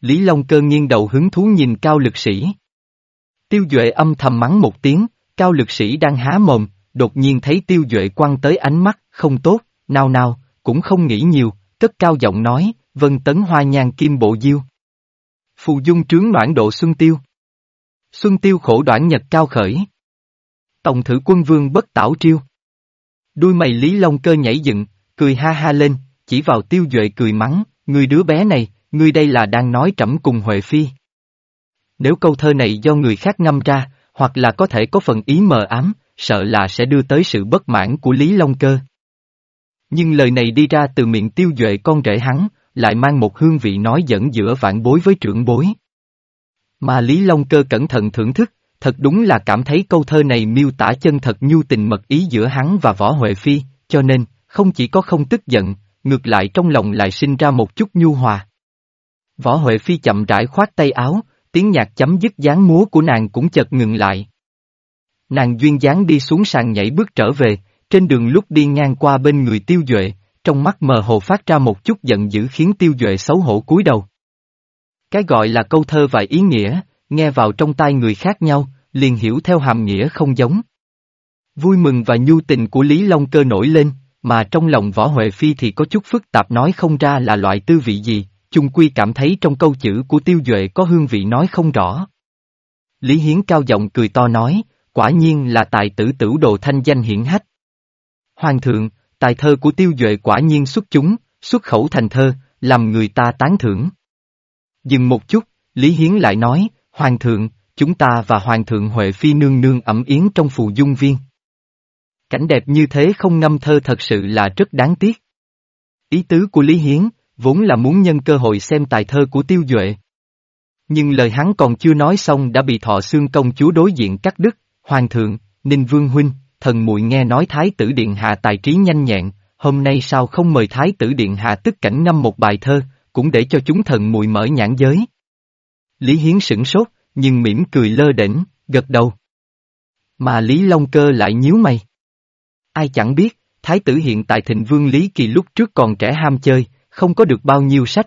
Lý Long Cơ nghiêng đầu hứng thú nhìn cao lực sĩ. Tiêu Duệ âm thầm mắng một tiếng, cao lực sĩ đang há mồm, đột nhiên thấy Tiêu Duệ quăng tới ánh mắt, không tốt, nào nào, cũng không nghĩ nhiều, cất cao giọng nói, vân tấn hoa nhàn kim bộ diêu. Phù dung trướng noãn độ xuân tiêu. Xuân tiêu khổ đoạn nhật cao khởi. Tổng thử quân vương bất tảo triêu. Đuôi mày Lý Long cơ nhảy dựng, cười ha ha lên, chỉ vào tiêu duệ cười mắng, người đứa bé này, người đây là đang nói trẫm cùng Huệ Phi. Nếu câu thơ này do người khác ngâm ra, hoặc là có thể có phần ý mờ ám, sợ là sẽ đưa tới sự bất mãn của Lý Long Cơ. Nhưng lời này đi ra từ miệng tiêu duệ con rể hắn, lại mang một hương vị nói dẫn giữa vạn bối với trưởng bối. Mà Lý Long Cơ cẩn thận thưởng thức, thật đúng là cảm thấy câu thơ này miêu tả chân thật nhu tình mật ý giữa hắn và Võ Huệ Phi, cho nên, không chỉ có không tức giận, ngược lại trong lòng lại sinh ra một chút nhu hòa. Võ Huệ Phi chậm rãi khoát tay áo, tiếng nhạc chấm dứt dáng múa của nàng cũng chợt ngừng lại. Nàng duyên dáng đi xuống sàn nhảy bước trở về, trên đường lúc đi ngang qua bên người tiêu duệ, trong mắt mờ hồ phát ra một chút giận dữ khiến tiêu duệ xấu hổ cúi đầu. Cái gọi là câu thơ và ý nghĩa, nghe vào trong tai người khác nhau, liền hiểu theo hàm nghĩa không giống. Vui mừng và nhu tình của Lý Long Cơ nổi lên, mà trong lòng Võ Huệ Phi thì có chút phức tạp nói không ra là loại tư vị gì, chung quy cảm thấy trong câu chữ của tiêu duệ có hương vị nói không rõ. Lý Hiến cao giọng cười to nói, quả nhiên là tài tử tử đồ thanh danh hiển hách. Hoàng thượng, tài thơ của tiêu duệ quả nhiên xuất chúng, xuất khẩu thành thơ, làm người ta tán thưởng. Dừng một chút, Lý Hiến lại nói, Hoàng thượng, chúng ta và Hoàng thượng Huệ Phi nương nương ẩm yến trong phù dung viên. Cảnh đẹp như thế không ngâm thơ thật sự là rất đáng tiếc. Ý tứ của Lý Hiến, vốn là muốn nhân cơ hội xem tài thơ của Tiêu Duệ. Nhưng lời hắn còn chưa nói xong đã bị thọ xương công chúa đối diện cắt đứt, Hoàng thượng, Ninh Vương Huynh, thần muội nghe nói Thái tử Điện Hạ tài trí nhanh nhẹn, hôm nay sao không mời Thái tử Điện Hạ tức cảnh năm một bài thơ, cũng để cho chúng thần muội mở nhãn giới. Lý Hiến sửng sốt, nhưng mỉm cười lơ đễnh, gật đầu. Mà Lý Long Cơ lại nhíu mày. Ai chẳng biết, Thái tử hiện tại thịnh vương Lý Kỳ lúc trước còn trẻ ham chơi, không có được bao nhiêu sách.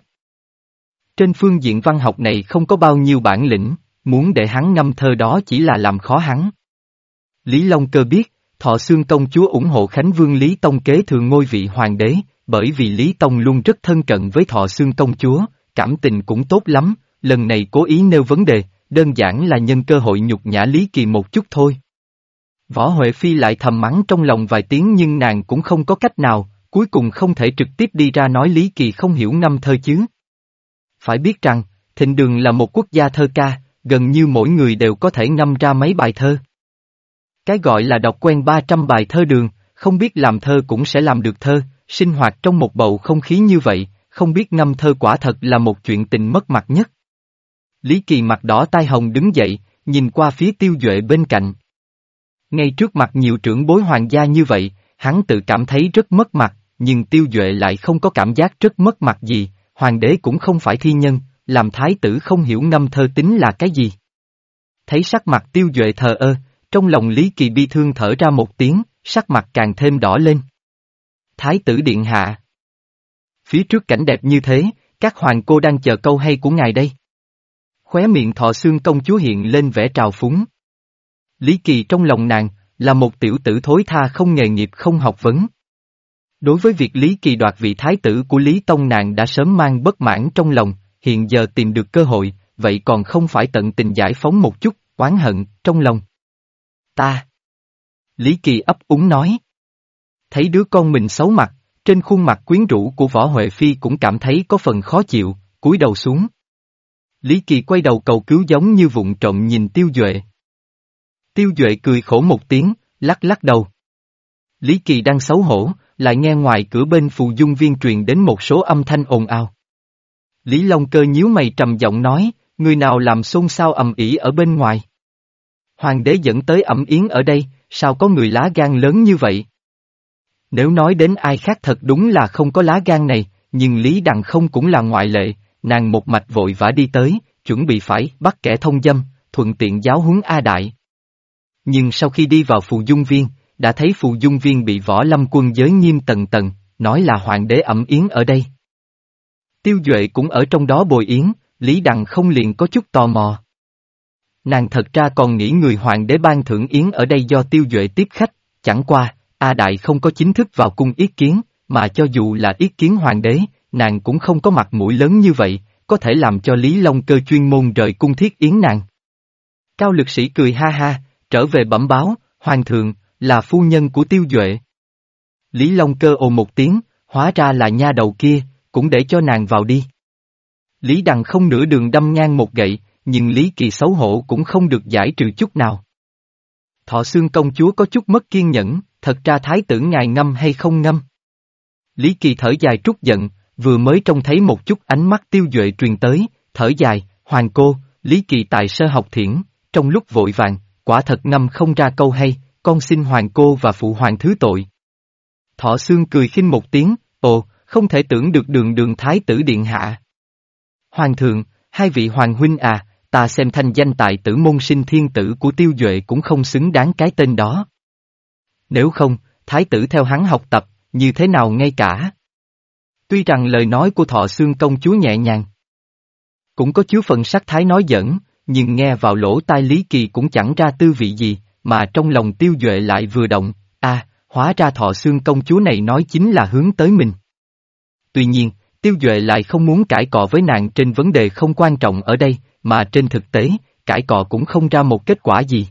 Trên phương diện văn học này không có bao nhiêu bản lĩnh, muốn để hắn ngâm thơ đó chỉ là làm khó hắn. Lý Long Cơ biết, Thọ Xương Công Chúa ủng hộ Khánh Vương Lý Tông kế thừa ngôi vị hoàng đế, bởi vì Lý Tông luôn rất thân cận với Thọ Xương Công Chúa, cảm tình cũng tốt lắm, lần này cố ý nêu vấn đề, đơn giản là nhân cơ hội nhục nhã Lý Kỳ một chút thôi. Võ Huệ Phi lại thầm mắng trong lòng vài tiếng nhưng nàng cũng không có cách nào, cuối cùng không thể trực tiếp đi ra nói Lý Kỳ không hiểu ngâm thơ chứ. Phải biết rằng, thịnh đường là một quốc gia thơ ca, gần như mỗi người đều có thể ngâm ra mấy bài thơ. Cái gọi là đọc quen 300 bài thơ đường, không biết làm thơ cũng sẽ làm được thơ, sinh hoạt trong một bầu không khí như vậy, không biết ngâm thơ quả thật là một chuyện tình mất mặt nhất. Lý Kỳ mặt đỏ tai hồng đứng dậy, nhìn qua phía tiêu duệ bên cạnh. Ngay trước mặt nhiều trưởng bối hoàng gia như vậy, hắn tự cảm thấy rất mất mặt, nhưng tiêu duệ lại không có cảm giác rất mất mặt gì, hoàng đế cũng không phải thi nhân, làm thái tử không hiểu ngâm thơ tính là cái gì. Thấy sắc mặt tiêu duệ thờ ơ, trong lòng Lý Kỳ bi thương thở ra một tiếng, sắc mặt càng thêm đỏ lên. Thái tử điện hạ. Phía trước cảnh đẹp như thế, các hoàng cô đang chờ câu hay của ngài đây. Khóe miệng thọ xương công chúa hiện lên vẻ trào phúng. Lý Kỳ trong lòng nàng, là một tiểu tử thối tha không nghề nghiệp không học vấn. Đối với việc Lý Kỳ đoạt vị thái tử của Lý Tông nàng đã sớm mang bất mãn trong lòng, hiện giờ tìm được cơ hội, vậy còn không phải tận tình giải phóng một chút, oán hận, trong lòng. Ta. Lý Kỳ ấp úng nói. Thấy đứa con mình xấu mặt, trên khuôn mặt quyến rũ của Võ Huệ Phi cũng cảm thấy có phần khó chịu, cúi đầu xuống. Lý Kỳ quay đầu cầu cứu giống như vụng trộm nhìn Tiêu Duệ. Tiêu Duệ cười khổ một tiếng, lắc lắc đầu. Lý Kỳ đang xấu hổ, lại nghe ngoài cửa bên phù dung viên truyền đến một số âm thanh ồn ào. Lý Long Cơ nhíu mày trầm giọng nói, người nào làm xôn xao ầm ĩ ở bên ngoài. Hoàng đế dẫn tới ẩm yến ở đây, sao có người lá gan lớn như vậy? Nếu nói đến ai khác thật đúng là không có lá gan này, nhưng Lý Đằng không cũng là ngoại lệ, nàng một mạch vội vã đi tới, chuẩn bị phải bắt kẻ thông dâm, thuận tiện giáo huấn A Đại. Nhưng sau khi đi vào phù dung viên, đã thấy phù dung viên bị võ lâm quân giới nghiêm tần tần nói là hoàng đế ẩm yến ở đây. Tiêu Duệ cũng ở trong đó bồi yến, Lý Đằng không liền có chút tò mò. Nàng thật ra còn nghĩ người hoàng đế ban thưởng yến ở đây do Tiêu Duệ tiếp khách, chẳng qua, A Đại không có chính thức vào cung ý kiến, mà cho dù là ý kiến hoàng đế, nàng cũng không có mặt mũi lớn như vậy, có thể làm cho Lý Long cơ chuyên môn rời cung thiết yến nàng. Cao lực sĩ cười ha ha, trở về bẩm báo, hoàng thượng, là phu nhân của tiêu duệ. Lý Long cơ ồ một tiếng, hóa ra là nha đầu kia, cũng để cho nàng vào đi. Lý Đằng không nửa đường đâm ngang một gậy, nhưng Lý Kỳ xấu hổ cũng không được giải trừ chút nào. Thọ xương công chúa có chút mất kiên nhẫn, thật ra thái tử ngài ngâm hay không ngâm. Lý Kỳ thở dài trút giận, vừa mới trông thấy một chút ánh mắt tiêu duệ truyền tới, thở dài, hoàng cô, Lý Kỳ tại sơ học thiển, trong lúc vội vàng, quả thật ngâm không ra câu hay, con xin hoàng cô và phụ hoàng thứ tội. Thọ xương cười khinh một tiếng, ồ, không thể tưởng được đường đường thái tử điện hạ. Hoàng thượng, hai vị hoàng huynh à, ta xem thanh danh tại tử môn sinh thiên tử của tiêu duệ cũng không xứng đáng cái tên đó. Nếu không, thái tử theo hắn học tập, như thế nào ngay cả. Tuy rằng lời nói của thọ xương công chúa nhẹ nhàng. Cũng có chứa phần sắc thái nói giỡn, nhưng nghe vào lỗ tai Lý Kỳ cũng chẳng ra tư vị gì, mà trong lòng tiêu duệ lại vừa động, a hóa ra thọ xương công chúa này nói chính là hướng tới mình. Tuy nhiên, Tiêu Duệ lại không muốn cãi cọ với nàng trên vấn đề không quan trọng ở đây, mà trên thực tế, cãi cọ cũng không ra một kết quả gì.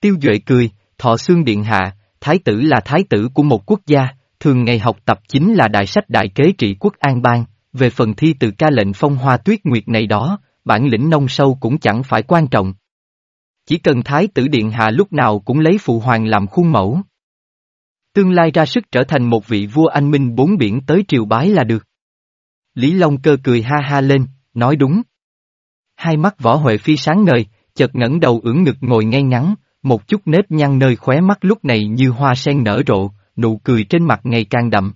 Tiêu Duệ cười, thọ xương điện hạ, thái tử là thái tử của một quốc gia, thường ngày học tập chính là đại sách đại kế trị quốc an bang, về phần thi từ ca lệnh phong hoa tuyết nguyệt này đó, bản lĩnh nông sâu cũng chẳng phải quan trọng. Chỉ cần thái tử điện hạ lúc nào cũng lấy phụ hoàng làm khuôn mẫu. Tương lai ra sức trở thành một vị vua anh minh bốn biển tới triều bái là được. Lý Long cơ cười ha ha lên, nói đúng. Hai mắt võ Huệ Phi sáng ngời, chợt ngẩng đầu ưỡn ngực ngồi ngay ngắn, một chút nếp nhăn nơi khóe mắt lúc này như hoa sen nở rộ, nụ cười trên mặt ngày càng đậm.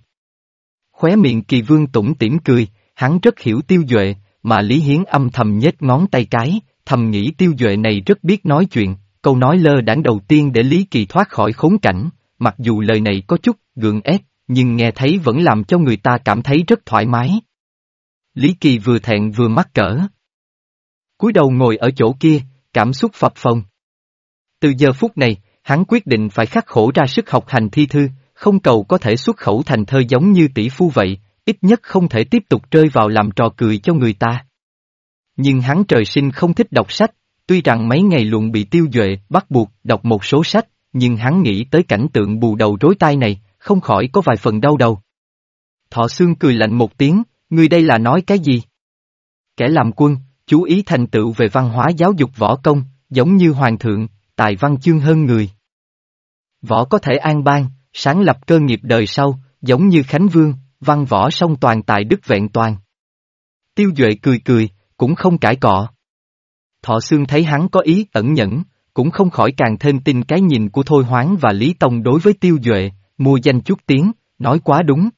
Khóe miệng kỳ vương tủm tỉm cười, hắn rất hiểu tiêu duệ, mà Lý Hiến âm thầm nhếch ngón tay cái, thầm nghĩ tiêu duệ này rất biết nói chuyện, câu nói lơ đãng đầu tiên để Lý Kỳ thoát khỏi khốn cảnh, mặc dù lời này có chút gượng ép, nhưng nghe thấy vẫn làm cho người ta cảm thấy rất thoải mái. Lý Kỳ vừa thẹn vừa mắc cỡ. cúi đầu ngồi ở chỗ kia, cảm xúc phập phồng. Từ giờ phút này, hắn quyết định phải khắc khổ ra sức học hành thi thư, không cầu có thể xuất khẩu thành thơ giống như tỷ phu vậy, ít nhất không thể tiếp tục rơi vào làm trò cười cho người ta. Nhưng hắn trời sinh không thích đọc sách, tuy rằng mấy ngày luận bị tiêu duệ bắt buộc đọc một số sách, nhưng hắn nghĩ tới cảnh tượng bù đầu rối tai này, không khỏi có vài phần đau đầu. Thọ xương cười lạnh một tiếng, người đây là nói cái gì? Kẻ làm quân, chú ý thành tựu về văn hóa giáo dục võ công, giống như hoàng thượng, tài văn chương hơn người. Võ có thể an bang sáng lập cơ nghiệp đời sau, giống như Khánh Vương, văn võ song toàn tài đức vẹn toàn. Tiêu Duệ cười cười, cũng không cãi cọ. Thọ Sương thấy hắn có ý ẩn nhẫn, cũng không khỏi càng thêm tin cái nhìn của Thôi Hoáng và Lý Tông đối với Tiêu Duệ, mua danh chút tiếng, nói quá đúng.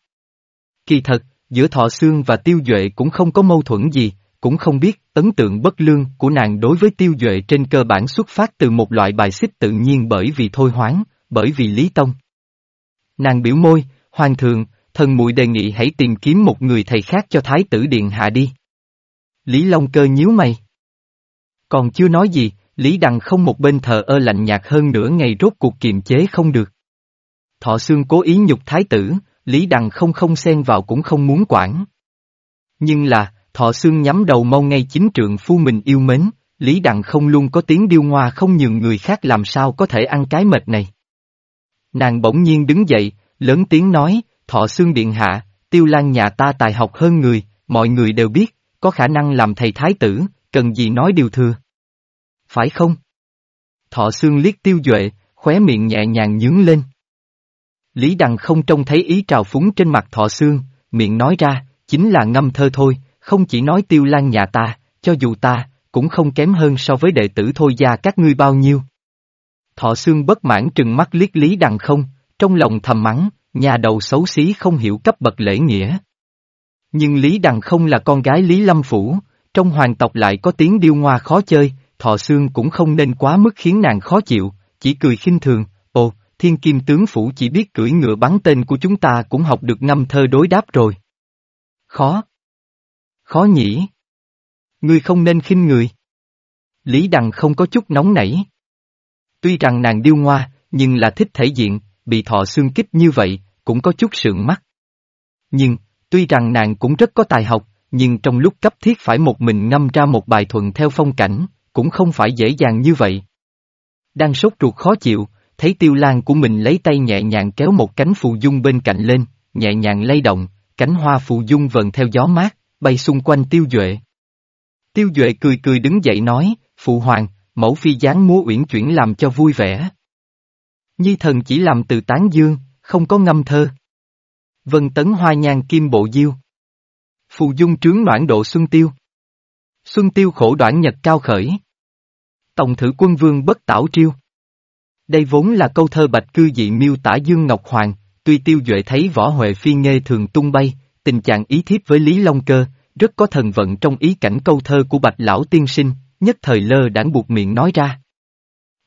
Kỳ thật, giữa Thọ Sương và Tiêu Duệ cũng không có mâu thuẫn gì, cũng không biết ấn tượng bất lương của nàng đối với Tiêu Duệ trên cơ bản xuất phát từ một loại bài xích tự nhiên bởi vì Thôi Hoáng, bởi vì Lý Tông. Nàng biểu môi, Hoàng thượng, thần muội đề nghị hãy tìm kiếm một người thầy khác cho Thái tử Điện Hạ đi. Lý Long Cơ nhíu mày. Còn chưa nói gì, Lý Đằng không một bên thờ ơ lạnh nhạt hơn nửa ngày rốt cuộc kiềm chế không được. Thọ xương cố ý nhục Thái tử, Lý Đằng không không xen vào cũng không muốn quản. Nhưng là, Thọ xương nhắm đầu mau ngay chính trượng phu mình yêu mến, Lý Đằng không luôn có tiếng điêu ngoa không nhường người khác làm sao có thể ăn cái mệt này. Nàng bỗng nhiên đứng dậy, lớn tiếng nói, thọ xương điện hạ, tiêu lan nhà ta tài học hơn người, mọi người đều biết, có khả năng làm thầy thái tử, cần gì nói điều thừa. Phải không? Thọ xương liếc tiêu duệ, khóe miệng nhẹ nhàng nhướng lên. Lý Đằng không trông thấy ý trào phúng trên mặt thọ xương, miệng nói ra, chính là ngâm thơ thôi, không chỉ nói tiêu lan nhà ta, cho dù ta, cũng không kém hơn so với đệ tử thôi gia các ngươi bao nhiêu. Thọ xương bất mãn trừng mắt liếc Lý Đằng không, trong lòng thầm mắng, nhà đầu xấu xí không hiểu cấp bậc lễ nghĩa. Nhưng Lý Đằng không là con gái Lý Lâm Phủ, trong hoàng tộc lại có tiếng điêu ngoa khó chơi, thọ xương cũng không nên quá mức khiến nàng khó chịu, chỉ cười khinh thường, ồ, thiên kim tướng phủ chỉ biết cưỡi ngựa bắn tên của chúng ta cũng học được năm thơ đối đáp rồi. Khó. Khó nhỉ. Ngươi không nên khinh người. Lý Đằng không có chút nóng nảy. Tuy rằng nàng điêu ngoa, nhưng là thích thể diện, bị thọ xương kích như vậy, cũng có chút sượng mắt. Nhưng, tuy rằng nàng cũng rất có tài học, nhưng trong lúc cấp thiết phải một mình ngâm ra một bài thuận theo phong cảnh, cũng không phải dễ dàng như vậy. Đang sốt ruột khó chịu, thấy tiêu lan của mình lấy tay nhẹ nhàng kéo một cánh phù dung bên cạnh lên, nhẹ nhàng lay động, cánh hoa phù dung vần theo gió mát, bay xung quanh tiêu duệ. Tiêu duệ cười cười đứng dậy nói, phụ hoàng, mẫu phi dáng múa uyển chuyển làm cho vui vẻ. Nhi thần chỉ làm từ tán dương, không có ngâm thơ. Vân tấn hoa nhang kim bộ diêu. Phù dung trướng noãn độ xuân tiêu. Xuân tiêu khổ đoạn nhật cao khởi. Tổng thử quân vương bất tảo triêu. Đây vốn là câu thơ bạch cư dị miêu tả Dương Ngọc Hoàng, tuy tiêu duệ thấy võ huệ phi nghê thường tung bay, tình trạng ý thiếp với Lý Long Cơ, rất có thần vận trong ý cảnh câu thơ của bạch lão tiên sinh, nhất thời lơ đãng buộc miệng nói ra.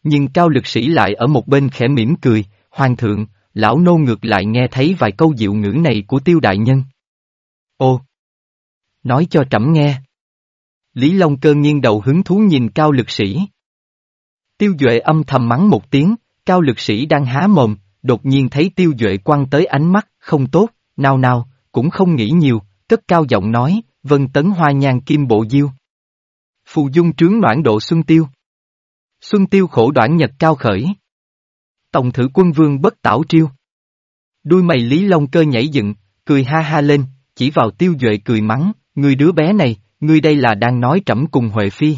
Nhưng cao lực sĩ lại ở một bên khẽ mỉm cười, hoàng thượng, lão nô ngược lại nghe thấy vài câu dịu ngữ này của tiêu đại nhân. Ô! Nói cho trẫm nghe. Lý Long cơ nghiêng đầu hứng thú nhìn cao lực sĩ. Tiêu Duệ âm thầm mắng một tiếng, cao lực sĩ đang há mồm, đột nhiên thấy Tiêu Duệ quăng tới ánh mắt, không tốt, nào nào, cũng không nghĩ nhiều, cất cao giọng nói, vân tấn hoa nhang kim bộ diêu. Phù dung trướng noãn độ xuân tiêu. Xuân tiêu khổ đoạn nhật cao khởi. Tổng thử quân vương bất tảo triêu. Đuôi mày Lý Long cơ nhảy dựng, cười ha ha lên, chỉ vào tiêu duệ cười mắng, người đứa bé này, ngươi đây là đang nói trẫm cùng Huệ Phi.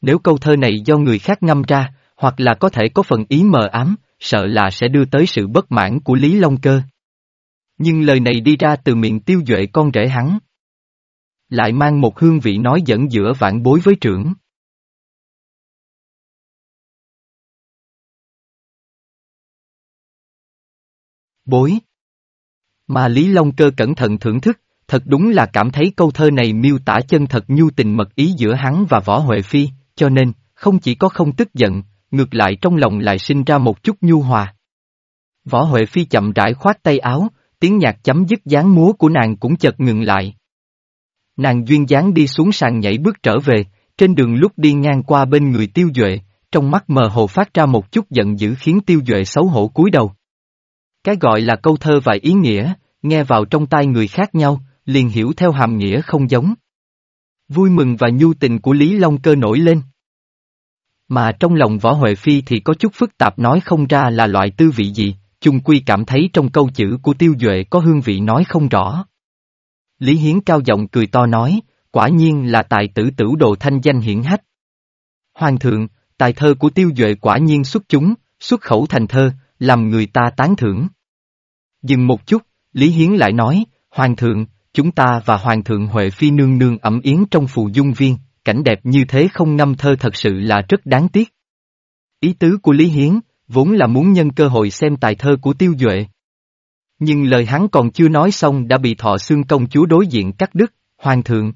Nếu câu thơ này do người khác ngâm ra, hoặc là có thể có phần ý mờ ám, sợ là sẽ đưa tới sự bất mãn của Lý Long Cơ. Nhưng lời này đi ra từ miệng tiêu duệ con rể hắn. Lại mang một hương vị nói dẫn giữa vạn bối với trưởng. Bối. Mà Lý Long Cơ cẩn thận thưởng thức, thật đúng là cảm thấy câu thơ này miêu tả chân thật nhu tình mật ý giữa hắn và Võ Huệ Phi, cho nên, không chỉ có không tức giận, ngược lại trong lòng lại sinh ra một chút nhu hòa. Võ Huệ Phi chậm rãi khoát tay áo, tiếng nhạc chấm dứt dáng múa của nàng cũng chợt ngừng lại. Nàng duyên dáng đi xuống sàn nhảy bước trở về, trên đường lúc đi ngang qua bên người tiêu duệ, trong mắt mờ hồ phát ra một chút giận dữ khiến tiêu duệ xấu hổ cúi đầu. Cái gọi là câu thơ và ý nghĩa, nghe vào trong tai người khác nhau, liền hiểu theo hàm nghĩa không giống. Vui mừng và nhu tình của Lý Long cơ nổi lên. Mà trong lòng Võ Huệ Phi thì có chút phức tạp nói không ra là loại tư vị gì, chung quy cảm thấy trong câu chữ của Tiêu Duệ có hương vị nói không rõ. Lý Hiến cao giọng cười to nói, quả nhiên là tài tử tử đồ thanh danh hiển hách. Hoàng thượng, tài thơ của Tiêu Duệ quả nhiên xuất chúng, xuất khẩu thành thơ, làm người ta tán thưởng. Dừng một chút, Lý Hiến lại nói, Hoàng thượng, chúng ta và Hoàng thượng Huệ Phi nương nương ẩm yến trong phù dung viên, cảnh đẹp như thế không ngâm thơ thật sự là rất đáng tiếc. Ý tứ của Lý Hiến, vốn là muốn nhân cơ hội xem tài thơ của Tiêu Duệ. Nhưng lời hắn còn chưa nói xong đã bị thọ xương công chúa đối diện cắt đứt, Hoàng thượng.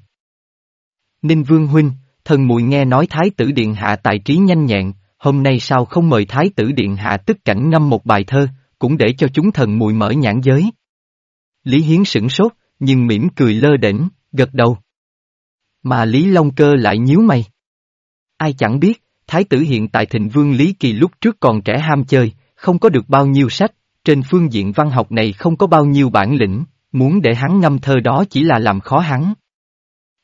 Ninh Vương Huynh, thần muội nghe nói Thái tử Điện Hạ tài trí nhanh nhẹn, hôm nay sao không mời Thái tử Điện Hạ tức cảnh ngâm một bài thơ, cũng để cho chúng thần mùi mở nhãn giới. Lý Hiến sửng sốt, nhưng mỉm cười lơ đễnh, gật đầu. Mà Lý Long Cơ lại nhíu mày. Ai chẳng biết, Thái tử hiện tại thịnh vương Lý Kỳ lúc trước còn trẻ ham chơi, không có được bao nhiêu sách, trên phương diện văn học này không có bao nhiêu bản lĩnh, muốn để hắn ngâm thơ đó chỉ là làm khó hắn.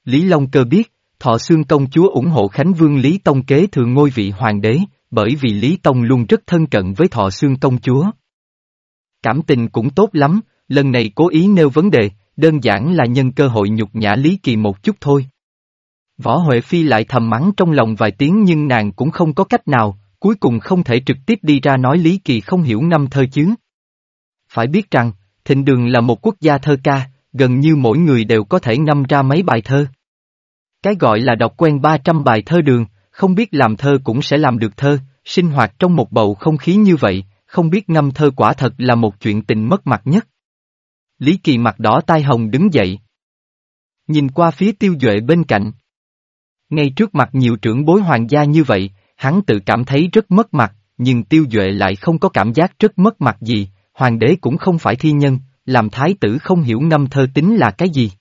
Lý Long Cơ biết, Thọ Xương Công Chúa ủng hộ Khánh Vương Lý Tông kế thừa ngôi vị hoàng đế, bởi vì Lý Tông luôn rất thân cận với Thọ Xương Công Chúa. Cảm tình cũng tốt lắm, lần này cố ý nêu vấn đề, đơn giản là nhân cơ hội nhục nhã Lý Kỳ một chút thôi. Võ Huệ Phi lại thầm mắng trong lòng vài tiếng nhưng nàng cũng không có cách nào, cuối cùng không thể trực tiếp đi ra nói Lý Kỳ không hiểu năm thơ chứ. Phải biết rằng, Thịnh Đường là một quốc gia thơ ca, gần như mỗi người đều có thể ngâm ra mấy bài thơ. Cái gọi là đọc quen 300 bài thơ đường, không biết làm thơ cũng sẽ làm được thơ, sinh hoạt trong một bầu không khí như vậy, không biết ngâm thơ quả thật là một chuyện tình mất mặt nhất. Lý Kỳ mặt đỏ tai hồng đứng dậy. Nhìn qua phía tiêu duệ bên cạnh. Ngay trước mặt nhiều trưởng bối hoàng gia như vậy, hắn tự cảm thấy rất mất mặt, nhưng tiêu duệ lại không có cảm giác rất mất mặt gì, hoàng đế cũng không phải thi nhân, làm thái tử không hiểu ngâm thơ tính là cái gì.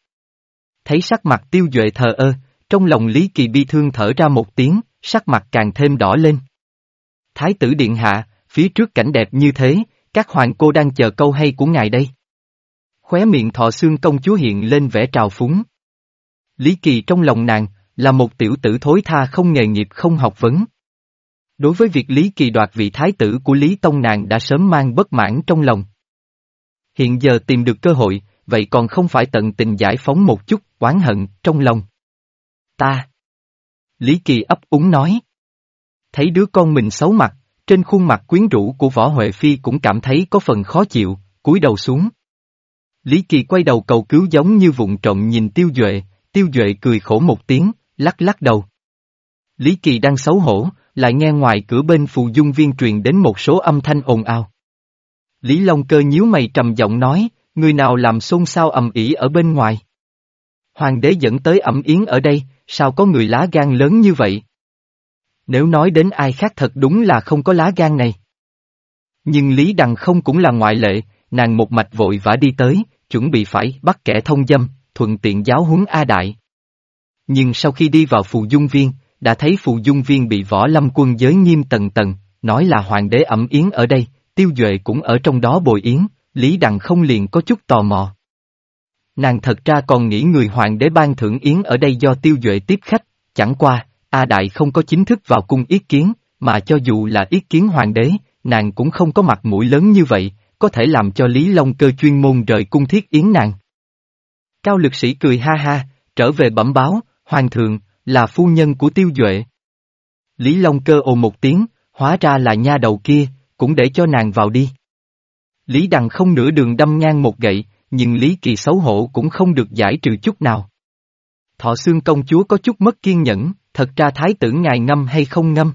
Thấy sắc mặt tiêu duệ thờ ơ, trong lòng Lý Kỳ bi thương thở ra một tiếng, sắc mặt càng thêm đỏ lên. Thái tử điện hạ, phía trước cảnh đẹp như thế, các hoàng cô đang chờ câu hay của ngài đây. Khóe miệng thọ xương công chúa hiện lên vẻ trào phúng. Lý Kỳ trong lòng nàng, là một tiểu tử thối tha không nghề nghiệp không học vấn. Đối với việc Lý Kỳ đoạt vị thái tử của Lý Tông nàng đã sớm mang bất mãn trong lòng. Hiện giờ tìm được cơ hội, vậy còn không phải tận tình giải phóng một chút oán hận trong lòng. Ta. Lý Kỳ ấp úng nói. Thấy đứa con mình xấu mặt, trên khuôn mặt quyến rũ của Võ Huệ Phi cũng cảm thấy có phần khó chịu, cúi đầu xuống. Lý Kỳ quay đầu cầu cứu giống như vụng trộm nhìn Tiêu Duệ, Tiêu Duệ cười khổ một tiếng, lắc lắc đầu. Lý Kỳ đang xấu hổ, lại nghe ngoài cửa bên phù dung viên truyền đến một số âm thanh ồn ào. Lý Long cơ nhíu mày trầm giọng nói, người nào làm xôn xao ầm ĩ ở bên ngoài. Hoàng đế dẫn tới ẩm yến ở đây, sao có người lá gan lớn như vậy? Nếu nói đến ai khác thật đúng là không có lá gan này. Nhưng Lý Đằng không cũng là ngoại lệ, nàng một mạch vội vã đi tới, chuẩn bị phải bắt kẻ thông dâm, thuận tiện giáo huấn A Đại. Nhưng sau khi đi vào phù dung viên, đã thấy phù dung viên bị võ lâm quân giới nghiêm tầng tầng, nói là hoàng đế ẩm yến ở đây, tiêu duệ cũng ở trong đó bồi yến, Lý Đằng không liền có chút tò mò nàng thật ra còn nghĩ người hoàng đế ban thưởng yến ở đây do tiêu duệ tiếp khách, chẳng qua, A Đại không có chính thức vào cung ý kiến, mà cho dù là ý kiến hoàng đế, nàng cũng không có mặt mũi lớn như vậy, có thể làm cho Lý Long cơ chuyên môn rời cung thiết yến nàng. Cao lực sĩ cười ha ha, trở về bẩm báo, hoàng thượng, là phu nhân của tiêu duệ. Lý Long cơ ồ một tiếng, hóa ra là nha đầu kia, cũng để cho nàng vào đi. Lý Đằng không nửa đường đâm ngang một gậy, nhưng Lý Kỳ xấu hổ cũng không được giải trừ chút nào. Thọ xương công chúa có chút mất kiên nhẫn, thật ra thái tử ngài ngâm hay không ngâm.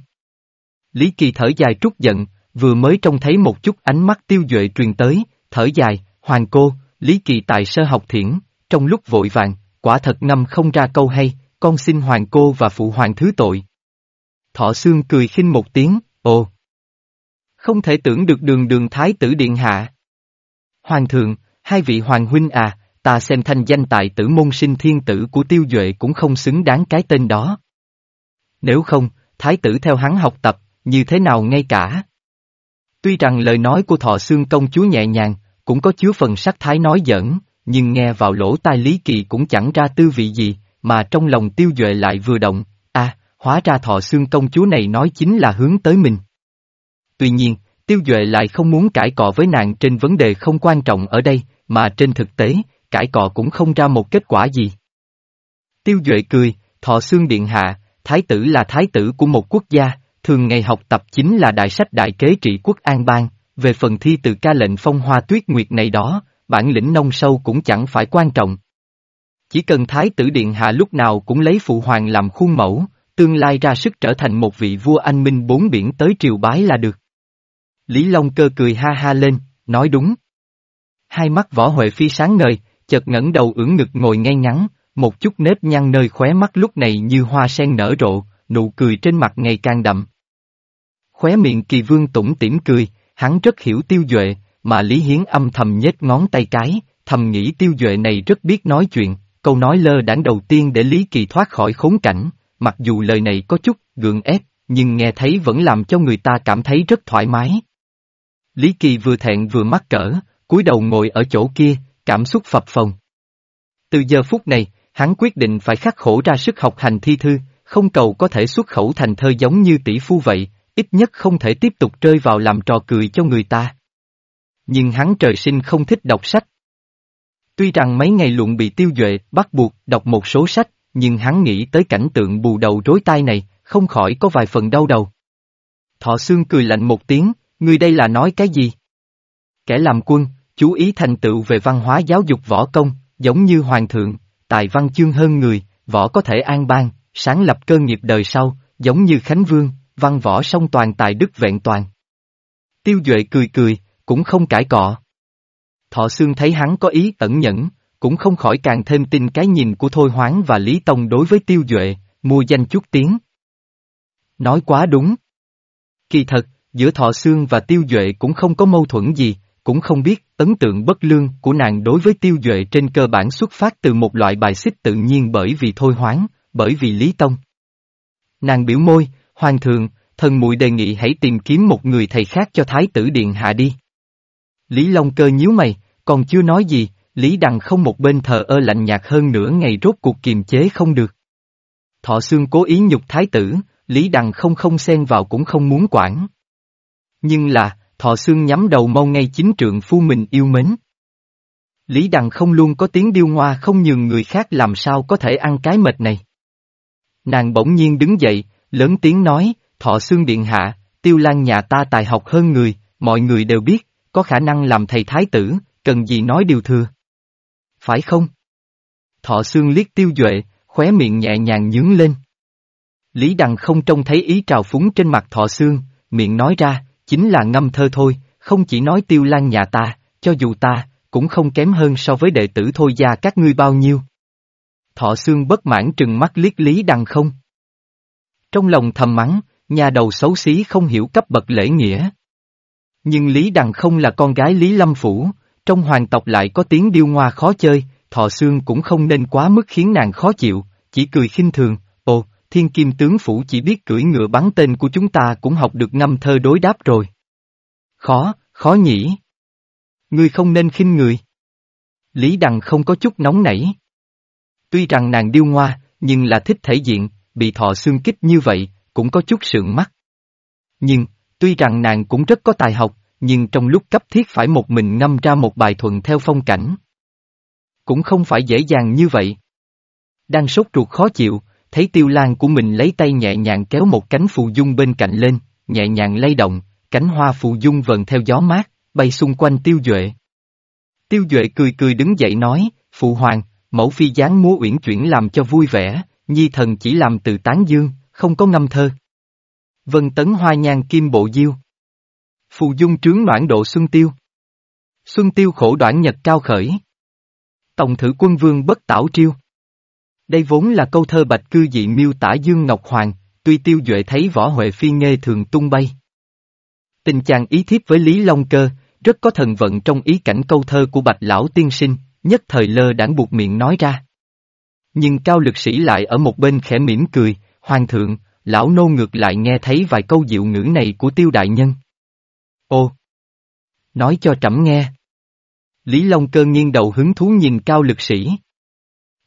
Lý Kỳ thở dài trút giận, vừa mới trông thấy một chút ánh mắt tiêu duệ truyền tới, thở dài, hoàng cô, Lý Kỳ tại sơ học thiển, trong lúc vội vàng, quả thật ngâm không ra câu hay, con xin hoàng cô và phụ hoàng thứ tội. Thọ xương cười khinh một tiếng, ồ. Không thể tưởng được đường đường thái tử điện hạ. Hoàng thượng, hai vị hoàng huynh à, ta xem thanh danh tại tử môn sinh thiên tử của tiêu duệ cũng không xứng đáng cái tên đó. Nếu không, thái tử theo hắn học tập, như thế nào ngay cả. Tuy rằng lời nói của thọ xương công chúa nhẹ nhàng, cũng có chứa phần sắc thái nói giỡn, nhưng nghe vào lỗ tai Lý Kỳ cũng chẳng ra tư vị gì, mà trong lòng tiêu duệ lại vừa động, a hóa ra thọ xương công chúa này nói chính là hướng tới mình. Tuy nhiên, tiêu duệ lại không muốn cãi cọ với nàng trên vấn đề không quan trọng ở đây, mà trên thực tế, cãi cọ cũng không ra một kết quả gì. Tiêu duệ cười, thọ xương điện hạ, thái tử là thái tử của một quốc gia, thường ngày học tập chính là đại sách đại kế trị quốc an bang, về phần thi từ ca lệnh phong hoa tuyết nguyệt này đó, bản lĩnh nông sâu cũng chẳng phải quan trọng. Chỉ cần thái tử điện hạ lúc nào cũng lấy phụ hoàng làm khuôn mẫu, tương lai ra sức trở thành một vị vua anh minh bốn biển tới triều bái là được. Lý Long cơ cười ha ha lên, nói đúng. Hai mắt võ Huệ Phi sáng ngời, chợt ngẩng đầu ưỡn ngực ngồi ngay ngắn, một chút nếp nhăn nơi khóe mắt lúc này như hoa sen nở rộ, nụ cười trên mặt ngày càng đậm. Khóe miệng kỳ vương tủng tỉm cười, hắn rất hiểu tiêu duệ, mà Lý Hiến âm thầm nhếch ngón tay cái, thầm nghĩ tiêu duệ này rất biết nói chuyện, câu nói lơ đãng đầu tiên để Lý Kỳ thoát khỏi khốn cảnh, mặc dù lời này có chút gượng ép, nhưng nghe thấy vẫn làm cho người ta cảm thấy rất thoải mái. Lý Kỳ vừa thẹn vừa mắc cỡ, cúi đầu ngồi ở chỗ kia, cảm xúc phập phồng. Từ giờ phút này, hắn quyết định phải khắc khổ ra sức học hành thi thư, không cầu có thể xuất khẩu thành thơ giống như tỷ phu vậy, ít nhất không thể tiếp tục rơi vào làm trò cười cho người ta. Nhưng hắn trời sinh không thích đọc sách. Tuy rằng mấy ngày luận bị tiêu duệ bắt buộc đọc một số sách, nhưng hắn nghĩ tới cảnh tượng bù đầu rối tai này, không khỏi có vài phần đau đầu. Thọ xương cười lạnh một tiếng, người đây là nói cái gì? Kẻ làm quân, chú ý thành tựu về văn hóa giáo dục võ công, giống như hoàng thượng, tài văn chương hơn người, võ có thể an bang, sáng lập cơ nghiệp đời sau, giống như Khánh Vương, văn võ song toàn tài đức vẹn toàn. Tiêu Duệ cười cười, cũng không cãi cọ. Thọ Sương thấy hắn có ý tẩn nhẫn, cũng không khỏi càng thêm tin cái nhìn của Thôi Hoáng và Lý Tông đối với Tiêu Duệ, mua danh chút tiếng. Nói quá đúng. Kỳ thật, giữa Thọ Sương và Tiêu Duệ cũng không có mâu thuẫn gì, cũng không biết ấn tượng bất lương của nàng đối với Tiêu Duệ trên cơ bản xuất phát từ một loại bài xích tự nhiên bởi vì Thôi Hoáng, bởi vì Lý Tông. Nàng biểu môi, Hoàng thượng, thần muội đề nghị hãy tìm kiếm một người thầy khác cho Thái tử Điện Hạ đi. Lý Long cơ nhíu mày, còn chưa nói gì, Lý Đằng không một bên thờ ơ lạnh nhạt hơn nửa ngày rốt cuộc kiềm chế không được. Thọ xương cố ý nhục thái tử, Lý Đằng không không xen vào cũng không muốn quản. Nhưng là, thọ xương nhắm đầu mau ngay chính trượng phu mình yêu mến. Lý Đằng không luôn có tiếng điêu ngoa không nhường người khác làm sao có thể ăn cái mệt này. Nàng bỗng nhiên đứng dậy, lớn tiếng nói, thọ xương điện hạ, tiêu lan nhà ta tài học hơn người, mọi người đều biết, có khả năng làm thầy thái tử, cần gì nói điều thừa. Phải không? Thọ xương liếc tiêu duệ, khóe miệng nhẹ nhàng nhướng lên. Lý Đằng không trông thấy ý trào phúng trên mặt thọ xương, miệng nói ra, chính là ngâm thơ thôi, không chỉ nói tiêu lan nhà ta, cho dù ta, cũng không kém hơn so với đệ tử thôi gia các ngươi bao nhiêu. Thọ xương bất mãn trừng mắt liếc Lý Đằng không. Trong lòng thầm mắng, nhà đầu xấu xí không hiểu cấp bậc lễ nghĩa. Nhưng Lý Đằng không là con gái Lý Lâm Phủ, trong hoàng tộc lại có tiếng điêu ngoa khó chơi, thọ xương cũng không nên quá mức khiến nàng khó chịu, chỉ cười khinh thường, thiên kim tướng phủ chỉ biết cưỡi ngựa bắn tên của chúng ta cũng học được năm thơ đối đáp rồi. Khó, khó nhỉ. Ngươi không nên khinh người. Lý Đằng không có chút nóng nảy. Tuy rằng nàng điêu ngoa, nhưng là thích thể diện, bị thọ xương kích như vậy, cũng có chút sượng mắt. Nhưng, tuy rằng nàng cũng rất có tài học, nhưng trong lúc cấp thiết phải một mình ngâm ra một bài thuận theo phong cảnh. Cũng không phải dễ dàng như vậy. Đang sốt ruột khó chịu, thấy tiêu lan của mình lấy tay nhẹ nhàng kéo một cánh phù dung bên cạnh lên, nhẹ nhàng lay động, cánh hoa phù dung vần theo gió mát, bay xung quanh tiêu duệ. Tiêu duệ cười cười đứng dậy nói, phụ hoàng, mẫu phi dáng múa uyển chuyển làm cho vui vẻ, nhi thần chỉ làm từ tán dương, không có ngâm thơ. Vân tấn hoa nhang kim bộ diêu. Phù dung trướng noãn độ xuân tiêu. Xuân tiêu khổ đoạn nhật cao khởi. Tổng thử quân vương bất tảo triêu. Đây vốn là câu thơ bạch cư dị miêu tả Dương Ngọc Hoàng, tuy tiêu duệ thấy võ huệ phi nghê thường tung bay. Tình chàng ý thiếp với Lý Long Cơ, rất có thần vận trong ý cảnh câu thơ của bạch lão tiên sinh, nhất thời lơ đãng buộc miệng nói ra. Nhưng cao lực sĩ lại ở một bên khẽ mỉm cười, hoàng thượng, lão nô ngược lại nghe thấy vài câu diệu ngữ này của tiêu đại nhân. Ô! Nói cho trẫm nghe. Lý Long Cơ nghiêng đầu hứng thú nhìn cao lực sĩ.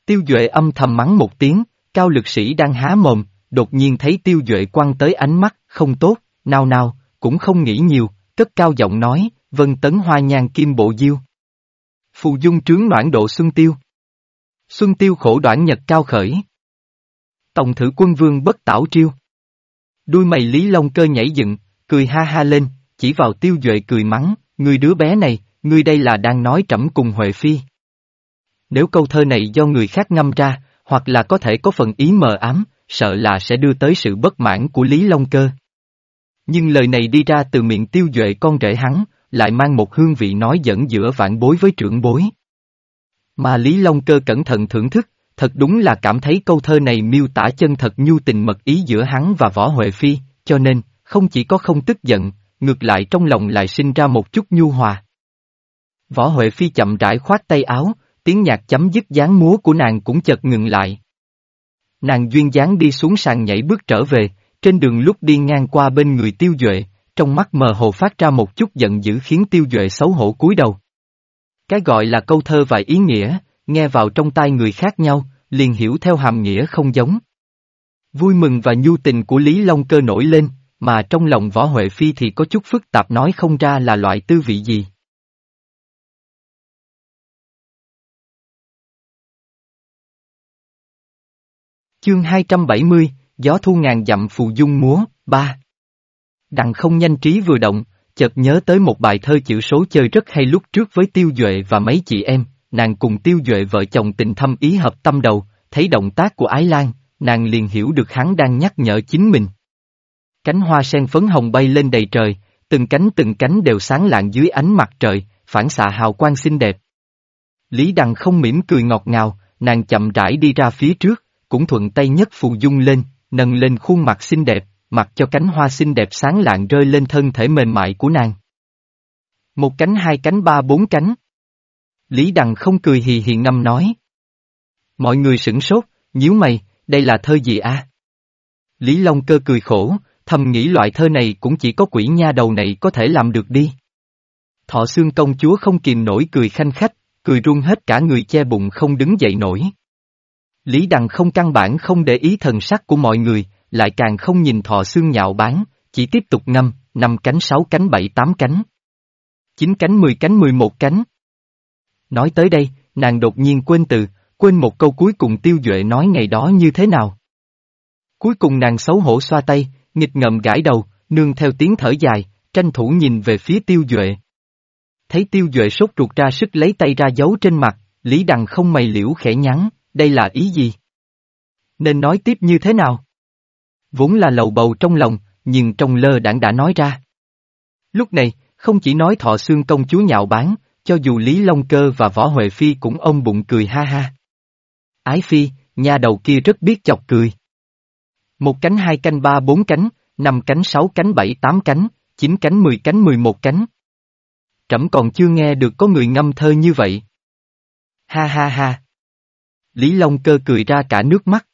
Tiêu Duệ âm thầm mắng một tiếng, cao lực sĩ đang há mồm, đột nhiên thấy Tiêu Duệ quăng tới ánh mắt, không tốt, nào nào, cũng không nghĩ nhiều, cất cao giọng nói, vân tấn hoa nhan kim bộ diêu. Phù dung trướng noãn độ xuân tiêu. Xuân tiêu khổ đoạn nhật cao khởi. Tổng thử quân vương bất tảo triêu. Đuôi mày Lý Long cơ nhảy dựng, cười ha ha lên, chỉ vào tiêu duệ cười mắng, người đứa bé này, ngươi đây là đang nói trẫm cùng Huệ Phi. Nếu câu thơ này do người khác ngâm ra, hoặc là có thể có phần ý mờ ám, sợ là sẽ đưa tới sự bất mãn của Lý Long Cơ. Nhưng lời này đi ra từ miệng tiêu duệ con rể hắn, lại mang một hương vị nói dẫn giữa vạn bối với trưởng bối. Mà Lý Long Cơ cẩn thận thưởng thức, thật đúng là cảm thấy câu thơ này miêu tả chân thật nhu tình mật ý giữa hắn và Võ Huệ Phi, cho nên, không chỉ có không tức giận, ngược lại trong lòng lại sinh ra một chút nhu hòa. Võ Huệ Phi chậm rãi khoát tay áo, tiếng nhạc chấm dứt dáng múa của nàng cũng chợt ngừng lại. Nàng duyên dáng đi xuống sàn nhảy bước trở về, trên đường lúc đi ngang qua bên người tiêu duệ, trong mắt mờ hồ phát ra một chút giận dữ khiến tiêu duệ xấu hổ cúi đầu. Cái gọi là câu thơ và ý nghĩa, nghe vào trong tai người khác nhau, liền hiểu theo hàm nghĩa không giống. Vui mừng và nhu tình của Lý Long cơ nổi lên, mà trong lòng võ Huệ Phi thì có chút phức tạp nói không ra là loại tư vị gì. Chương 270, Gió thu ngàn dặm phù dung múa, ba. Đặng không nhanh trí vừa động, chợt nhớ tới một bài thơ chữ số chơi rất hay lúc trước với Tiêu Duệ và mấy chị em, nàng cùng Tiêu Duệ vợ chồng tình thâm ý hợp tâm đầu, thấy động tác của Ái Lan, nàng liền hiểu được hắn đang nhắc nhở chính mình. Cánh hoa sen phấn hồng bay lên đầy trời, từng cánh từng cánh đều sáng lạng dưới ánh mặt trời, phản xạ hào quang xinh đẹp. Lý Đằng không mỉm cười ngọt ngào, nàng chậm rãi đi ra phía trước, cũng thuận tay nhất phù dung lên, nâng lên khuôn mặt xinh đẹp, mặc cho cánh hoa xinh đẹp sáng lạng rơi lên thân thể mềm mại của nàng. Một cánh hai cánh ba bốn cánh. Lý Đằng không cười hì hì ngâm nói. Mọi người sửng sốt, nhíu mày, đây là thơ gì a? Lý Long cơ cười khổ, thầm nghĩ loại thơ này cũng chỉ có quỷ nha đầu này có thể làm được đi. Thọ xương công chúa không kìm nổi cười khanh khách, cười run hết cả người che bụng không đứng dậy nổi. Lý Đằng không căn bản không để ý thần sắc của mọi người, lại càng không nhìn thọ xương nhạo bán, chỉ tiếp tục ngâm, năm cánh sáu cánh bảy tám cánh. Chín cánh mười cánh mười một cánh. Nói tới đây, nàng đột nhiên quên từ, quên một câu cuối cùng tiêu duệ nói ngày đó như thế nào. Cuối cùng nàng xấu hổ xoa tay, nghịch ngậm gãi đầu, nương theo tiếng thở dài, tranh thủ nhìn về phía tiêu duệ. Thấy tiêu duệ sốt ruột ra sức lấy tay ra giấu trên mặt, Lý Đằng không mày liễu khẽ nhắn, đây là ý gì? Nên nói tiếp như thế nào? Vốn là lầu bầu trong lòng, nhưng trong lơ đảng đã nói ra. Lúc này, không chỉ nói thọ xương công chúa nhạo báng, cho dù Lý Long Cơ và Võ Huệ Phi cũng ôm bụng cười ha ha. Ái Phi, nhà đầu kia rất biết chọc cười. Một cánh hai cánh ba bốn cánh, năm cánh sáu cánh bảy tám cánh, chín cánh mười cánh mười một cánh. Trẫm còn chưa nghe được có người ngâm thơ như vậy. Ha ha ha. Lý Long Cơ cười ra cả nước mắt.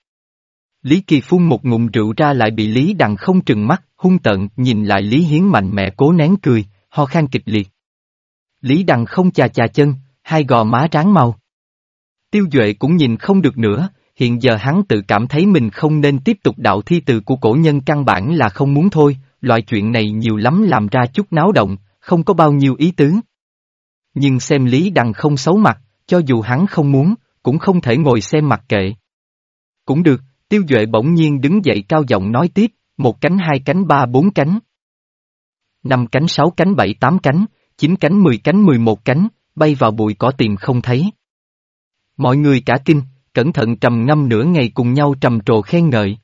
Lý Kỳ phun một ngụm rượu ra lại bị Lý Đằng không trừng mắt, hung tợn, nhìn lại Lý Hiến mạnh mẽ cố nén cười, ho khan kịch liệt. Lý Đằng không chà chà chân, hai gò má ráng màu. Tiêu Duệ cũng nhìn không được nữa, hiện giờ hắn tự cảm thấy mình không nên tiếp tục đạo thi từ của cổ nhân căn bản là không muốn thôi, loại chuyện này nhiều lắm làm ra chút náo động, không có bao nhiêu ý tứ. Nhưng xem Lý Đằng không xấu mặt, cho dù hắn không muốn, cũng không thể ngồi xem mặt kệ. Cũng được, Tiêu Duệ bỗng nhiên đứng dậy cao giọng nói tiếp, một cánh hai cánh ba bốn cánh. Năm cánh sáu cánh bảy tám cánh, chín cánh mười cánh mười một cánh, bay vào bụi cỏ tìm không thấy. Mọi người cả kinh, cẩn thận trầm ngâm nửa ngày cùng nhau trầm trồ khen ngợi.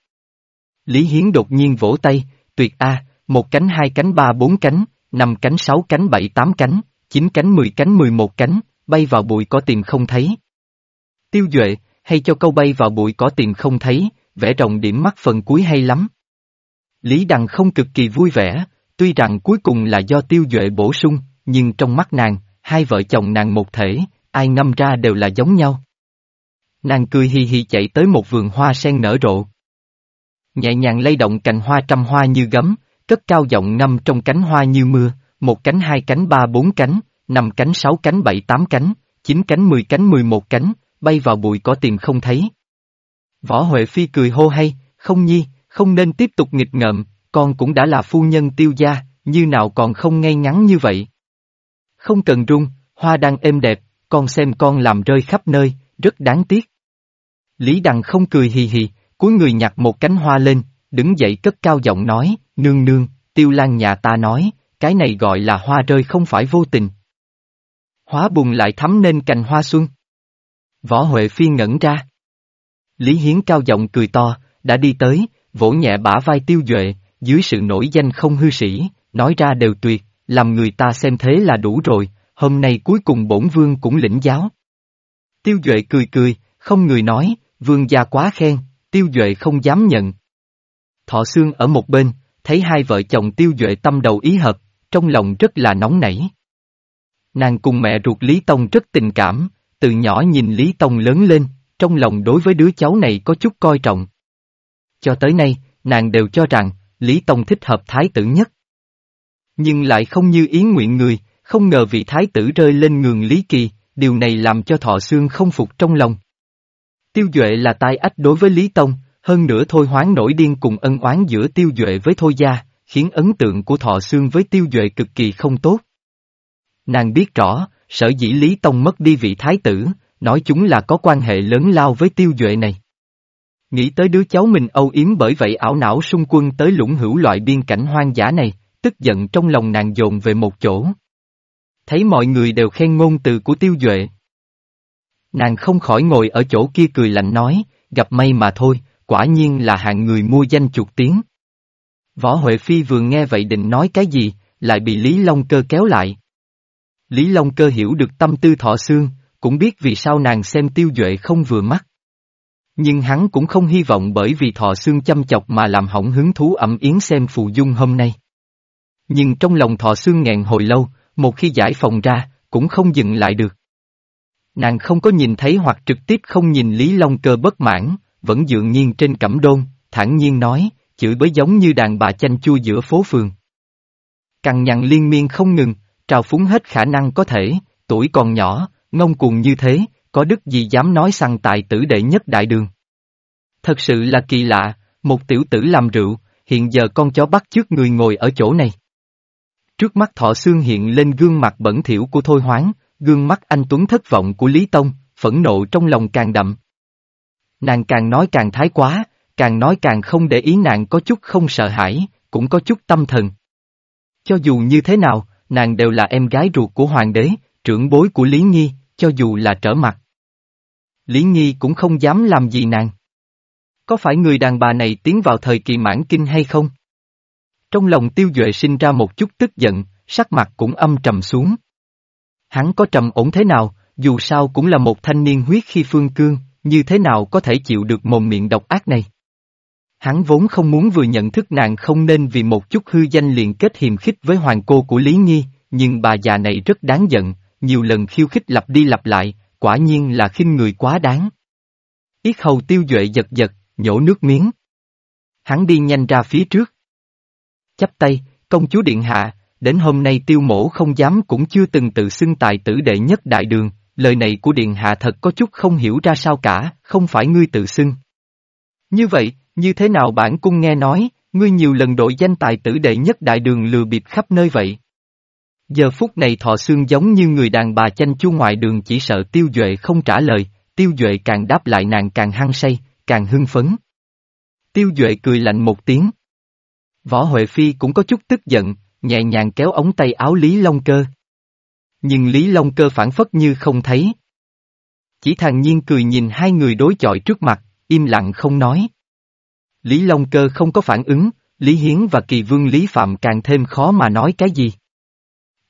Lý Hiến đột nhiên vỗ tay, tuyệt a, một cánh hai cánh ba bốn cánh, năm cánh sáu cánh bảy tám cánh, chín cánh mười cánh mười một cánh, bay vào bụi có tìm không thấy. Tiêu Duệ, hay cho câu bay vào bụi cỏ tìm không thấy, vẽ rồng điểm mắt phần cuối hay lắm. Lý Đằng không cực kỳ vui vẻ, tuy rằng cuối cùng là do Tiêu Duệ bổ sung, nhưng trong mắt nàng, hai vợ chồng nàng một thể, ai ngâm ra đều là giống nhau. Nàng cười hi hi chạy tới một vườn hoa sen nở rộ. Nhẹ nhàng lay động cành hoa trăm hoa như gấm, cất cao giọng ngâm trong cánh hoa như mưa, một cánh hai cánh ba bốn cánh, năm cánh sáu cánh bảy tám cánh, chín cánh mười cánh mười một cánh, bay vào bụi có tìm không thấy. Võ Huệ Phi cười hô hay, không nhi, không nên tiếp tục nghịch ngợm, con cũng đã là phu nhân tiêu gia, như nào còn không ngay ngắn như vậy. Không cần rung hoa đang êm đẹp, con xem con làm rơi khắp nơi, rất đáng tiếc. Lý Đằng không cười hì hì, cuối người nhặt một cánh hoa lên, đứng dậy cất cao giọng nói, nương nương, tiêu lan nhà ta nói, cái này gọi là hoa rơi không phải vô tình. Hóa bùng lại thắm nên cành hoa xuân. Võ Huệ Phi ngẩn ra. Lý Hiến cao giọng cười to, đã đi tới, vỗ nhẹ bả vai tiêu duệ, dưới sự nổi danh không hư sĩ, nói ra đều tuyệt, làm người ta xem thế là đủ rồi, hôm nay cuối cùng bổn vương cũng lĩnh giáo. Tiêu duệ cười cười, không người nói, vương gia quá khen, tiêu duệ không dám nhận. Thọ xương ở một bên, thấy hai vợ chồng tiêu duệ tâm đầu ý hợp, trong lòng rất là nóng nảy. Nàng cùng mẹ ruột Lý Tông rất tình cảm, từ nhỏ nhìn Lý Tông lớn lên, trong lòng đối với đứa cháu này có chút coi trọng. Cho tới nay, nàng đều cho rằng, Lý Tông thích hợp thái tử nhất. Nhưng lại không như ý nguyện người, không ngờ vị thái tử rơi lên ngường Lý Kỳ, điều này làm cho thọ xương không phục trong lòng. Tiêu Duệ là tai ách đối với Lý Tông, hơn nữa thôi hoán nổi điên cùng ân oán giữa Tiêu Duệ với Thôi Gia, khiến ấn tượng của thọ xương với Tiêu Duệ cực kỳ không tốt. Nàng biết rõ, sở dĩ Lý Tông mất đi vị thái tử, nói chúng là có quan hệ lớn lao với Tiêu Duệ này. Nghĩ tới đứa cháu mình âu yếm bởi vậy ảo não xung quân tới lũng hữu loại biên cảnh hoang dã này, tức giận trong lòng nàng dồn về một chỗ. Thấy mọi người đều khen ngôn từ của Tiêu Duệ. Nàng không khỏi ngồi ở chỗ kia cười lạnh nói, gặp may mà thôi, quả nhiên là hạng người mua danh chuột tiếng. Võ Huệ Phi vừa nghe vậy định nói cái gì, lại bị Lý Long Cơ kéo lại. Lý Long Cơ hiểu được tâm tư thọ xương, cũng biết vì sao nàng xem tiêu duệ không vừa mắt. Nhưng hắn cũng không hy vọng bởi vì thọ xương chăm chọc mà làm hỏng hứng thú ẩm yến xem phù dung hôm nay. Nhưng trong lòng thọ xương nghẹn hồi lâu, một khi giải phòng ra, cũng không dừng lại được. Nàng không có nhìn thấy hoặc trực tiếp không nhìn Lý Long Cơ bất mãn, vẫn dựa nhiên trên cẩm đôn, thản nhiên nói, chửi bới giống như đàn bà chanh chua giữa phố phường. Cằn nhằn liên miên không ngừng, trào phúng hết khả năng có thể, tuổi còn nhỏ, ngông cuồng như thế, có đức gì dám nói săn tài tử đệ nhất đại đường. Thật sự là kỳ lạ, một tiểu tử làm rượu, hiện giờ con chó bắt trước người ngồi ở chỗ này. Trước mắt thọ xương hiện lên gương mặt bẩn thỉu của Thôi Hoáng, gương mắt anh Tuấn thất vọng của Lý Tông, phẫn nộ trong lòng càng đậm. Nàng càng nói càng thái quá, càng nói càng không để ý nàng có chút không sợ hãi, cũng có chút tâm thần. Cho dù như thế nào, nàng đều là em gái ruột của hoàng đế, trưởng bối của Lý Nhi, cho dù là trở mặt. Lý Nhi cũng không dám làm gì nàng. Có phải người đàn bà này tiến vào thời kỳ mãn kinh hay không? Trong lòng tiêu duệ sinh ra một chút tức giận, sắc mặt cũng âm trầm xuống. Hắn có trầm ổn thế nào, dù sao cũng là một thanh niên huyết khi phương cương, như thế nào có thể chịu được mồm miệng độc ác này? Hắn vốn không muốn vừa nhận thức nàng không nên vì một chút hư danh liền kết hiềm khích với hoàng cô của Lý Nhi, nhưng bà già này rất đáng giận, nhiều lần khiêu khích lặp đi lặp lại, quả nhiên là khinh người quá đáng. Yết hầu tiêu duệ giật giật, nhổ nước miếng. Hắn đi nhanh ra phía trước. Chắp tay, công chúa điện hạ, đến hôm nay tiêu mổ không dám cũng chưa từng tự xưng tài tử đệ nhất đại đường, lời này của Điện Hạ thật có chút không hiểu ra sao cả, không phải ngươi tự xưng. Như vậy, như thế nào bản cung nghe nói, ngươi nhiều lần đội danh tài tử đệ nhất đại đường lừa bịp khắp nơi vậy? Giờ phút này thọ xương giống như người đàn bà chanh chu ngoại đường chỉ sợ tiêu duệ không trả lời, tiêu duệ càng đáp lại nàng càng hăng say, càng hưng phấn. Tiêu duệ cười lạnh một tiếng. Võ Huệ Phi cũng có chút tức giận, nhẹ nhàng kéo ống tay áo Lý Long Cơ. Nhưng Lý Long Cơ phản phất như không thấy. Chỉ thàn nhiên cười nhìn hai người đối chọi trước mặt, im lặng không nói. Lý Long Cơ không có phản ứng, Lý Hiến và Kỳ Vương Lý Phạm càng thêm khó mà nói cái gì.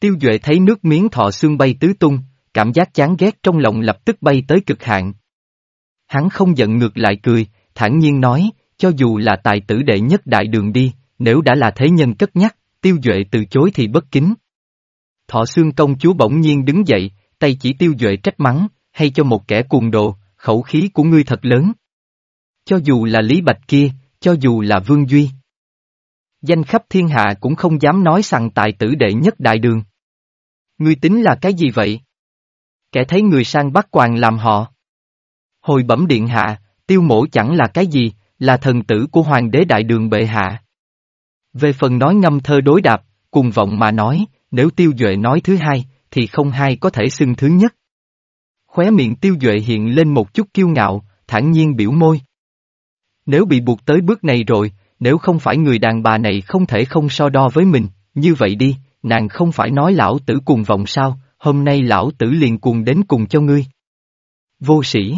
Tiêu Duệ thấy nước miếng thọ xương bay tứ tung, cảm giác chán ghét trong lòng lập tức bay tới cực hạn. Hắn không giận ngược lại cười, thản nhiên nói, cho dù là tài tử đệ nhất đại đường đi, nếu đã là thế nhân cất nhắc, Tiêu Duệ từ chối thì bất kính. Thọ xương công chúa bỗng nhiên đứng dậy, tay chỉ Tiêu Duệ trách mắng, hay cho một kẻ cuồng đồ, khẩu khí của ngươi thật lớn. Cho dù là Lý Bạch kia, cho dù là Vương Duy. Danh khắp thiên hạ cũng không dám nói rằng tại tử đệ nhất đại đường. Ngươi tính là cái gì vậy? Kẻ thấy người sang bắt quàng làm họ. Hồi bẩm điện hạ, tiêu mổ chẳng là cái gì, là thần tử của hoàng đế đại đường bệ hạ. Về phần nói ngâm thơ đối đạp, cùng vọng mà nói, nếu tiêu duệ nói thứ hai, thì không hai có thể xưng thứ nhất. Khóe miệng tiêu duệ hiện lên một chút kiêu ngạo, thản nhiên biểu môi. Nếu bị buộc tới bước này rồi, nếu không phải người đàn bà này không thể không so đo với mình, như vậy đi, nàng không phải nói lão tử cùng vọng sao, hôm nay lão tử liền cuồng đến cùng cho ngươi. Vô sĩ.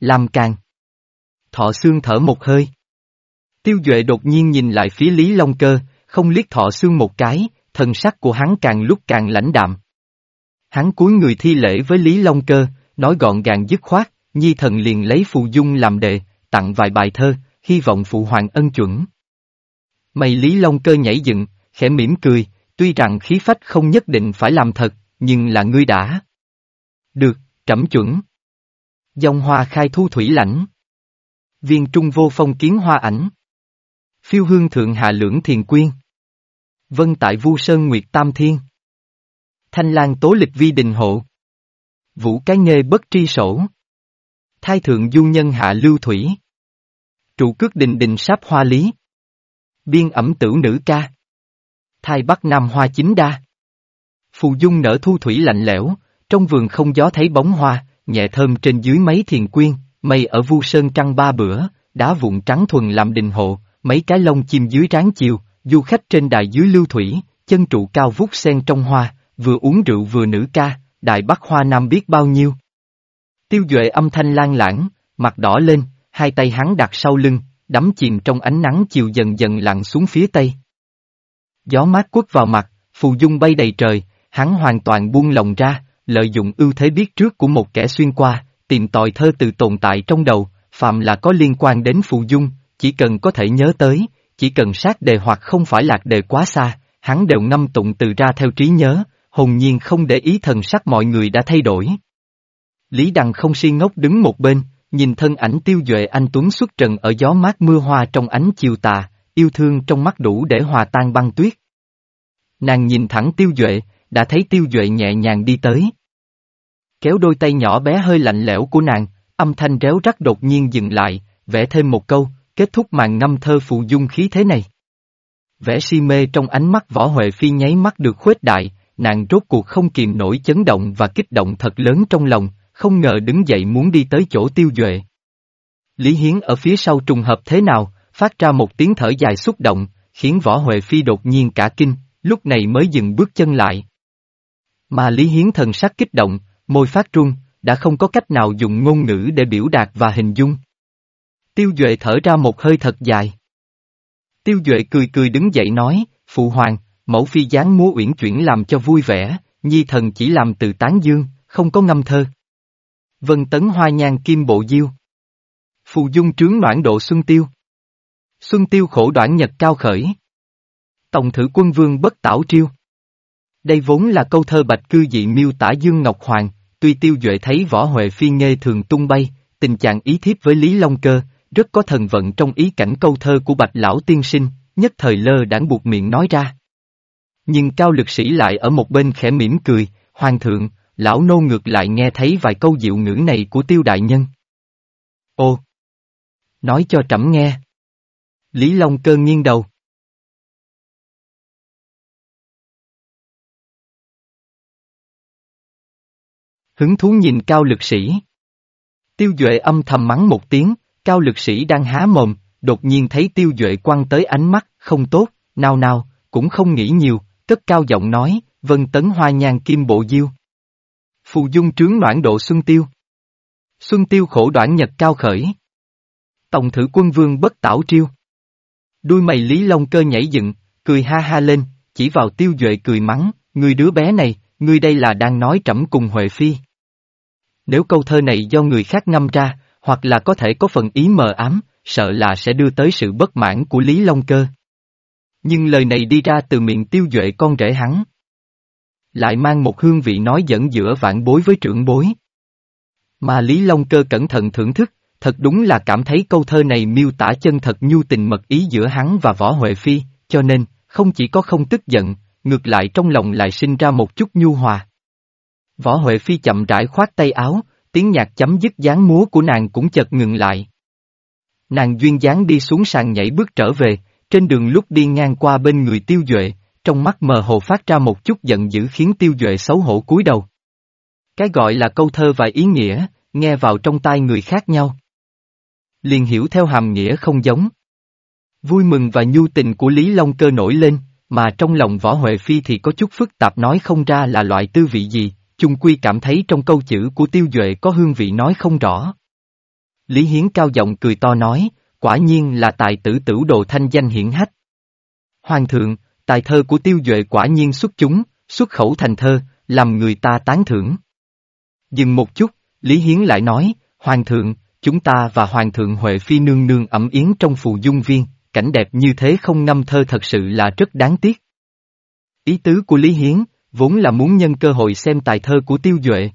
Làm càng. Thọ xương thở một hơi. Tiêu Duệ đột nhiên nhìn lại phía Lý Long Cơ, không liếc thọ xương một cái, thần sắc của hắn càng lúc càng lãnh đạm. Hắn cúi người thi lễ với Lý Long Cơ, nói gọn gàng dứt khoát, nhi thần liền lấy phù dung làm đệ, tặng vài bài thơ, hy vọng phụ hoàng ân chuẩn. Mày Lý Long Cơ nhảy dựng, khẽ mỉm cười, tuy rằng khí phách không nhất định phải làm thật, nhưng là ngươi đã. Được, trẫm chuẩn. Dòng hoa khai thu thủy lãnh. Viên trung vô phong kiến hoa ảnh. Phiêu hương thượng hạ lưỡng thiền quyên. Vân tại vu sơn nguyệt tam thiên. Thanh lang tố lịch vi đình hộ. Vũ cái nghề bất tri sổ. Thai thượng du nhân hạ lưu thủy. Trụ cước đình đình sáp hoa lý. Biên ẩm tử nữ ca. Thai bắc nam hoa chính đa. Phù dung nở thu thủy lạnh lẽo, trong vườn không gió thấy bóng hoa, nhẹ thơm trên dưới mấy thiền quyên, mây ở vu sơn trăng ba bữa, đá vụn trắng thuần làm đình hộ, mấy cái lông chim dưới ráng chiều, du khách trên đài dưới lưu thủy, chân trụ cao vút sen trong hoa, vừa uống rượu vừa nữ ca, đại bắc hoa nam biết bao nhiêu. Tiêu Duệ âm thanh lan lãng, mặt đỏ lên, hai tay hắn đặt sau lưng, đắm chìm trong ánh nắng chiều dần dần lặn xuống phía tây. Gió mát quất vào mặt, phù dung bay đầy trời, hắn hoàn toàn buông lòng ra, lợi dụng ưu thế biết trước của một kẻ xuyên qua, tìm tòi thơ từ tồn tại trong đầu, phạm là có liên quan đến phù dung, chỉ cần có thể nhớ tới, chỉ cần sát đề hoặc không phải lạc đề quá xa, hắn đều ngâm tụng từ ra theo trí nhớ, hồn nhiên không để ý thần sắc mọi người đã thay đổi. Lý Đằng không si ngốc đứng một bên, nhìn thân ảnh tiêu duệ anh Tuấn xuất trần ở gió mát mưa hoa trong ánh chiều tà, yêu thương trong mắt đủ để hòa tan băng tuyết. Nàng nhìn thẳng tiêu duệ, đã thấy tiêu duệ nhẹ nhàng đi tới. Kéo đôi tay nhỏ bé hơi lạnh lẽo của nàng, âm thanh réo rắt đột nhiên dừng lại, vẽ thêm một câu, kết thúc màn ngâm thơ phụ dung khí thế này. vẽ si mê trong ánh mắt võ Huệ Phi nháy mắt được khuếch đại, nàng rốt cuộc không kìm nổi chấn động và kích động thật lớn trong lòng, không ngờ đứng dậy muốn đi tới chỗ tiêu duệ. Lý Hiến ở phía sau trùng hợp thế nào, phát ra một tiếng thở dài xúc động, khiến võ Huệ Phi đột nhiên cả kinh, lúc này mới dừng bước chân lại. Mà Lý Hiến thần sắc kích động, môi phát trung đã không có cách nào dùng ngôn ngữ để biểu đạt và hình dung. Tiêu Duệ thở ra một hơi thật dài. Tiêu Duệ cười cười đứng dậy nói, Phụ Hoàng, mẫu phi dáng múa uyển chuyển làm cho vui vẻ, nhi thần chỉ làm từ tán dương, không có ngâm thơ. Vân tấn hoa nhang kim bộ diêu. Phù dung trướng noãn độ xuân tiêu. Xuân tiêu khổ đoạn nhật cao khởi. Tổng thử quân vương bất tảo triêu. Đây vốn là câu thơ bạch cư dị miêu tả Dương Ngọc Hoàng, tuy tiêu duệ thấy võ huệ phi nghê thường tung bay, tình trạng ý thiếp với Lý Long Cơ, rất có thần vận trong ý cảnh câu thơ của bạch lão tiên sinh, nhất thời lơ đãng buộc miệng nói ra. Nhưng cao lực sĩ lại ở một bên khẽ mỉm cười, hoàng thượng, lão nô ngược lại nghe thấy vài câu dịu ngữ này của tiêu đại nhân. Ô! Nói cho trẫm nghe. Lý Long cơ nghiêng đầu. Hứng thú nhìn cao lực sĩ. Tiêu Duệ âm thầm mắng một tiếng, cao lực sĩ đang há mồm, đột nhiên thấy Tiêu Duệ quăng tới ánh mắt, không tốt, nào nào, cũng không nghĩ nhiều, cất cao giọng nói, vân tấn hoa nhan kim bộ diêu. Phù dung trướng noãn độ xuân tiêu. Xuân tiêu khổ đoạn nhật cao khởi. Tổng thử quân vương bất tảo triêu. Đuôi mày Lý Long cơ nhảy dựng, cười ha ha lên, chỉ vào tiêu duệ cười mắng, người đứa bé này, ngươi đây là đang nói trẫm cùng Huệ Phi. Nếu câu thơ này do người khác ngâm ra, hoặc là có thể có phần ý mờ ám, sợ là sẽ đưa tới sự bất mãn của Lý Long Cơ. Nhưng lời này đi ra từ miệng tiêu duệ con rể hắn. Lại mang một hương vị nói dẫn giữa vạn bối với trưởng bối. Mà Lý Long Cơ cẩn thận thưởng thức, thật đúng là cảm thấy câu thơ này miêu tả chân thật nhu tình mật ý giữa hắn và Võ Huệ Phi, cho nên, không chỉ có không tức giận, ngược lại trong lòng lại sinh ra một chút nhu hòa. Võ Huệ Phi chậm rãi khoát tay áo, tiếng nhạc chấm dứt dáng múa của nàng cũng chợt ngừng lại. Nàng duyên dáng đi xuống sàn nhảy bước trở về, trên đường lúc đi ngang qua bên người tiêu duệ, trong mắt mờ hồ phát ra một chút giận dữ khiến tiêu duệ xấu hổ cúi đầu. Cái gọi là câu thơ và ý nghĩa, nghe vào trong tai người khác nhau. Liền hiểu theo hàm nghĩa không giống. Vui mừng và nhu tình của Lý Long cơ nổi lên, mà trong lòng võ Huệ Phi thì có chút phức tạp nói không ra là loại tư vị gì, chung quy cảm thấy trong câu chữ của tiêu duệ có hương vị nói không rõ. Lý Hiến cao giọng cười to nói, quả nhiên là tài tử tử đồ thanh danh hiển hách. Hoàng thượng, tài thơ của tiêu duệ quả nhiên xuất chúng, xuất khẩu thành thơ, làm người ta tán thưởng. Dừng một chút, Lý Hiến lại nói, Hoàng thượng, chúng ta và Hoàng thượng Huệ Phi nương nương ẩm yến trong phù dung viên, cảnh đẹp như thế không ngâm thơ thật sự là rất đáng tiếc. Ý tứ của Lý Hiến, vốn là muốn nhân cơ hội xem tài thơ của Tiêu Duệ.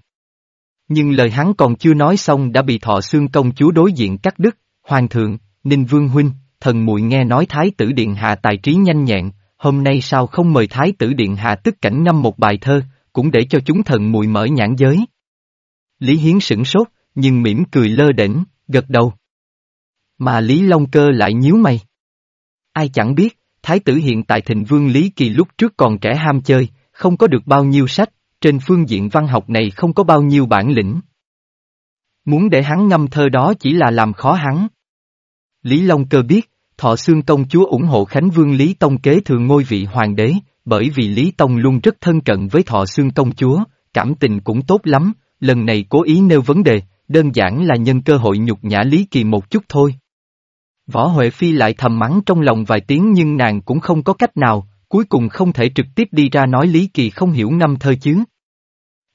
Nhưng lời hắn còn chưa nói xong đã bị thọ xương công chúa đối diện cắt đứt, Hoàng thượng, Ninh Vương Huynh, thần muội nghe nói Thái tử Điện Hạ tài trí nhanh nhẹn, hôm nay sao không mời Thái tử Điện Hạ tức cảnh năm một bài thơ, cũng để cho chúng thần mùi mở nhãn giới. Lý Hiến sửng sốt, nhưng mỉm cười lơ đễnh, gật đầu. Mà Lý Long Cơ lại nhíu mày. Ai chẳng biết, Thái tử hiện tại thịnh vương Lý Kỳ lúc trước còn trẻ ham chơi, không có được bao nhiêu sách, trên phương diện văn học này không có bao nhiêu bản lĩnh. Muốn để hắn ngâm thơ đó chỉ là làm khó hắn. Lý Long Cơ biết, Thọ Xương Công Chúa ủng hộ Khánh Vương Lý Tông kế thừa ngôi vị hoàng đế, bởi vì Lý Tông luôn rất thân cận với Thọ Xương Công Chúa, cảm tình cũng tốt lắm, lần này cố ý nêu vấn đề, đơn giản là nhân cơ hội nhục nhã Lý Kỳ một chút thôi. Võ Huệ Phi lại thầm mắng trong lòng vài tiếng nhưng nàng cũng không có cách nào, cuối cùng không thể trực tiếp đi ra nói Lý Kỳ không hiểu năm thơ chứ.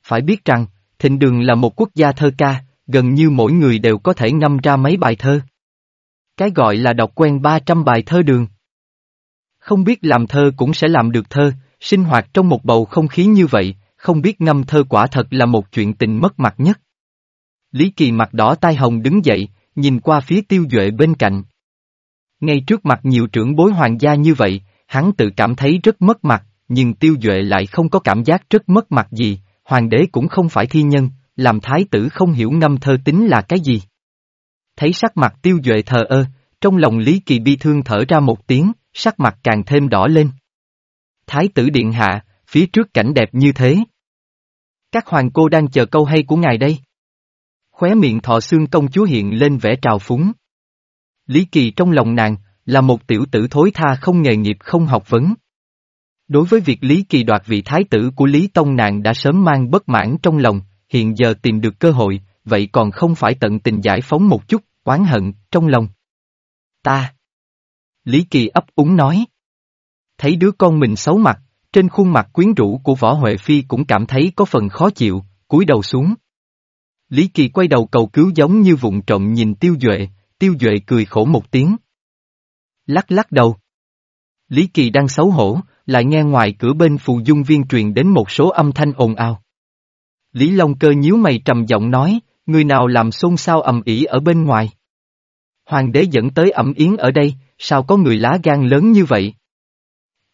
Phải biết rằng, Thịnh Đường là một quốc gia thơ ca, gần như mỗi người đều có thể ngâm ra mấy bài thơ. Cái gọi là đọc quen 300 bài thơ đường. Không biết làm thơ cũng sẽ làm được thơ, sinh hoạt trong một bầu không khí như vậy, không biết ngâm thơ quả thật là một chuyện tình mất mặt nhất. Lý Kỳ mặt đỏ tai hồng đứng dậy, nhìn qua phía tiêu duệ bên cạnh. Ngay trước mặt nhiều trưởng bối hoàng gia như vậy, hắn tự cảm thấy rất mất mặt, nhưng tiêu duệ lại không có cảm giác rất mất mặt gì, hoàng đế cũng không phải thi nhân, làm thái tử không hiểu ngâm thơ tính là cái gì. Thấy sắc mặt tiêu duệ thờ ơ, trong lòng Lý Kỳ bi thương thở ra một tiếng, sắc mặt càng thêm đỏ lên. Thái tử điện hạ, phía trước cảnh đẹp như thế. Các hoàng cô đang chờ câu hay của ngài đây. Khóe miệng thọ xương công chúa hiện lên vẻ trào phúng. Lý Kỳ trong lòng nàng, là một tiểu tử thối tha không nghề nghiệp không học vấn. Đối với việc Lý Kỳ đoạt vị thái tử của Lý Tông nàng đã sớm mang bất mãn trong lòng, hiện giờ tìm được cơ hội, vậy còn không phải tận tình giải phóng một chút, oán hận, trong lòng. Ta. Lý Kỳ ấp úng nói. Thấy đứa con mình xấu mặt, trên khuôn mặt quyến rũ của Võ Huệ Phi cũng cảm thấy có phần khó chịu, cúi đầu xuống. Lý Kỳ quay đầu cầu cứu giống như vụng trộm nhìn Tiêu Duệ, Tiêu Duệ cười khổ một tiếng. Lắc lắc đầu. Lý Kỳ đang xấu hổ, lại nghe ngoài cửa bên phù dung viên truyền đến một số âm thanh ồn ào. Lý Long cơ nhíu mày trầm giọng nói, người nào làm xôn xao ầm ĩ ở bên ngoài. Hoàng đế dẫn tới ẩm yến ở đây, sao có người lá gan lớn như vậy?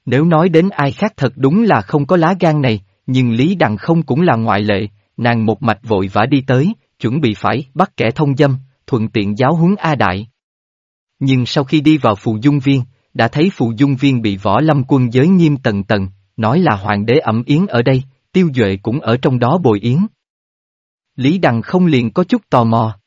Nếu nói đến ai khác thật đúng là không có lá gan này, nhưng Lý Đằng không cũng là ngoại lệ, nàng một mạch vội vã đi tới, chuẩn bị phải bắt kẻ thông dâm, thuận tiện giáo huấn A Đại. Nhưng sau khi đi vào phù dung viên, đã thấy phù dung viên bị võ lâm quân giới nghiêm tần tần, nói là hoàng đế ẩm yến ở đây, tiêu duệ cũng ở trong đó bồi yến. Lý Đằng không liền có chút tò mò.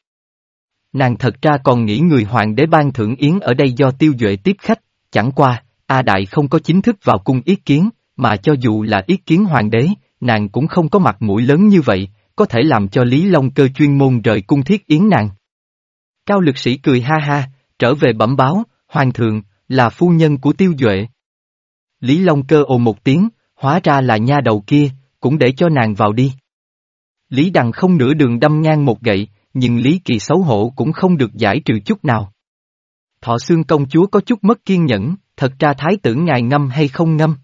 Nàng thật ra còn nghĩ người hoàng đế ban thưởng yến ở đây do tiêu duệ tiếp khách, chẳng qua, A Đại không có chính thức vào cung ý kiến, mà cho dù là ý kiến hoàng đế, nàng cũng không có mặt mũi lớn như vậy, có thể làm cho Lý Long cơ chuyên môn rời cung thiết yến nàng. Cao lực sĩ cười ha ha, trở về bẩm báo, hoàng thượng, là phu nhân của tiêu duệ. Lý Long cơ ồ một tiếng, hóa ra là nha đầu kia, cũng để cho nàng vào đi. Lý Đằng không nửa đường đâm ngang một gậy, nhưng Lý Kỳ xấu hổ cũng không được giải trừ chút nào. Thọ xương công chúa có chút mất kiên nhẫn, thật ra thái tử ngài ngâm hay không ngâm.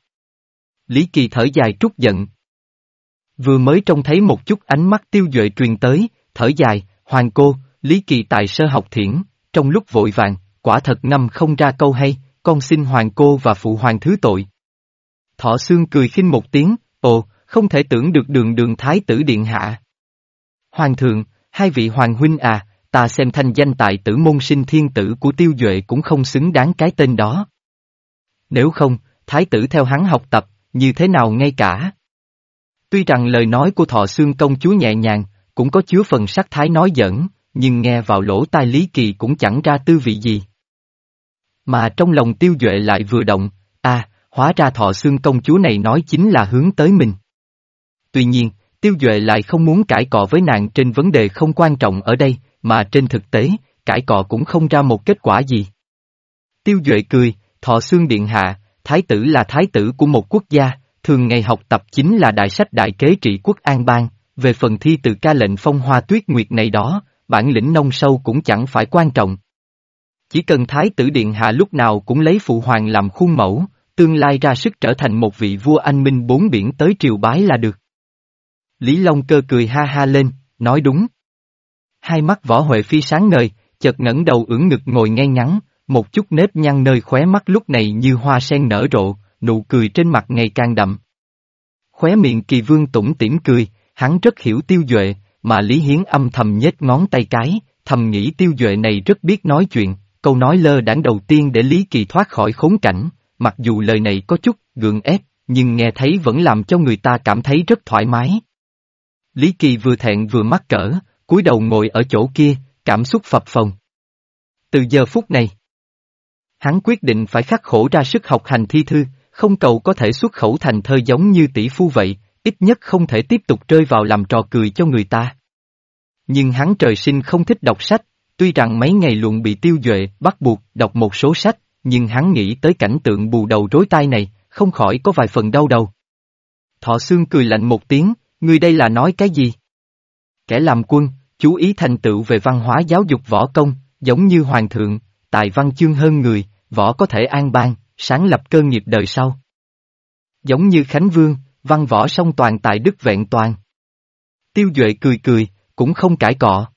Lý Kỳ thở dài trút giận. Vừa mới trông thấy một chút ánh mắt tiêu duệ truyền tới, thở dài, hoàng cô, Lý Kỳ tại sơ học thiển, trong lúc vội vàng, quả thật ngâm không ra câu hay, con xin hoàng cô và phụ hoàng thứ tội. Thọ xương cười khinh một tiếng, ồ, không thể tưởng được đường đường thái tử điện hạ. Hoàng thượng, hai vị hoàng huynh à, ta xem thanh danh tại tử môn sinh thiên tử của tiêu duệ cũng không xứng đáng cái tên đó. Nếu không, thái tử theo hắn học tập, như thế nào ngay cả. Tuy rằng lời nói của thọ xương công chúa nhẹ nhàng, cũng có chứa phần sắc thái nói giỡn, nhưng nghe vào lỗ tai Lý Kỳ cũng chẳng ra tư vị gì. Mà trong lòng tiêu duệ lại vừa động, à, hóa ra thọ xương công chúa này nói chính là hướng tới mình. Tuy nhiên, tiêu duệ lại không muốn cãi cọ với nàng trên vấn đề không quan trọng ở đây, mà trên thực tế, cãi cọ cũng không ra một kết quả gì. Tiêu duệ cười, thọ xương điện hạ, thái tử là thái tử của một quốc gia, thường ngày học tập chính là đại sách đại kế trị quốc an bang, về phần thi từ ca lệnh phong hoa tuyết nguyệt này đó, bản lĩnh nông sâu cũng chẳng phải quan trọng. Chỉ cần thái tử điện hạ lúc nào cũng lấy phụ hoàng làm khuôn mẫu, tương lai ra sức trở thành một vị vua anh minh bốn biển tới triều bái là được. Lý Long cơ cười ha ha lên, nói đúng. Hai mắt võ Huệ Phi sáng ngời, chợt ngẩng đầu ưỡn ngực ngồi ngay ngắn, một chút nếp nhăn nơi khóe mắt lúc này như hoa sen nở rộ, nụ cười trên mặt ngày càng đậm. Khóe miệng kỳ vương tủm tỉm cười, hắn rất hiểu tiêu duệ, mà Lý Hiến âm thầm nhếch ngón tay cái, thầm nghĩ tiêu duệ này rất biết nói chuyện, câu nói lơ đãng đầu tiên để Lý Kỳ thoát khỏi khốn cảnh, mặc dù lời này có chút gượng ép, nhưng nghe thấy vẫn làm cho người ta cảm thấy rất thoải mái. Lý Kỳ vừa thẹn vừa mắc cỡ, cúi đầu ngồi ở chỗ kia, cảm xúc phập phồng. Từ giờ phút này, hắn quyết định phải khắc khổ ra sức học hành thi thư, không cầu có thể xuất khẩu thành thơ giống như tỷ phu vậy, ít nhất không thể tiếp tục rơi vào làm trò cười cho người ta. Nhưng hắn trời sinh không thích đọc sách, tuy rằng mấy ngày luận bị tiêu duệ bắt buộc đọc một số sách, nhưng hắn nghĩ tới cảnh tượng bù đầu rối tai này, không khỏi có vài phần đau đầu. Thọ Sương cười lạnh một tiếng, ngươi đây là nói cái gì? Kẻ làm quân, chú ý thành tựu về văn hóa giáo dục võ công, giống như hoàng thượng, tài văn chương hơn người, võ có thể an bang sáng lập cơ nghiệp đời sau. Giống như Khánh Vương, văn võ song toàn tại đức vẹn toàn. Tiêu Duệ cười cười, cũng không cãi cọ.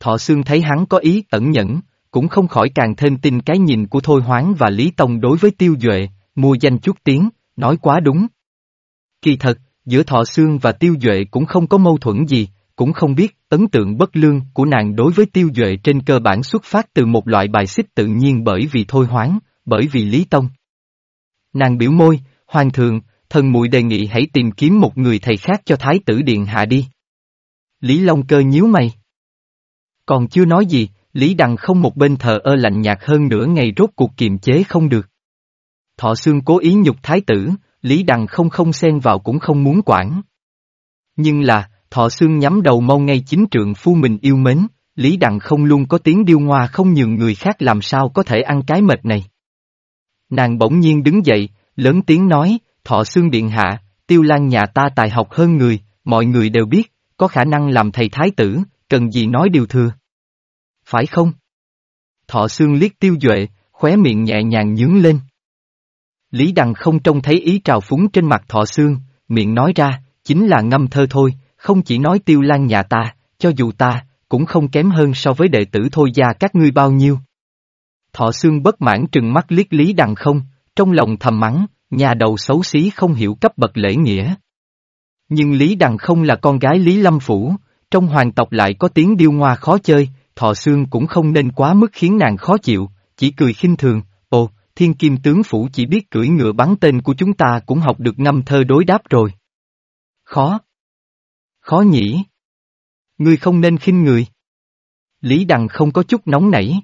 Thọ Sương thấy hắn có ý ẩn nhẫn, cũng không khỏi càng thêm tin cái nhìn của Thôi Hoáng và Lý Tông đối với Tiêu Duệ, mua danh chút tiếng, nói quá đúng. Kỳ thật, giữa Thọ xương và Tiêu Duệ cũng không có mâu thuẫn gì, cũng không biết ấn tượng bất lương của nàng đối với Tiêu Duệ trên cơ bản xuất phát từ một loại bài xích tự nhiên bởi vì Thôi Hoáng, bởi vì Lý Tông. Nàng biểu môi, Hoàng thượng, thần muội đề nghị hãy tìm kiếm một người thầy khác cho Thái tử Điện Hạ đi. Lý Long cơ nhíu mày. Còn chưa nói gì, Lý Đằng không một bên thờ ơ lạnh nhạt hơn nửa ngày rốt cuộc kiềm chế không được. Thọ xương cố ý nhục thái tử, Lý Đằng không không xen vào cũng không muốn quản. Nhưng là, Thọ Sương nhắm đầu mau ngay chính trượng phu mình yêu mến, Lý Đằng không luôn có tiếng điêu ngoa không nhường người khác làm sao có thể ăn cái mệt này. Nàng bỗng nhiên đứng dậy, lớn tiếng nói, Thọ Sương Điện Hạ, Tiêu Lan nhà ta tài học hơn người, mọi người đều biết, có khả năng làm thầy thái tử, cần gì nói điều thừa phải không? Thọ xương liếc tiêu duệ, khóe miệng nhẹ nhàng nhướng lên. Lý Đằng không trông thấy ý trào phúng trên mặt thọ xương, miệng nói ra, chính là ngâm thơ thôi, không chỉ nói tiêu lan nhà ta, cho dù ta, cũng không kém hơn so với đệ tử thôi gia các ngươi bao nhiêu. Thọ xương bất mãn trừng mắt liếc Lý Đằng không, trong lòng thầm mắng, nhà đầu xấu xí không hiểu cấp bậc lễ nghĩa. Nhưng Lý Đằng không là con gái Lý Lâm Phủ, trong hoàng tộc lại có tiếng điêu ngoa khó chơi, thọ xương cũng không nên quá mức khiến nàng khó chịu, chỉ cười khinh thường, thiên kim tướng phủ chỉ biết cưỡi ngựa bắn tên của chúng ta cũng học được ngâm thơ đối đáp rồi. Khó. Khó nhỉ. Ngươi không nên khinh người. Lý Đằng không có chút nóng nảy.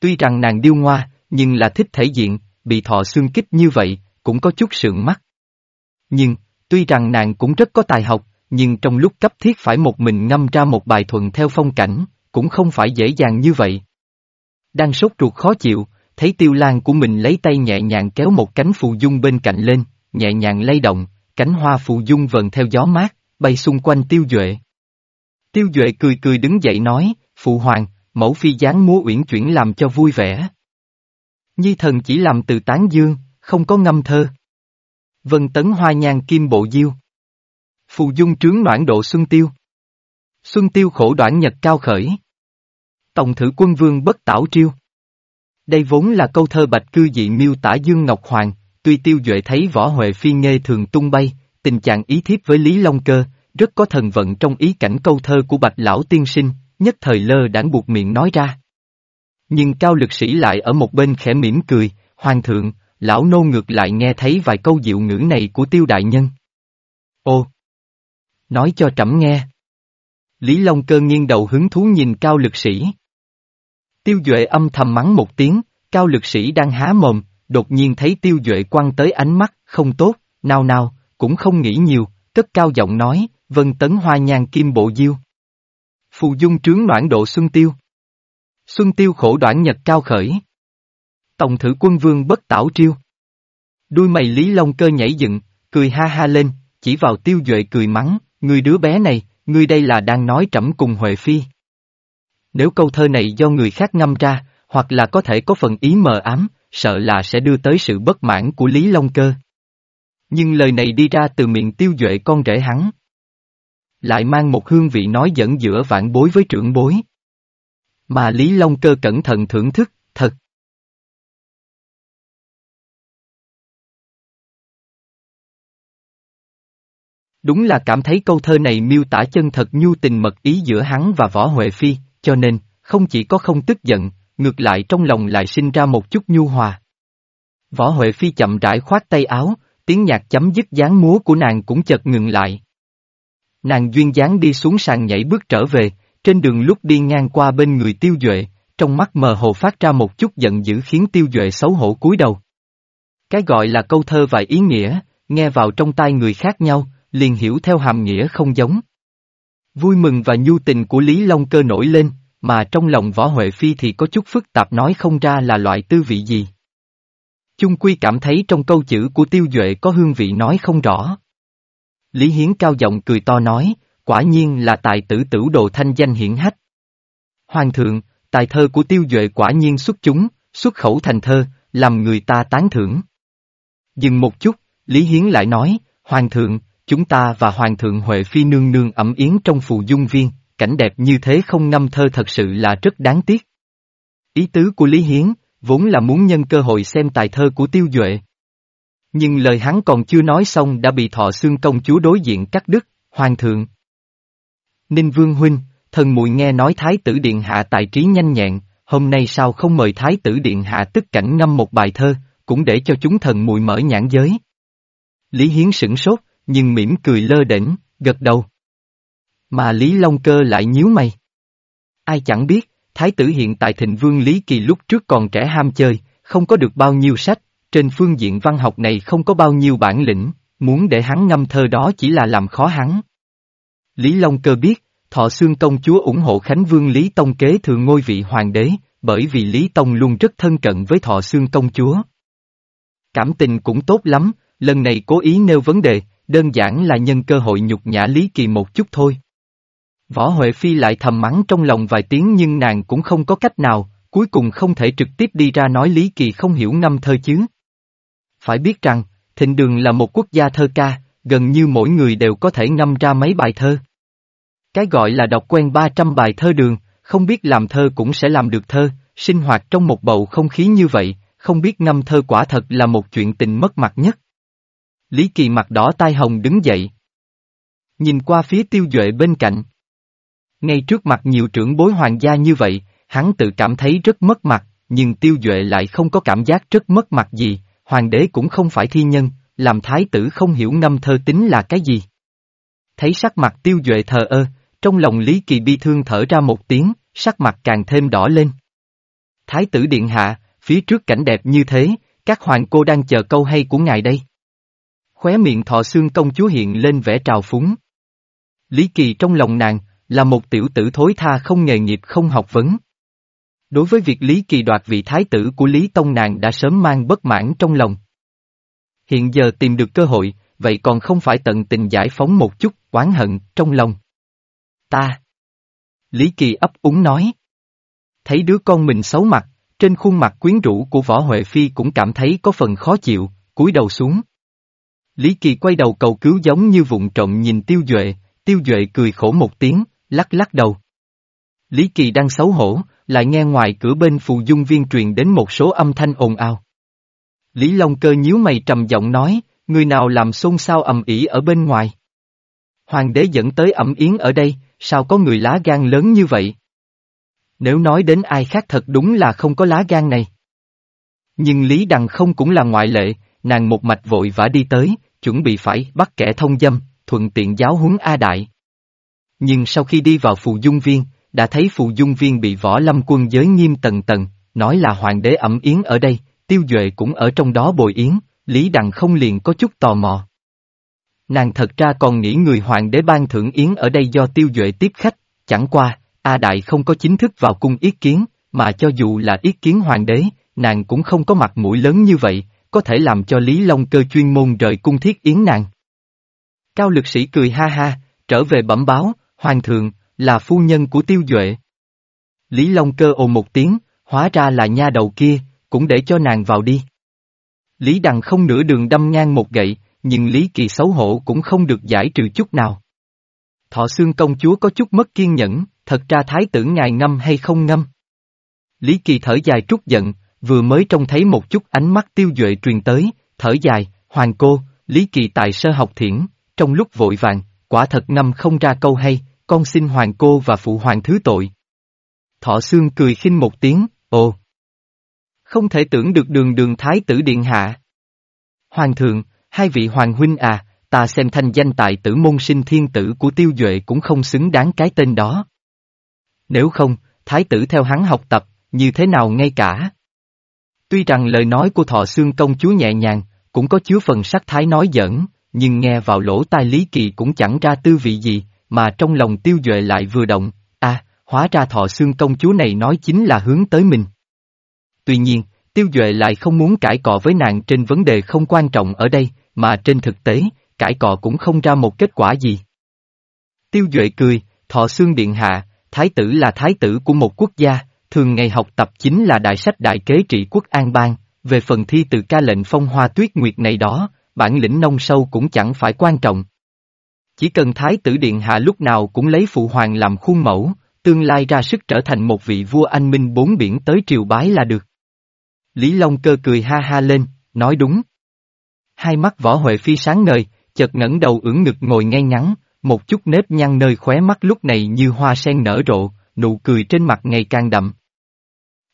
Tuy rằng nàng điêu ngoa, nhưng là thích thể diện, bị thọ xương kích như vậy, cũng có chút sượng mắt. Nhưng, tuy rằng nàng cũng rất có tài học, nhưng trong lúc cấp thiết phải một mình ngâm ra một bài thuận theo phong cảnh, cũng không phải dễ dàng như vậy. Đang sốt ruột khó chịu, thấy tiêu lan của mình lấy tay nhẹ nhàng kéo một cánh phù dung bên cạnh lên, nhẹ nhàng lay động, cánh hoa phù dung vần theo gió mát, bay xung quanh tiêu duệ. Tiêu duệ cười cười đứng dậy nói, phụ hoàng, mẫu phi dáng múa uyển chuyển làm cho vui vẻ. Nhi thần chỉ làm từ tán dương, không có ngâm thơ. Vân tấn hoa nhang kim bộ diêu. Phù dung trướng noãn độ xuân tiêu. Xuân tiêu khổ đoạn nhật cao khởi. Tổng thử quân vương bất tảo triêu. Đây vốn là câu thơ bạch cư dị miêu tả Dương Ngọc Hoàng, tuy tiêu duệ thấy võ huệ phi nghê thường tung bay, tình trạng ý thiếp với Lý Long Cơ, rất có thần vận trong ý cảnh câu thơ của bạch lão tiên sinh, nhất thời lơ đãng buộc miệng nói ra. Nhưng cao lực sĩ lại ở một bên khẽ mỉm cười, hoàng thượng, lão nô ngược lại nghe thấy vài câu dịu ngữ này của tiêu đại nhân. Ô! Nói cho trẫm nghe. Lý Long Cơ nghiêng đầu hứng thú nhìn cao lực sĩ. Tiêu Duệ âm thầm mắng một tiếng, cao lực sĩ đang há mồm, đột nhiên thấy Tiêu Duệ quăng tới ánh mắt, không tốt, nào nào, cũng không nghĩ nhiều, cất cao giọng nói, vân tấn hoa nhan kim bộ diêu. Phù dung trướng noãn độ xuân tiêu. Xuân tiêu khổ đoạn nhật cao khởi. Tổng thử quân vương bất tảo triêu. Đuôi mày Lý Long cơ nhảy dựng, cười ha ha lên, chỉ vào tiêu duệ cười mắng, người đứa bé này, ngươi đây là đang nói trẫm cùng Huệ Phi. Nếu câu thơ này do người khác ngâm ra, hoặc là có thể có phần ý mờ ám, sợ là sẽ đưa tới sự bất mãn của Lý Long Cơ. Nhưng lời này đi ra từ miệng tiêu duệ con rể hắn. Lại mang một hương vị nói dẫn giữa vạn bối với trưởng bối. Mà Lý Long Cơ cẩn thận thưởng thức, thật. Đúng là cảm thấy câu thơ này miêu tả chân thật nhu tình mật ý giữa hắn và Võ Huệ Phi, cho nên, không chỉ có không tức giận, ngược lại trong lòng lại sinh ra một chút nhu hòa. Võ Huệ Phi chậm rãi khoát tay áo, tiếng nhạc chấm dứt dáng múa của nàng cũng chợt ngừng lại. Nàng duyên dáng đi xuống sàn nhảy bước trở về, trên đường lúc đi ngang qua bên người tiêu duệ, trong mắt mờ hồ phát ra một chút giận dữ khiến tiêu duệ xấu hổ cúi đầu. Cái gọi là câu thơ và ý nghĩa, nghe vào trong tai người khác nhau, liền hiểu theo hàm nghĩa không giống. Vui mừng và nhu tình của Lý Long Cơ nổi lên, mà trong lòng Võ Huệ Phi thì có chút phức tạp nói không ra là loại tư vị gì. Chung Quy cảm thấy trong câu chữ của Tiêu Duệ có hương vị nói không rõ. Lý Hiến cao giọng cười to nói, quả nhiên là tài tử tử đồ thanh danh hiển hách. Hoàng thượng, tài thơ của Tiêu Duệ quả nhiên xuất chúng, xuất khẩu thành thơ, làm người ta tán thưởng. Dừng một chút, Lý Hiến lại nói, Hoàng thượng, chúng ta và Hoàng thượng Huệ Phi nương nương ẩm yến trong phù dung viên, cảnh đẹp như thế không ngâm thơ thật sự là rất đáng tiếc. Ý tứ của Lý Hiến, vốn là muốn nhân cơ hội xem tài thơ của Tiêu Duệ. Nhưng lời hắn còn chưa nói xong đã bị thọ xương công chúa đối diện cắt đứt, Hoàng thượng. Ninh Vương Huynh, thần mùi nghe nói Thái tử Điện Hạ tài trí nhanh nhẹn, hôm nay sao không mời Thái tử Điện Hạ tức cảnh ngâm một bài thơ, cũng để cho chúng thần mùi mở nhãn giới. Lý Hiến sửng sốt, nhưng mỉm cười lơ đễnh, gật đầu. Mà Lý Long Cơ lại nhíu mày. Ai chẳng biết, Thái tử hiện tại thịnh vương Lý Kỳ lúc trước còn trẻ ham chơi, không có được bao nhiêu sách, trên phương diện văn học này không có bao nhiêu bản lĩnh, muốn để hắn ngâm thơ đó chỉ là làm khó hắn. Lý Long Cơ biết, Thọ Xương Công Chúa ủng hộ Khánh Vương Lý Tông kế thừa ngôi vị hoàng đế, bởi vì Lý Tông luôn rất thân cận với Thọ Xương Công Chúa. Cảm tình cũng tốt lắm, lần này cố ý nêu vấn đề, đơn giản là nhân cơ hội nhục nhã Lý Kỳ một chút thôi. Võ Huệ Phi lại thầm mắng trong lòng vài tiếng nhưng nàng cũng không có cách nào, cuối cùng không thể trực tiếp đi ra nói Lý Kỳ không hiểu ngâm thơ chứ. Phải biết rằng, Thịnh Đường là một quốc gia thơ ca, gần như mỗi người đều có thể ngâm ra mấy bài thơ. Cái gọi là đọc quen 300 bài thơ đường, không biết làm thơ cũng sẽ làm được thơ, sinh hoạt trong một bầu không khí như vậy, không biết ngâm thơ quả thật là một chuyện tình mất mặt nhất. Lý Kỳ mặt đỏ tai hồng đứng dậy. Nhìn qua phía tiêu duệ bên cạnh. Ngay trước mặt nhiều trưởng bối hoàng gia như vậy, hắn tự cảm thấy rất mất mặt, nhưng tiêu duệ lại không có cảm giác rất mất mặt gì, hoàng đế cũng không phải thi nhân, làm thái tử không hiểu ngâm thơ tính là cái gì. Thấy sắc mặt tiêu duệ thờ ơ, trong lòng Lý Kỳ bi thương thở ra một tiếng, sắc mặt càng thêm đỏ lên. Thái tử điện hạ, phía trước cảnh đẹp như thế, các hoàng cô đang chờ câu hay của ngài đây. Khóe miệng thọ xương công chúa hiện lên vẻ trào phúng. Lý Kỳ trong lòng nàng, là một tiểu tử thối tha không nghề nghiệp không học vấn. Đối với việc Lý Kỳ đoạt vị thái tử của Lý Tông nàng đã sớm mang bất mãn trong lòng. Hiện giờ tìm được cơ hội, vậy còn không phải tận tình giải phóng một chút oán hận trong lòng. Ta. Lý Kỳ ấp úng nói. Thấy đứa con mình xấu mặt, trên khuôn mặt quyến rũ của Võ Huệ Phi cũng cảm thấy có phần khó chịu, cúi đầu xuống. Lý Kỳ quay đầu cầu cứu giống như vụng trộm nhìn Tiêu Duệ, Tiêu Duệ cười khổ một tiếng, lắc lắc đầu. Lý Kỳ đang xấu hổ, lại nghe ngoài cửa bên phù dung viên truyền đến một số âm thanh ồn ào. Lý Long Cơ nhíu mày trầm giọng nói, người nào làm xôn xao ầm ĩ ở bên ngoài. Hoàng đế dẫn tới ẩm yến ở đây, sao có người lá gan lớn như vậy? Nếu nói đến ai khác thật đúng là không có lá gan này. Nhưng Lý Đằng không cũng là ngoại lệ, nàng một mạch vội vã đi tới, chuẩn bị phải bắt kẻ thông dâm, thuận tiện giáo huấn A Đại. Nhưng sau khi đi vào phù dung viên, đã thấy phù dung viên bị võ lâm quân giới nghiêm tầng tầng, nói là hoàng đế ẩm yến ở đây, tiêu duệ cũng ở trong đó bồi yến, Lý Đằng không liền có chút tò mò. Nàng thật ra còn nghĩ người hoàng đế ban thưởng yến ở đây do tiêu duệ tiếp khách, chẳng qua, A Đại không có chính thức vào cung ý kiến, mà cho dù là ý kiến hoàng đế, nàng cũng không có mặt mũi lớn như vậy, có thể làm cho Lý Long cơ chuyên môn rời cung thiết yến nàng. Cao lực sĩ cười ha ha, trở về bẩm báo, hoàng thượng, là phu nhân của tiêu duệ. Lý Long cơ ồ một tiếng, hóa ra là nha đầu kia, cũng để cho nàng vào đi. Lý Đằng không nửa đường đâm ngang một gậy, nhưng Lý Kỳ xấu hổ cũng không được giải trừ chút nào. Thọ xương công chúa có chút mất kiên nhẫn, thật ra thái tử ngài ngâm hay không ngâm. Lý Kỳ thở dài trút giận, vừa mới trông thấy một chút ánh mắt tiêu duệ truyền tới, thở dài, hoàng cô, Lý Kỳ tại sơ học thiển, trong lúc vội vàng, quả thật ngâm không ra câu hay, con xin hoàng cô và phụ hoàng thứ tội. Thọ xương cười khinh một tiếng, ồ. Không thể tưởng được đường đường thái tử điện hạ. Hoàng thượng, hai vị hoàng huynh à, ta xem thanh danh tại tử môn sinh thiên tử của tiêu duệ cũng không xứng đáng cái tên đó. Nếu không, thái tử theo hắn học tập, như thế nào ngay cả. Tuy rằng lời nói của thọ xương công chúa nhẹ nhàng, cũng có chứa phần sắc thái nói giỡn, nhưng nghe vào lỗ tai Lý Kỳ cũng chẳng ra tư vị gì, mà trong lòng tiêu duệ lại vừa động, a hóa ra thọ xương công chúa này nói chính là hướng tới mình. Tuy nhiên, tiêu duệ lại không muốn cãi cọ với nàng trên vấn đề không quan trọng ở đây, mà trên thực tế, cãi cọ cũng không ra một kết quả gì. Tiêu duệ cười, thọ xương điện hạ, thái tử là thái tử của một quốc gia, thường ngày học tập chính là đại sách đại kế trị quốc an bang, về phần thi từ ca lệnh phong hoa tuyết nguyệt này đó, bản lĩnh nông sâu cũng chẳng phải quan trọng. Chỉ cần thái tử điện hạ lúc nào cũng lấy phụ hoàng làm khuôn mẫu, tương lai ra sức trở thành một vị vua anh minh bốn biển tới triều bái là được. Lý Long cơ cười ha ha lên, nói đúng. Hai mắt võ Huệ Phi sáng ngời, chợt ngẩng đầu ưỡn ngực ngồi ngay ngắn, một chút nếp nhăn nơi khóe mắt lúc này như hoa sen nở rộ, nụ cười trên mặt ngày càng đậm.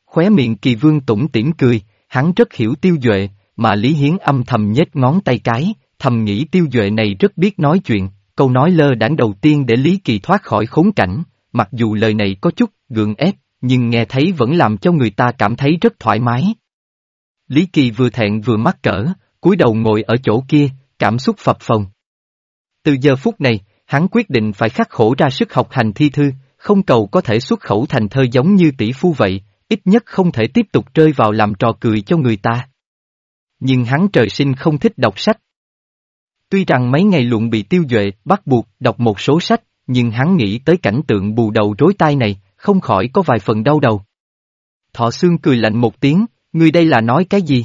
Khóe miệng kỳ vương tủng tỉm cười, hắn rất hiểu tiêu duệ, mà Lý Hiến âm thầm nhếch ngón tay cái, thầm nghĩ tiêu duệ này rất biết nói chuyện, câu nói lơ đãng đầu tiên để Lý Kỳ thoát khỏi khốn cảnh, mặc dù lời này có chút gượng ép, nhưng nghe thấy vẫn làm cho người ta cảm thấy rất thoải mái. Lý Kỳ vừa thẹn vừa mắc cỡ, cúi đầu ngồi ở chỗ kia, cảm xúc phập phồng. Từ giờ phút này, hắn quyết định phải khắc khổ ra sức học hành thi thư, không cầu có thể xuất khẩu thành thơ giống như tỷ phu vậy, ít nhất không thể tiếp tục rơi vào làm trò cười cho người ta. Nhưng hắn trời sinh không thích đọc sách. Tuy rằng mấy ngày luận bị tiêu duệ bắt buộc đọc một số sách, nhưng hắn nghĩ tới cảnh tượng bù đầu rối tai này, không khỏi có vài phần đau đầu. Thọ xương cười lạnh một tiếng, người đây là nói cái gì?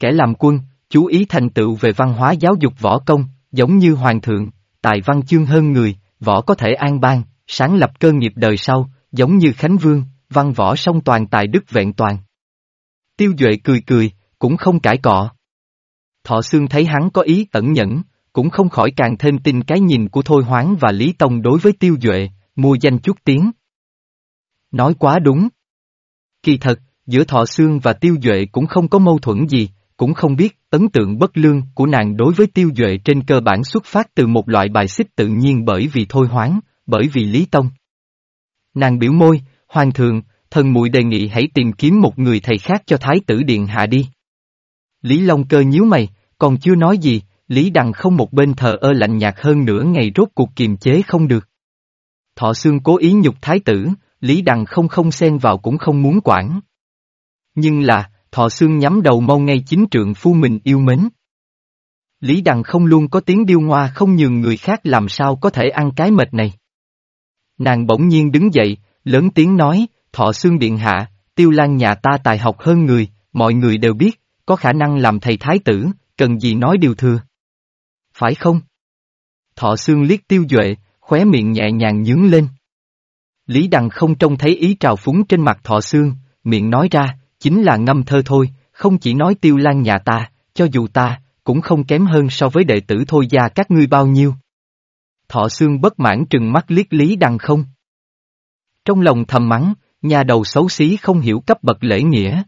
Kẻ làm quân, chú ý thành tựu về văn hóa giáo dục võ công, giống như hoàng thượng, tài văn chương hơn người, võ có thể an bang sáng lập cơ nghiệp đời sau, giống như Khánh Vương, văn võ song toàn tài đức vẹn toàn. Tiêu Duệ cười cười, cũng không cãi cọ. Thọ Sương thấy hắn có ý ẩn nhẫn, cũng không khỏi càng thêm tin cái nhìn của Thôi Hoáng và Lý Tông đối với Tiêu Duệ, mua danh chút tiếng. Nói quá đúng. Kỳ thật, giữa Thọ Sương và Tiêu Duệ cũng không có mâu thuẫn gì, cũng không biết ấn tượng bất lương của nàng đối với Tiêu Duệ trên cơ bản xuất phát từ một loại bài xích tự nhiên bởi vì Thôi Hoáng, bởi vì Lý Tông. Nàng biểu môi, Hoàng thượng, thần muội đề nghị hãy tìm kiếm một người thầy khác cho Thái tử Điện Hạ đi. Lý Long cơ nhíu mày, còn chưa nói gì, Lý Đằng không một bên thờ ơ lạnh nhạt hơn nửa ngày rốt cuộc kiềm chế không được. Thọ xương cố ý nhục Thái tử, Lý Đằng không không xen vào cũng không muốn quản. Nhưng là, Thọ xương nhắm đầu mau ngay chính trượng phu mình yêu mến. Lý Đằng không luôn có tiếng điêu ngoa không nhường người khác làm sao có thể ăn cái mệt này. Nàng bỗng nhiên đứng dậy, lớn tiếng nói, Thọ xương Điện Hạ, Tiêu Lan nhà ta tài học hơn người, mọi người đều biết, có khả năng làm thầy thái tử, cần gì nói điều thừa. Phải không? Thọ xương liếc Tiêu Duệ, khóe miệng nhẹ nhàng nhướng lên. Lý Đằng không trông thấy ý trào phúng trên mặt Thọ xương miệng nói ra, chính là ngâm thơ thôi, không chỉ nói Tiêu Lan nhà ta, cho dù ta, cũng không kém hơn so với đệ tử thôi gia các ngươi bao nhiêu. Thọ xương bất mãn trừng mắt liếc Lý Đằng không. Trong lòng thầm mắng, nhà đầu xấu xí không hiểu cấp bậc lễ nghĩa.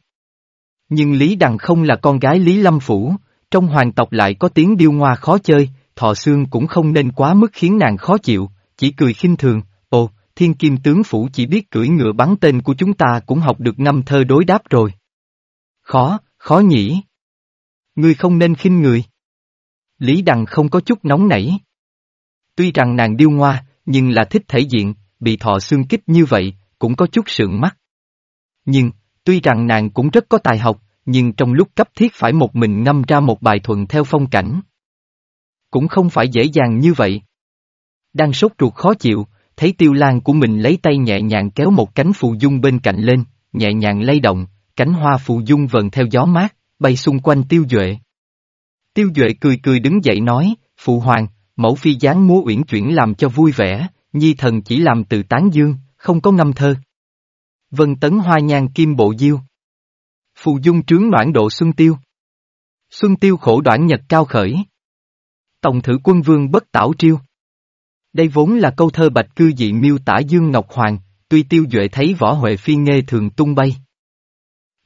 Nhưng Lý Đằng không là con gái Lý Lâm Phủ, trong hoàng tộc lại có tiếng điêu ngoa khó chơi, thọ xương cũng không nên quá mức khiến nàng khó chịu, chỉ cười khinh thường, ồ, thiên kim tướng phủ chỉ biết cưỡi ngựa bắn tên của chúng ta cũng học được ngâm thơ đối đáp rồi. Khó, khó nhỉ. Ngươi không nên khinh người. Lý Đằng không có chút nóng nảy. Tuy rằng nàng điêu ngoa, nhưng là thích thể diện, bị thọ xương kích như vậy, cũng có chút sượng mắt. Nhưng, tuy rằng nàng cũng rất có tài học, nhưng trong lúc cấp thiết phải một mình ngâm ra một bài thuận theo phong cảnh. Cũng không phải dễ dàng như vậy. Đang sốt ruột khó chịu, thấy tiêu lan của mình lấy tay nhẹ nhàng kéo một cánh phù dung bên cạnh lên, nhẹ nhàng lay động, cánh hoa phù dung vần theo gió mát, bay xung quanh tiêu duệ. Tiêu duệ cười cười đứng dậy nói, phụ hoàng, mẫu phi dáng múa uyển chuyển làm cho vui vẻ, nhi thần chỉ làm từ tán dương, không có ngâm thơ. Vân tấn hoa nhang kim bộ diêu. Phù dung trướng noãn độ xuân tiêu. Xuân tiêu khổ đoạn nhật cao khởi. Tổng thử quân vương bất tảo triêu. Đây vốn là câu thơ bạch cư dị miêu tả Dương Ngọc Hoàng, tuy tiêu duệ thấy võ huệ phi nghê thường tung bay.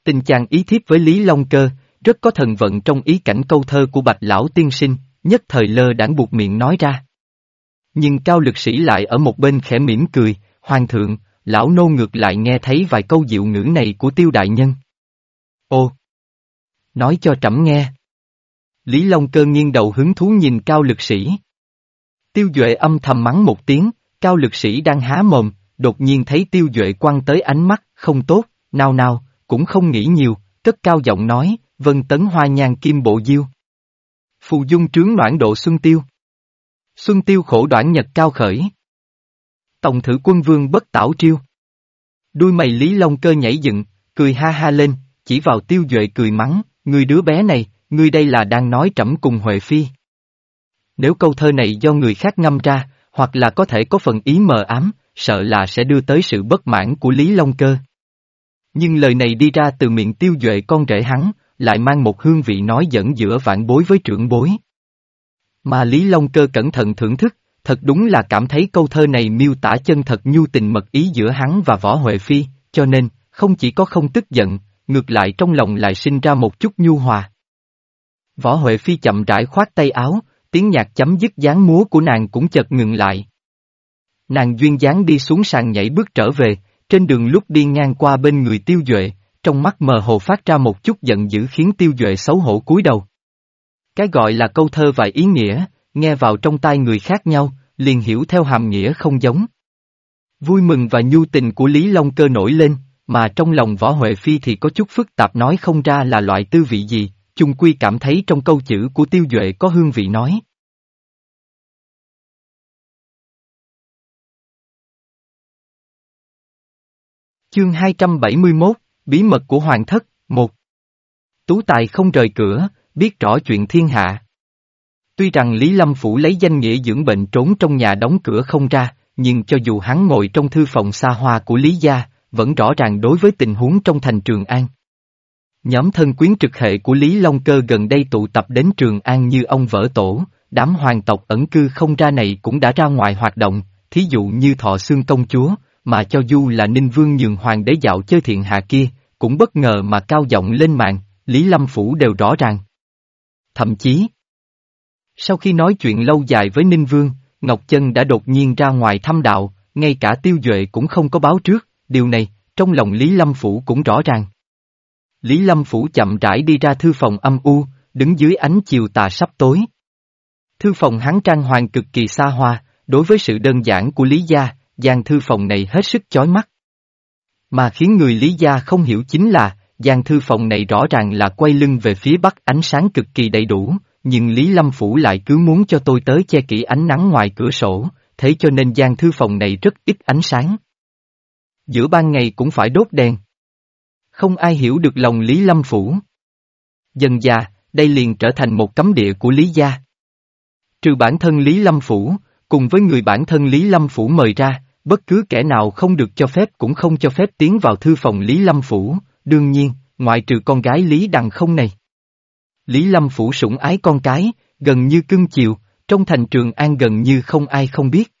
Tình chàng ý thiếp với Lý Long Cơ, rất có thần vận trong ý cảnh câu thơ của bạch lão tiên sinh, nhất thời lơ đãng buộc miệng nói ra. Nhưng cao lực sĩ lại ở một bên khẽ mỉm cười, hoàng thượng, lão nô ngược lại nghe thấy vài câu dịu ngữ này của tiêu đại nhân. Ô! Nói cho trẫm nghe. Lý Long cơ nghiêng đầu hứng thú nhìn cao lực sĩ. Tiêu Duệ âm thầm mắng một tiếng, cao lực sĩ đang há mồm, đột nhiên thấy Tiêu Duệ quăng tới ánh mắt, không tốt, nào nào, cũng không nghĩ nhiều, cất cao giọng nói, vân tấn hoa nhang kim bộ diêu. Phù dung trướng noãn độ xuân tiêu. Xuân tiêu khổ đoạn nhật cao khởi. Tổng thử quân vương bất tảo triêu. Đuôi mày Lý Long cơ nhảy dựng, cười ha ha lên, chỉ vào tiêu duệ cười mắng, người đứa bé này, ngươi đây là đang nói trẫm cùng Huệ Phi. Nếu câu thơ này do người khác ngâm ra, hoặc là có thể có phần ý mờ ám, sợ là sẽ đưa tới sự bất mãn của Lý Long Cơ. Nhưng lời này đi ra từ miệng tiêu duệ con rể hắn, lại mang một hương vị nói dẫn giữa vạn bối với trưởng bối. Mà Lý Long Cơ cẩn thận thưởng thức, thật đúng là cảm thấy câu thơ này miêu tả chân thật nhu tình mật ý giữa hắn và Võ Huệ Phi, cho nên, không chỉ có không tức giận, ngược lại trong lòng lại sinh ra một chút nhu hòa. Võ Huệ Phi chậm rãi khoát tay áo, tiếng nhạc chấm dứt dáng múa của nàng cũng chợt ngừng lại. Nàng duyên dáng đi xuống sàn nhảy bước trở về, trên đường lúc đi ngang qua bên người tiêu duệ, trong mắt mờ hồ phát ra một chút giận dữ khiến tiêu duệ xấu hổ cúi đầu. Cái gọi là câu thơ và ý nghĩa, nghe vào trong tai người khác nhau, liền hiểu theo hàm nghĩa không giống. Vui mừng và nhu tình của Lý Long cơ nổi lên, mà trong lòng Võ Huệ Phi thì có chút phức tạp nói không ra là loại tư vị gì, chung quy cảm thấy trong câu chữ của Tiêu Duệ có hương vị nói. Chương 271, Bí mật của Hoàng thất, một Tú Tài không rời cửa, biết rõ chuyện thiên hạ. Tuy rằng Lý Lâm Phủ lấy danh nghĩa dưỡng bệnh trốn trong nhà đóng cửa không ra, nhưng cho dù hắn ngồi trong thư phòng xa hoa của Lý Gia, vẫn rõ ràng đối với tình huống trong thành Trường An. Nhóm thân quyến trực hệ của Lý Long Cơ gần đây tụ tập đến Trường An như ông vỡ tổ, đám hoàng tộc ẩn cư không ra này cũng đã ra ngoài hoạt động, thí dụ như thọ xương công chúa, mà cho dù là Ninh Vương nhường hoàng đế dạo chơi thiện hạ kia, cũng bất ngờ mà cao giọng lên mạng, Lý Lâm Phủ đều rõ ràng. Thậm chí, sau khi nói chuyện lâu dài với Ninh Vương, Ngọc Chân đã đột nhiên ra ngoài thăm đạo, ngay cả tiêu duệ cũng không có báo trước, điều này, trong lòng Lý Lâm Phủ cũng rõ ràng. Lý Lâm Phủ chậm rãi đi ra thư phòng âm u, đứng dưới ánh chiều tà sắp tối. Thư phòng hắn trang hoàng cực kỳ xa hoa, đối với sự đơn giản của Lý Gia, gian thư phòng này hết sức chói mắt. Mà khiến người Lý Gia không hiểu chính là, gian thư phòng này rõ ràng là quay lưng về phía bắc ánh sáng cực kỳ đầy đủ, nhưng Lý Lâm Phủ lại cứ muốn cho tôi tới che kỹ ánh nắng ngoài cửa sổ, thế cho nên gian thư phòng này rất ít ánh sáng. Giữa ban ngày cũng phải đốt đèn. Không ai hiểu được lòng Lý Lâm Phủ. Dần già, đây liền trở thành một cấm địa của Lý Gia. Trừ bản thân Lý Lâm Phủ, cùng với người bản thân Lý Lâm Phủ mời ra, bất cứ kẻ nào không được cho phép cũng không cho phép tiến vào thư phòng Lý Lâm Phủ, đương nhiên, ngoại trừ con gái Lý Đằng không này. Lý Lâm Phủ sủng ái con cái, gần như cưng chiều, trong thành Trường An gần như không ai không biết.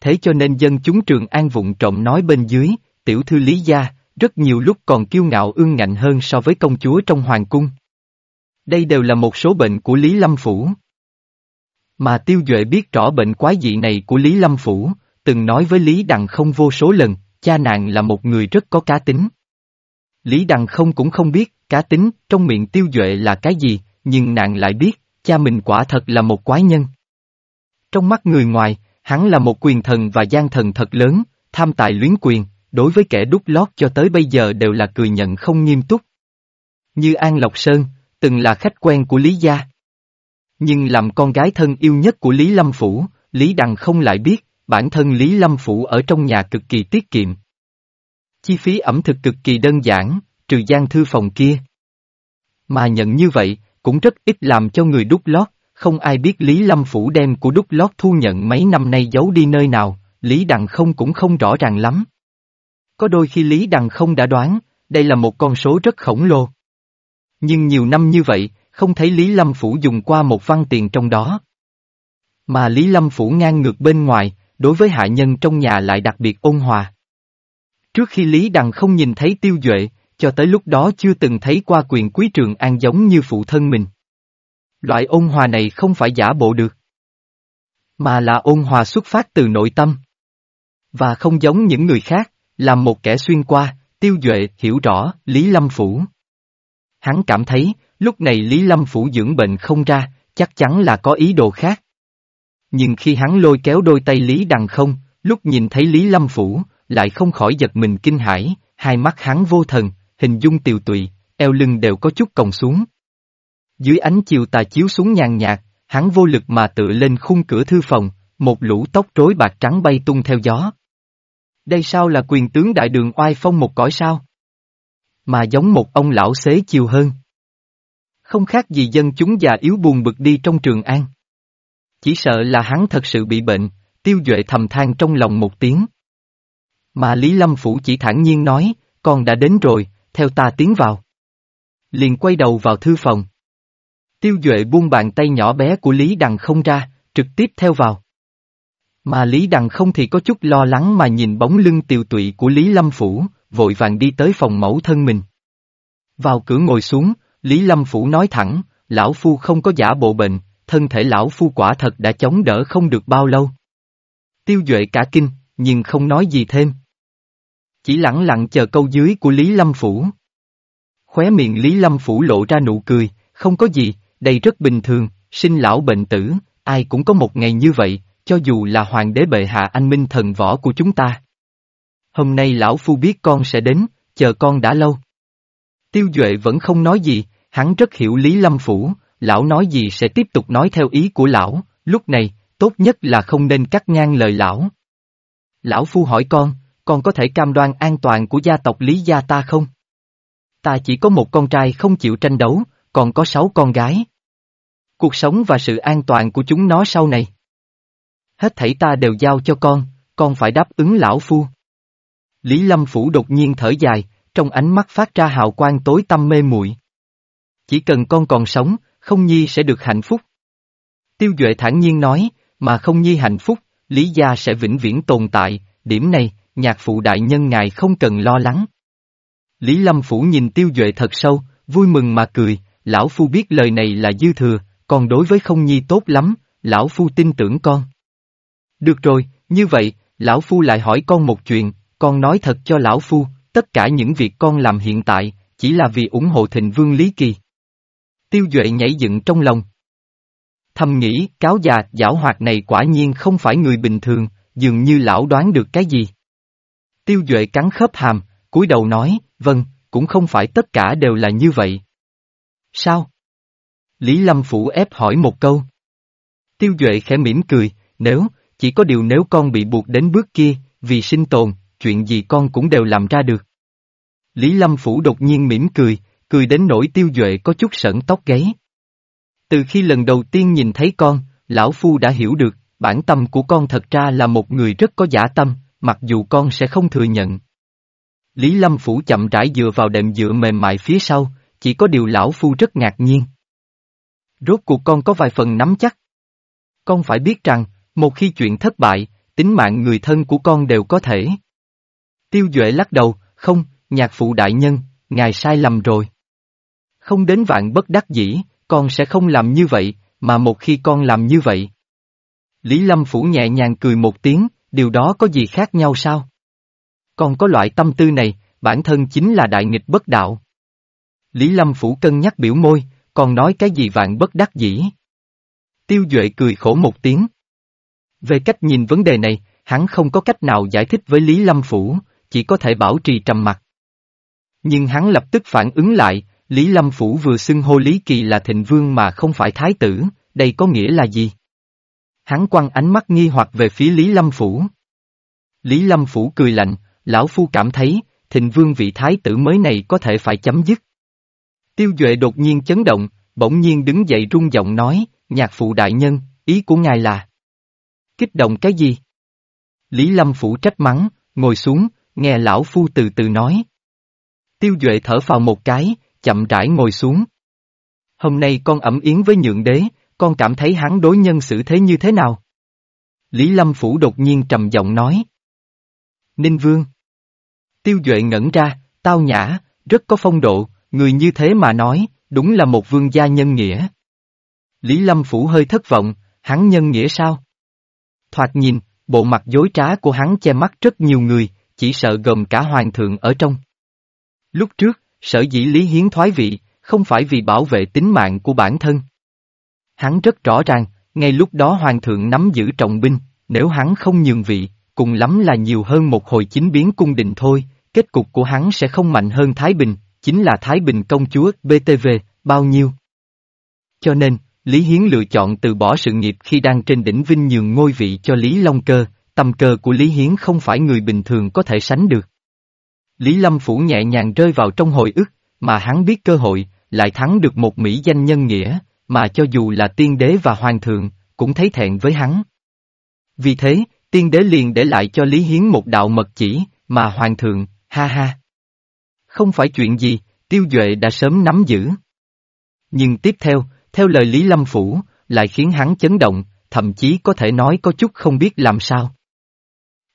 Thế cho nên dân chúng Trường An vụng trộm nói bên dưới, tiểu thư Lý Gia, rất nhiều lúc còn kiêu ngạo ương ngạnh hơn so với công chúa trong hoàng cung. Đây đều là một số bệnh của Lý Lâm Phủ. Mà Tiêu Duệ biết rõ bệnh quái dị này của Lý Lâm Phủ, từng nói với Lý Đằng không vô số lần, cha nàng là một người rất có cá tính. Lý Đằng không cũng không biết, cá tính, trong miệng Tiêu Duệ là cái gì, nhưng nàng lại biết, cha mình quả thật là một quái nhân. Trong mắt người ngoài, hắn là một quyền thần và gian thần thật lớn, tham tài luyến quyền, đối với kẻ đúc lót cho tới bây giờ đều là cười nhận không nghiêm túc. Như An Lộc Sơn, từng là khách quen của Lý Gia. Nhưng làm con gái thân yêu nhất của Lý Lâm Phủ, Lý Đằng không lại biết, bản thân Lý Lâm Phủ ở trong nhà cực kỳ tiết kiệm. Chi phí ẩm thực cực kỳ đơn giản, trừ gian thư phòng kia. Mà nhận như vậy, cũng rất ít làm cho người đúc lót, không ai biết Lý Lâm Phủ đem của đúc lót thu nhận mấy năm nay giấu đi nơi nào, Lý Đằng không cũng không rõ ràng lắm. Có đôi khi Lý Đằng không đã đoán, đây là một con số rất khổng lồ. Nhưng nhiều năm như vậy, không thấy Lý Lâm Phủ dùng qua một văn tiền trong đó. Mà Lý Lâm Phủ ngang ngược bên ngoài, đối với hạ nhân trong nhà lại đặc biệt ôn hòa. Trước khi Lý Đằng không nhìn thấy tiêu duệ, cho tới lúc đó chưa từng thấy qua quyền quý trường an giống như phụ thân mình. Loại ôn hòa này không phải giả bộ được. Mà là ôn hòa xuất phát từ nội tâm. Và không giống những người khác, làm một kẻ xuyên qua, tiêu duệ hiểu rõ Lý Lâm Phủ. Hắn cảm thấy, lúc này Lý Lâm Phủ dưỡng bệnh không ra, chắc chắn là có ý đồ khác. Nhưng khi hắn lôi kéo đôi tay Lý Đằng không, lúc nhìn thấy Lý Lâm Phủ, lại không khỏi giật mình kinh hãi, hai mắt hắn vô thần, hình dung tiều tụy, eo lưng đều có chút còng xuống. Dưới ánh chiều tà chiếu xuống nhàn nhạt, hắn vô lực mà tựa lên khung cửa thư phòng, một lũ tóc rối bạc trắng bay tung theo gió. Đây sao là quyền tướng đại đường oai phong một cõi sao? Mà giống một ông lão xế chiều hơn. Không khác gì dân chúng già yếu buồn bực đi trong trường an. Chỉ sợ là hắn thật sự bị bệnh, tiêu duệ thầm than trong lòng một tiếng. Mà Lý Lâm Phủ chỉ thản nhiên nói, con đã đến rồi, theo ta tiến vào. Liền quay đầu vào thư phòng. Tiêu Duệ buông bàn tay nhỏ bé của Lý Đằng không ra, trực tiếp theo vào. Mà Lý Đằng không thì có chút lo lắng mà nhìn bóng lưng tiều tụy của Lý Lâm Phủ, vội vàng đi tới phòng mẫu thân mình. Vào cửa ngồi xuống, Lý Lâm Phủ nói thẳng, lão phu không có giả bộ bệnh, thân thể lão phu quả thật đã chống đỡ không được bao lâu. Tiêu Duệ cả kinh, nhưng không nói gì thêm. Chỉ lặng lặng chờ câu dưới của Lý Lâm Phủ. Khóe miệng Lý Lâm Phủ lộ ra nụ cười, không có gì, đây rất bình thường, sinh lão bệnh tử, ai cũng có một ngày như vậy, cho dù là hoàng đế bệ hạ anh minh thần võ của chúng ta. Hôm nay lão phu biết con sẽ đến, chờ con đã lâu. Tiêu Duệ vẫn không nói gì, hắn rất hiểu Lý Lâm Phủ, lão nói gì sẽ tiếp tục nói theo ý của lão, lúc này, tốt nhất là không nên cắt ngang lời lão. Lão phu hỏi con, con có thể cam đoan an toàn của gia tộc Lý gia ta không? Ta chỉ có một con trai không chịu tranh đấu, còn có sáu con gái. Cuộc sống và sự an toàn của chúng nó sau này. Hết thảy ta đều giao cho con, con phải đáp ứng lão phu. Lý Lâm Phủ đột nhiên thở dài, trong ánh mắt phát ra hào quang tối tăm mê muội. Chỉ cần con còn sống, không nhi sẽ được hạnh phúc. Tiêu Duệ thản nhiên nói, mà không nhi hạnh phúc, Lý gia sẽ vĩnh viễn tồn tại, điểm này, nhạc phụ đại nhân ngài không cần lo lắng. Lý Lâm Phủ nhìn Tiêu Duệ thật sâu, vui mừng mà cười, lão phu biết lời này là dư thừa, còn đối với không nhi tốt lắm, lão phu tin tưởng con. Được rồi, như vậy, lão phu lại hỏi con một chuyện, con nói thật cho lão phu, tất cả những việc con làm hiện tại, chỉ là vì ủng hộ thịnh vương Lý Kỳ. Tiêu Duệ nhảy dựng trong lòng. Thầm nghĩ, cáo già, giảo hoạt này quả nhiên không phải người bình thường, dường như lão đoán được cái gì. Tiêu Duệ cắn khớp hàm, cúi đầu nói, vâng, cũng không phải tất cả đều là như vậy. Sao? Lý Lâm Phủ ép hỏi một câu. Tiêu Duệ khẽ mỉm cười, nếu, chỉ có điều nếu con bị buộc đến bước kia, vì sinh tồn, chuyện gì con cũng đều làm ra được. Lý Lâm Phủ đột nhiên mỉm cười, cười đến nỗi Tiêu Duệ có chút sẩn tóc gáy. Từ khi lần đầu tiên nhìn thấy con, Lão Phu đã hiểu được, bản tâm của con thật ra là một người rất có giả tâm, mặc dù con sẽ không thừa nhận. Lý Lâm Phủ chậm rãi dựa vào đệm dựa mềm mại phía sau, chỉ có điều Lão Phu rất ngạc nhiên. Rốt cuộc con có vài phần nắm chắc. Con phải biết rằng, một khi chuyện thất bại, tính mạng người thân của con đều có thể. Tiêu Duệ lắc đầu, không, nhạc phụ đại nhân, ngài sai lầm rồi. Không đến vạn bất đắc dĩ, con sẽ không làm như vậy, mà một khi con làm như vậy. Lý Lâm Phủ nhẹ nhàng cười một tiếng, điều đó có gì khác nhau sao? Con có loại tâm tư này, bản thân chính là đại nghịch bất đạo. Lý Lâm Phủ cân nhắc biểu môi, còn nói cái gì vạn bất đắc dĩ. Tiêu Duệ cười khổ một tiếng. Về cách nhìn vấn đề này, hắn không có cách nào giải thích với Lý Lâm Phủ, chỉ có thể bảo trì trầm mặc. Nhưng hắn lập tức phản ứng lại, Lý Lâm Phủ vừa xưng hô Lý Kỳ là thịnh vương mà không phải thái tử, đây có nghĩa là gì? Hắn quăng ánh mắt nghi hoặc về phía Lý Lâm Phủ. Lý Lâm Phủ cười lạnh, lão phu cảm thấy, thịnh vương vị thái tử mới này có thể phải chấm dứt. Tiêu Duệ đột nhiên chấn động, bỗng nhiên đứng dậy rung giọng nói, nhạc phụ đại nhân, ý của ngài là. Kích động cái gì? Lý Lâm Phủ trách mắng, ngồi xuống, nghe lão phu từ từ nói. Tiêu Duệ thở vào một cái, chậm rãi ngồi xuống. Hôm nay con ẩm yến với nhượng đế, con cảm thấy hắn đối nhân xử thế như thế nào? Lý Lâm Phủ đột nhiên trầm giọng nói. Ninh Vương. Tiêu Duệ ngẩn ra, tao nhã, rất có phong độ, người như thế mà nói, đúng là một vương gia nhân nghĩa. Lý Lâm Phủ hơi thất vọng, hắn nhân nghĩa sao? Thoạt nhìn, bộ mặt dối trá của hắn che mắt rất nhiều người, chỉ sợ gồm cả hoàng thượng ở trong. Lúc trước, sở dĩ Lý Hiến thoái vị, không phải vì bảo vệ tính mạng của bản thân. Hắn rất rõ ràng, ngay lúc đó hoàng thượng nắm giữ trọng binh, nếu hắn không nhường vị, cùng lắm là nhiều hơn một hồi chính biến cung đình thôi, kết cục của hắn sẽ không mạnh hơn Thái Bình, chính là Thái Bình công chúa, BTV, bao nhiêu. Cho nên, Lý Hiến lựa chọn từ bỏ sự nghiệp khi đang trên đỉnh vinh nhường ngôi vị cho Lý Long Cơ, tâm cơ của Lý Hiến không phải người bình thường có thể sánh được. Lý Lâm Phủ nhẹ nhàng rơi vào trong hồi ức, mà hắn biết cơ hội, lại thắng được một Mỹ danh nhân nghĩa, mà cho dù là tiên đế và hoàng thượng, cũng thấy thẹn với hắn. Vì thế, tiên đế liền để lại cho Lý Hiến một đạo mật chỉ, mà hoàng thượng, ha ha. Không phải chuyện gì, tiêu duệ đã sớm nắm giữ. Nhưng tiếp theo, theo lời Lý Lâm Phủ, lại khiến hắn chấn động, thậm chí có thể nói có chút không biết làm sao.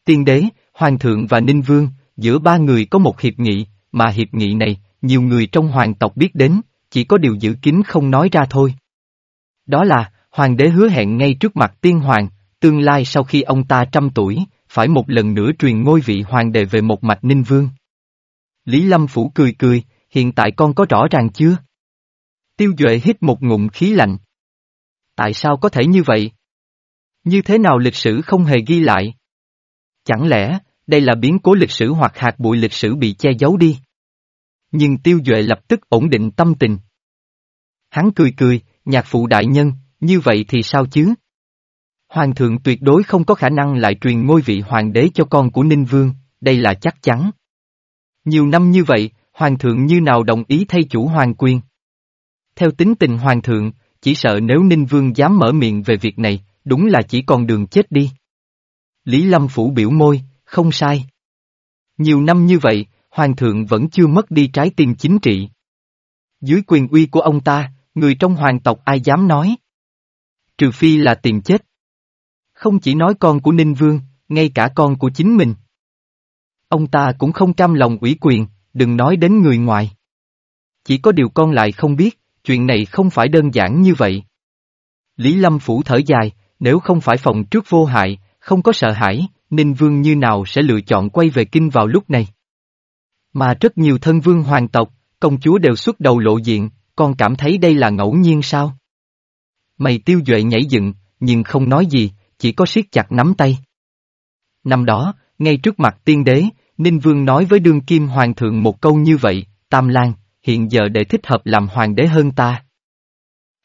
Tiên đế, hoàng thượng và ninh vương, giữa ba người có một hiệp nghị, mà hiệp nghị này, nhiều người trong hoàng tộc biết đến, chỉ có điều giữ kín không nói ra thôi. Đó là, hoàng đế hứa hẹn ngay trước mặt tiên hoàng, tương lai sau khi ông ta trăm tuổi, phải một lần nữa truyền ngôi vị hoàng đệ về một mạch ninh vương. Lý Lâm Phủ cười cười, hiện tại con có rõ ràng chưa? Tiêu Duệ hít một ngụm khí lạnh. Tại sao có thể như vậy? Như thế nào lịch sử không hề ghi lại? Chẳng lẽ, đây là biến cố lịch sử hoặc hạt bụi lịch sử bị che giấu đi? Nhưng Tiêu Duệ lập tức ổn định tâm tình. Hắn cười cười, nhạc phụ đại nhân, như vậy thì sao chứ? Hoàng thượng tuyệt đối không có khả năng lại truyền ngôi vị hoàng đế cho con của Ninh Vương, đây là chắc chắn. Nhiều năm như vậy, hoàng thượng như nào đồng ý thay chủ hoàng quyền? Theo tính tình hoàng thượng, chỉ sợ nếu Ninh Vương dám mở miệng về việc này, đúng là chỉ còn đường chết đi. Lý Lâm Phủ biểu môi, không sai. Nhiều năm như vậy, hoàng thượng vẫn chưa mất đi trái tim chính trị. Dưới quyền uy của ông ta, người trong hoàng tộc ai dám nói? trừ phi là tìm chết. Không chỉ nói con của Ninh Vương, ngay cả con của chính mình. Ông ta cũng không cam lòng ủy quyền, đừng nói đến người ngoài. Chỉ có điều con lại không biết, chuyện này không phải đơn giản như vậy. Lý Lâm Phủ thở dài, nếu không phải phòng trước vô hại, không có sợ hãi, Ninh Vương như nào sẽ lựa chọn quay về kinh vào lúc này. Mà rất nhiều thân vương hoàng tộc, công chúa đều xuất đầu lộ diện, con cảm thấy đây là ngẫu nhiên sao? Mày tiêu duệ nhảy dựng, nhưng không nói gì, chỉ có siết chặt nắm tay. Năm đó, ngay trước mặt tiên đế, Ninh Vương nói với đương kim hoàng thượng một câu như vậy, Tam Lan, hiện giờ đệ thích hợp làm hoàng đế hơn ta.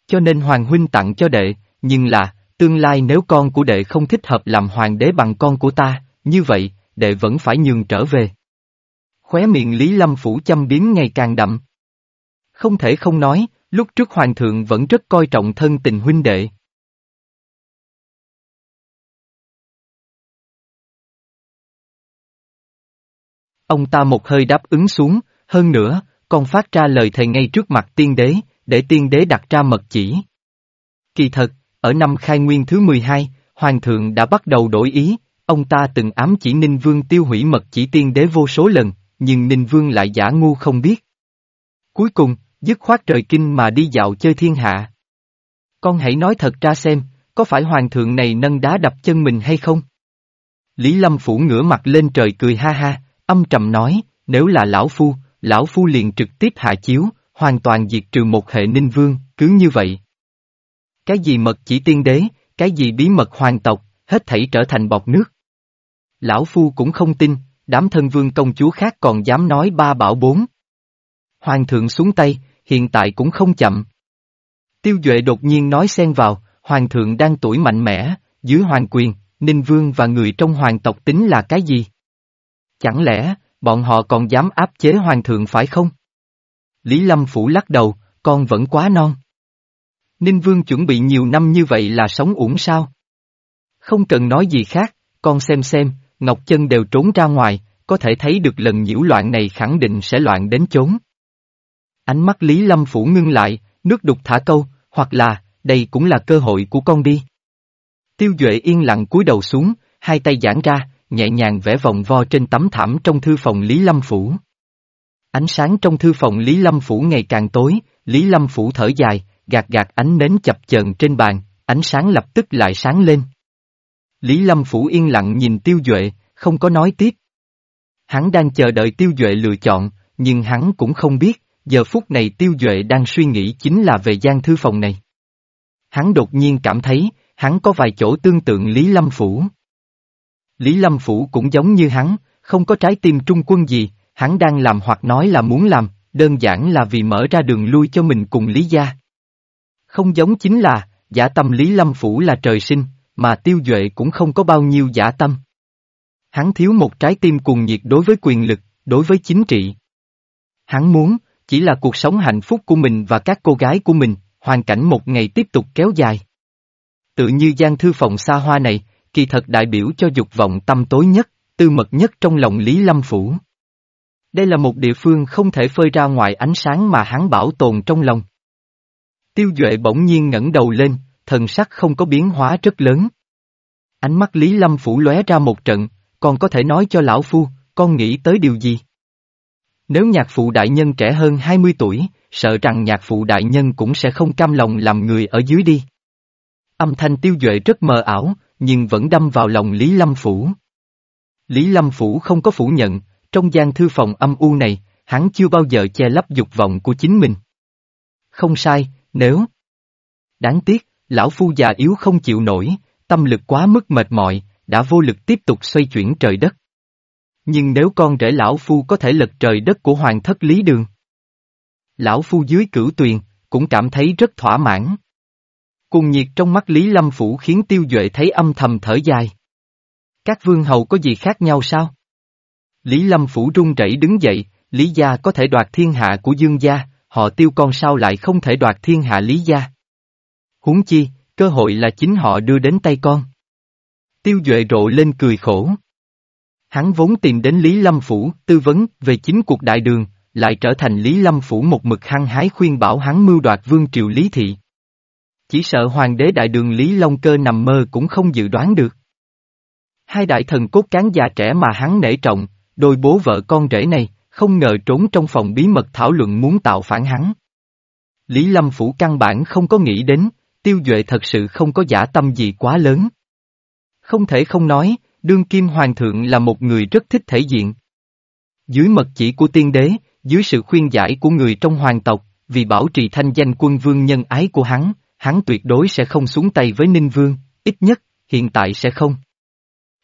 Cho nên hoàng huynh tặng cho đệ, nhưng là, tương lai nếu con của đệ không thích hợp làm hoàng đế bằng con của ta, như vậy, đệ vẫn phải nhường trở về. Khóe miệng Lý Lâm Phủ châm biến ngày càng đậm. Không thể không nói, lúc trước hoàng thượng vẫn rất coi trọng thân tình huynh đệ. Ông ta một hơi đáp ứng xuống, hơn nữa, còn phát ra lời thề ngay trước mặt tiên đế, để tiên đế đặt ra mật chỉ. Kỳ thật, ở năm khai nguyên thứ 12, Hoàng thượng đã bắt đầu đổi ý, ông ta từng ám chỉ Ninh Vương tiêu hủy mật chỉ tiên đế vô số lần, nhưng Ninh Vương lại giả ngu không biết. Cuối cùng, dứt khoát trời kinh mà đi dạo chơi thiên hạ. Con hãy nói thật ra xem, có phải hoàng thượng này nâng đá đập chân mình hay không? Lý Lâm Phủ ngửa mặt lên trời cười ha ha, âm trầm nói, nếu là lão phu, lão phu liền trực tiếp hạ chiếu, hoàn toàn diệt trừ một hệ ninh vương, cứ như vậy. Cái gì mật chỉ tiên đế, cái gì bí mật hoàng tộc, hết thảy trở thành bọt nước. Lão phu cũng không tin, đám thân vương công chúa khác còn dám nói ba bảo bốn. Hoàng thượng xuống tay, hiện tại cũng không chậm. Tiêu Duệ đột nhiên nói xen vào, Hoàng thượng đang tuổi mạnh mẽ, dưới hoàng quyền, Ninh Vương và người trong hoàng tộc tính là cái gì? Chẳng lẽ, bọn họ còn dám áp chế hoàng thượng phải không? Lý Lâm Phủ lắc đầu, con vẫn quá non. Ninh Vương chuẩn bị nhiều năm như vậy là sống uổng sao? Không cần nói gì khác, con xem xem, Ngọc Chân đều trốn ra ngoài, có thể thấy được lần nhiễu loạn này khẳng định sẽ loạn đến chốn. Ánh mắt Lý Lâm Phủ ngưng lại, nước đục thả câu, hoặc là, đây cũng là cơ hội của con đi. Tiêu Duệ yên lặng cúi đầu xuống, hai tay giãn ra, nhẹ nhàng vẽ vòng vo trên tấm thảm trong thư phòng Lý Lâm Phủ. Ánh sáng trong thư phòng Lý Lâm Phủ ngày càng tối, Lý Lâm Phủ thở dài, gạt gạt ánh nến chập chờn trên bàn, ánh sáng lập tức lại sáng lên. Lý Lâm Phủ yên lặng nhìn Tiêu Duệ, không có nói tiếp. Hắn đang chờ đợi Tiêu Duệ lựa chọn, nhưng hắn cũng không biết, giờ phút này Tiêu Duệ đang suy nghĩ chính là về gian thư phòng này. Hắn đột nhiên cảm thấy, hắn có vài chỗ tương tự Lý Lâm Phủ. Lý Lâm Phủ cũng giống như hắn, không có trái tim trung quân gì, hắn đang làm hoặc nói là muốn làm, đơn giản là vì mở ra đường lui cho mình cùng Lý Gia. Không giống chính là, giả tâm Lý Lâm Phủ là trời sinh, mà Tiêu Duệ cũng không có bao nhiêu giả tâm. Hắn thiếu một trái tim cuồng nhiệt đối với quyền lực, đối với chính trị. Hắn muốn, chỉ là cuộc sống hạnh phúc của mình và các cô gái của mình, hoàn cảnh một ngày tiếp tục kéo dài. Tự như gian thư phòng xa hoa này, kỳ thật đại biểu cho dục vọng tâm tối nhất, tư mật nhất trong lòng Lý Lâm Phủ. Đây là một địa phương không thể phơi ra ngoài ánh sáng mà hắn bảo tồn trong lòng. Tiêu Duệ bỗng nhiên ngẩng đầu lên, thần sắc không có biến hóa rất lớn. Ánh mắt Lý Lâm Phủ lóe ra một trận, còn có thể nói cho lão phu, con nghĩ tới điều gì? Nếu nhạc phụ đại nhân trẻ hơn 20 tuổi, sợ rằng nhạc phụ đại nhân cũng sẽ không cam lòng làm người ở dưới đi. Âm thanh tiêu duệ rất mờ ảo, nhưng vẫn đâm vào lòng Lý Lâm Phủ. Lý Lâm Phủ không có phủ nhận, trong gian thư phòng âm u này, hắn chưa bao giờ che lấp dục vọng của chính mình. Không sai, nếu... Đáng tiếc, lão phu già yếu không chịu nổi, tâm lực quá mức mệt mỏi, đã vô lực tiếp tục xoay chuyển trời đất. Nhưng nếu con rể lão phu có thể lật trời đất của hoàng thất lý đường. Lão phu dưới cửu tuyền, cũng cảm thấy rất thỏa mãn. Cùng nhiệt trong mắt Lý Lâm Phủ khiến tiêu duệ thấy âm thầm thở dài. Các vương hầu có gì khác nhau sao? Lý Lâm Phủ run rẩy đứng dậy, Lý gia có thể đoạt thiên hạ của Dương gia, họ tiêu con sao lại không thể đoạt thiên hạ Lý gia? Huống chi, cơ hội là chính họ đưa đến tay con. Tiêu Duệ rộ lên cười khổ. Hắn vốn tìm đến Lý Lâm Phủ tư vấn về chính cuộc đại đường, lại trở thành Lý Lâm Phủ một mực hăng hái khuyên bảo hắn mưu đoạt vương triều Lý Thị. Chỉ sợ hoàng đế đại đường Lý Long Cơ nằm mơ cũng không dự đoán được. Hai đại thần cốt cán già trẻ mà hắn nể trọng, đôi bố vợ con rể này, không ngờ trốn trong phòng bí mật thảo luận muốn tạo phản hắn. Lý Lâm Phủ căn bản không có nghĩ đến, tiêu duệ thật sự không có giả tâm gì quá lớn. Không thể không nói, đương kim hoàng thượng là một người rất thích thể diện. Dưới mật chỉ của tiên đế, dưới sự khuyên giải của người trong hoàng tộc, vì bảo trì thanh danh quân vương nhân ái của hắn, hắn tuyệt đối sẽ không xuống tay với Ninh Vương, ít nhất, hiện tại sẽ không.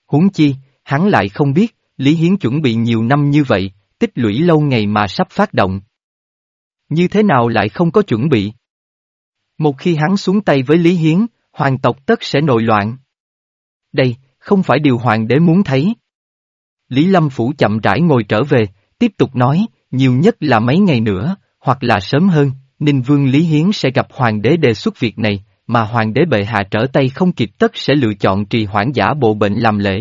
Huống chi, hắn lại không biết, Lý Hiến chuẩn bị nhiều năm như vậy, tích lũy lâu ngày mà sắp phát động. Như thế nào lại không có chuẩn bị? Một khi hắn xuống tay với Lý Hiến, hoàng tộc tất sẽ nội loạn. Đây, không phải điều hoàng đế muốn thấy. Lý Lâm Phủ chậm rãi ngồi trở về, tiếp tục nói, nhiều nhất là mấy ngày nữa, hoặc là sớm hơn, Ninh Vương Lý Hiến sẽ gặp hoàng đế đề xuất việc này, mà hoàng đế bệ hạ trở tay không kịp tất sẽ lựa chọn trì hoãn giả bộ bệnh làm lệ.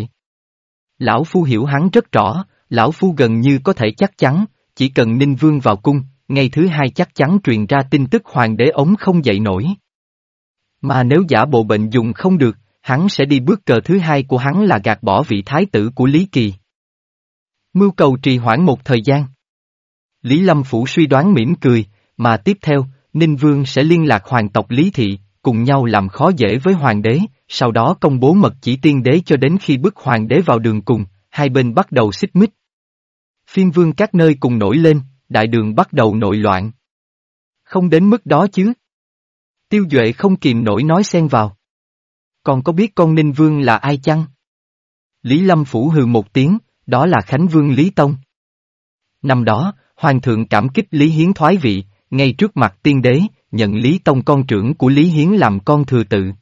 Lão Phu hiểu hắn rất rõ, Lão Phu gần như có thể chắc chắn, chỉ cần Ninh Vương vào cung, ngày thứ hai chắc chắn truyền ra tin tức hoàng đế ống không dậy nổi. Mà nếu giả bộ bệnh dùng không được, hắn sẽ đi bước cờ thứ hai của hắn là gạt bỏ vị thái tử của Lý Kỳ. Mưu cầu trì hoãn một thời gian. Lý Lâm Phủ suy đoán mỉm cười, mà tiếp theo, Ninh Vương sẽ liên lạc hoàng tộc Lý Thị, cùng nhau làm khó dễ với hoàng đế, sau đó công bố mật chỉ tiên đế cho đến khi bức hoàng đế vào đường cùng, hai bên bắt đầu xích mích. Phiên vương các nơi cùng nổi lên, đại đường bắt đầu nội loạn. Không đến mức đó chứ. Tiêu Duệ không kìm nổi nói xen vào. Còn có biết con Ninh Vương là ai chăng? Lý Lâm Phủ hừ một tiếng, đó là Khánh Vương Lý Tông. Năm đó, Hoàng thượng cảm kích Lý Hiến thoái vị, ngay trước mặt tiên đế, nhận Lý Tông con trưởng của Lý Hiến làm con thừa tự.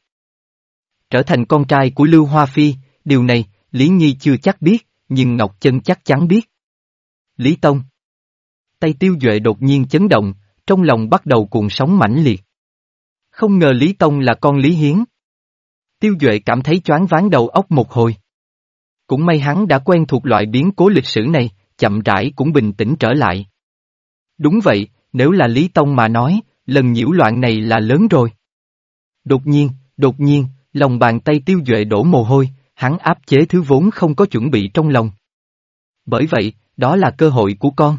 Trở thành con trai của Lưu Hoa Phi, điều này, Lý Nhi chưa chắc biết, nhưng Ngọc Chân chắc chắn biết. Lý Tông Tay tiêu duệ đột nhiên chấn động, trong lòng bắt đầu cuồng sóng mãnh liệt. Không ngờ Lý Tông là con Lý Hiến. Tiêu duệ cảm thấy choáng váng đầu óc một hồi. Cũng may hắn đã quen thuộc loại biến cố lịch sử này, chậm rãi cũng bình tĩnh trở lại. Đúng vậy, nếu là Lý Tông mà nói, lần nhiễu loạn này là lớn rồi. Đột nhiên, đột nhiên, lòng bàn tay tiêu duệ đổ mồ hôi, hắn áp chế thứ vốn không có chuẩn bị trong lòng. Bởi vậy, đó là cơ hội của con.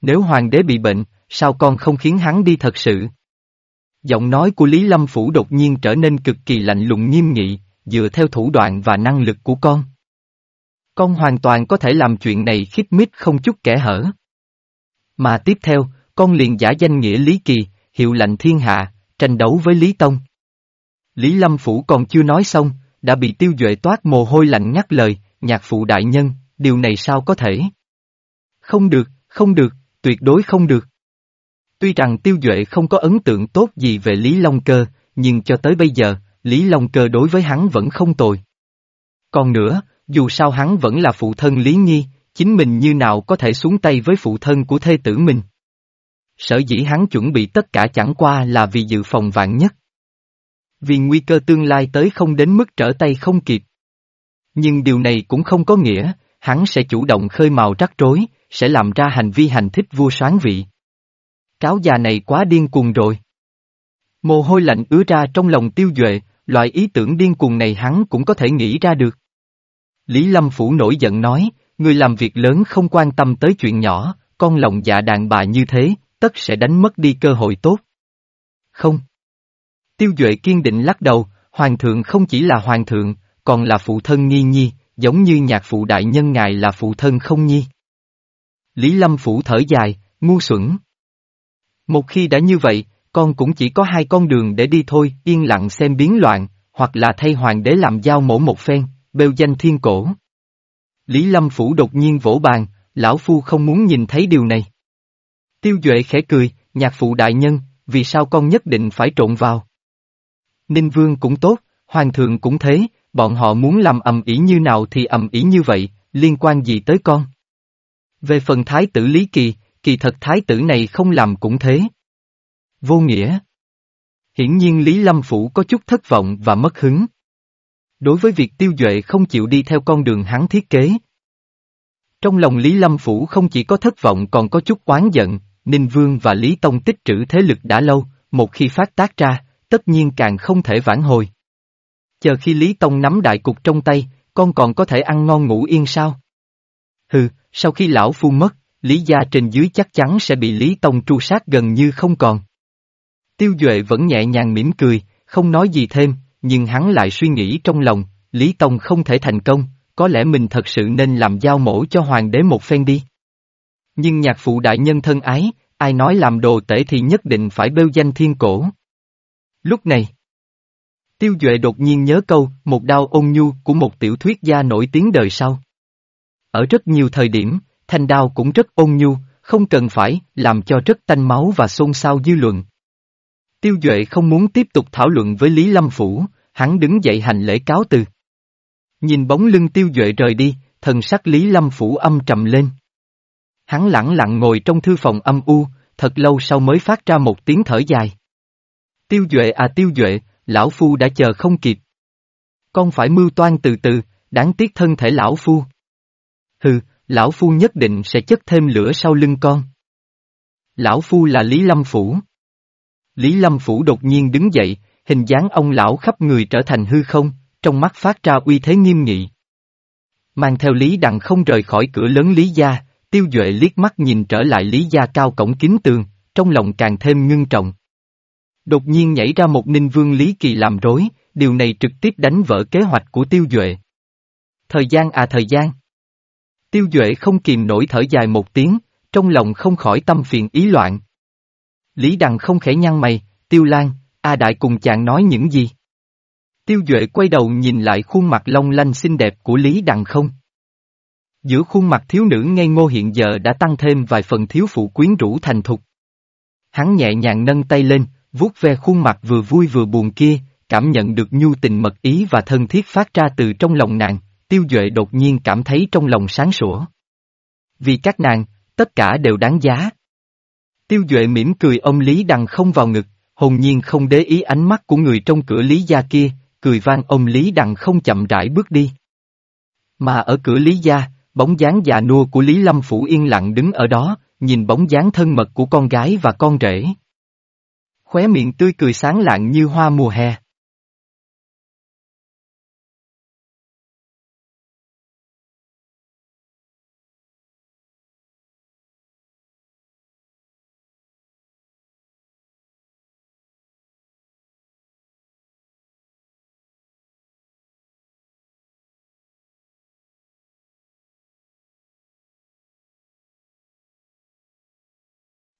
Nếu hoàng đế bị bệnh, sao con không khiến hắn đi thật sự? Giọng nói của Lý Lâm Phủ đột nhiên trở nên cực kỳ lạnh lùng nghiêm nghị, dựa theo thủ đoạn và năng lực của con. Con hoàn toàn có thể làm chuyện này khít mít không chút kẻ hở. Mà tiếp theo, con liền giả danh nghĩa Lý Kỳ, hiệu lệnh thiên hạ, tranh đấu với Lý Tông. Lý Lâm Phủ còn chưa nói xong, đã bị tiêu duệ toát mồ hôi lạnh nhắc lời, nhạc phụ đại nhân, điều này sao có thể? Không được, không được, tuyệt đối không được. Tuy rằng tiêu duệ không có ấn tượng tốt gì về Lý Long Cơ, nhưng cho tới bây giờ, Lý Long Cơ đối với hắn vẫn không tồi. Còn nữa, dù sao hắn vẫn là phụ thân Lý Nhi, chính mình như nào có thể xuống tay với phụ thân của thê tử mình. Sở dĩ hắn chuẩn bị tất cả chẳng qua là vì dự phòng vạn nhất. Vì nguy cơ tương lai tới không đến mức trở tay không kịp. Nhưng điều này cũng không có nghĩa, hắn sẽ chủ động khơi mào rắc rối, sẽ làm ra hành vi hành thích vua soán vị. Cáo già này quá điên cuồng rồi. Mồ hôi lạnh ứa ra trong lòng tiêu duệ, loại ý tưởng điên cuồng này hắn cũng có thể nghĩ ra được. Lý Lâm Phủ nổi giận nói, người làm việc lớn không quan tâm tới chuyện nhỏ, con lòng dạ đàn bà như thế, tất sẽ đánh mất đi cơ hội tốt. Không. Tiêu Duệ kiên định lắc đầu, Hoàng thượng không chỉ là Hoàng thượng, còn là phụ thân nghi nhi, giống như nhạc phụ đại nhân ngài là phụ thân không nhi. Lý Lâm Phủ thở dài, ngu xuẩn. Một khi đã như vậy, con cũng chỉ có hai con đường để đi thôi, yên lặng xem biến loạn, hoặc là thay hoàng đế làm giao mổ một phen, bêu danh thiên cổ. Lý Lâm Phủ đột nhiên vỗ bàn, lão phu không muốn nhìn thấy điều này. Tiêu Duệ khẽ cười, nhạc phụ đại nhân, vì sao con nhất định phải trộn vào? Ninh Vương cũng tốt, Hoàng thượng cũng thế, bọn họ muốn làm ầm ĩ như nào thì ầm ĩ như vậy, liên quan gì tới con? Về phần thái tử Lý Kỳ, kỳ thật thái tử này không làm cũng thế. Vô nghĩa. Hiển nhiên Lý Lâm Phủ có chút thất vọng và mất hứng. Đối với việc tiêu duệ không chịu đi theo con đường hắn thiết kế. Trong lòng Lý Lâm Phủ không chỉ có thất vọng còn có chút oán giận, Ninh Vương và Lý Tông tích trữ thế lực đã lâu, một khi phát tác ra, tất nhiên càng không thể vãn hồi. Chờ khi Lý Tông nắm đại cục trong tay, con còn có thể ăn ngon ngủ yên sao? Hừ, sau khi lão phu mất, Lý gia trên dưới chắc chắn sẽ bị Lý Tông tru sát gần như không còn. Tiêu Duệ vẫn nhẹ nhàng mỉm cười, không nói gì thêm, nhưng hắn lại suy nghĩ trong lòng, Lý Tông không thể thành công, có lẽ mình thật sự nên làm giao mổ cho hoàng đế một phen đi. Nhưng nhạc phụ đại nhân thân ái, ai nói làm đồ tể thì nhất định phải bêu danh thiên cổ. Lúc này, Tiêu Duệ đột nhiên nhớ câu, một đao ôn nhu của một tiểu thuyết gia nổi tiếng đời sau. Ở rất nhiều thời điểm, thanh đao cũng rất ôn nhu, không cần phải làm cho rất tanh máu và xôn xao dư luận. Tiêu Duệ không muốn tiếp tục thảo luận với Lý Lâm Phủ, hắn đứng dậy hành lễ cáo từ. Nhìn bóng lưng Tiêu Duệ rời đi, thần sắc Lý Lâm Phủ âm trầm lên. Hắn lặng lặng ngồi trong thư phòng âm u, thật lâu sau mới phát ra một tiếng thở dài. Tiêu Duệ à Tiêu Duệ, lão phu đã chờ không kịp. Con phải mưu toan từ từ, đáng tiếc thân thể lão phu. Hừ, lão phu nhất định sẽ chất thêm lửa sau lưng con. Lão phu là Lý Lâm Phủ. Lý Lâm Phủ đột nhiên đứng dậy, hình dáng ông lão khắp người trở thành hư không, trong mắt phát ra uy thế nghiêm nghị. Mang theo Lý Đặng không rời khỏi cửa lớn Lý Gia, tiêu duệ liếc mắt nhìn trở lại Lý Gia cao cổng kính tường, trong lòng càng thêm ngưng trọng. Đột nhiên nhảy ra một ninh vương Lý Kỳ làm rối, điều này trực tiếp đánh vỡ kế hoạch của tiêu duệ. Thời gian à thời gian. Tiêu duệ không kìm nổi thở dài một tiếng, trong lòng không khỏi tâm phiền ý loạn. Lý Đằng không khẽ nhăn mày, Tiêu Lan, A Đại cùng chàng nói những gì? Tiêu Duệ quay đầu nhìn lại khuôn mặt long lanh xinh đẹp của Lý Đằng không. Giữa khuôn mặt thiếu nữ ngây ngô hiện giờ đã tăng thêm vài phần thiếu phụ quyến rũ thành thục. Hắn nhẹ nhàng nâng tay lên, vuốt ve khuôn mặt vừa vui vừa buồn kia, cảm nhận được nhu tình mật ý và thân thiết phát ra từ trong lòng nàng, tiêu duệ đột nhiên cảm thấy trong lòng sáng sủa. Vì các nàng, tất cả đều đáng giá. Tiêu Duệ mỉm cười ông Lý Đằng không vào ngực, hồn nhiên không để ý ánh mắt của người trong cửa Lý gia kia, cười vang ông Lý Đằng không chậm rãi bước đi. Mà ở cửa Lý gia, bóng dáng già nua của Lý Lâm Phủ yên lặng đứng ở đó, nhìn bóng dáng thân mật của con gái và con rể. Khóe miệng tươi cười sáng lạng như hoa mùa hè.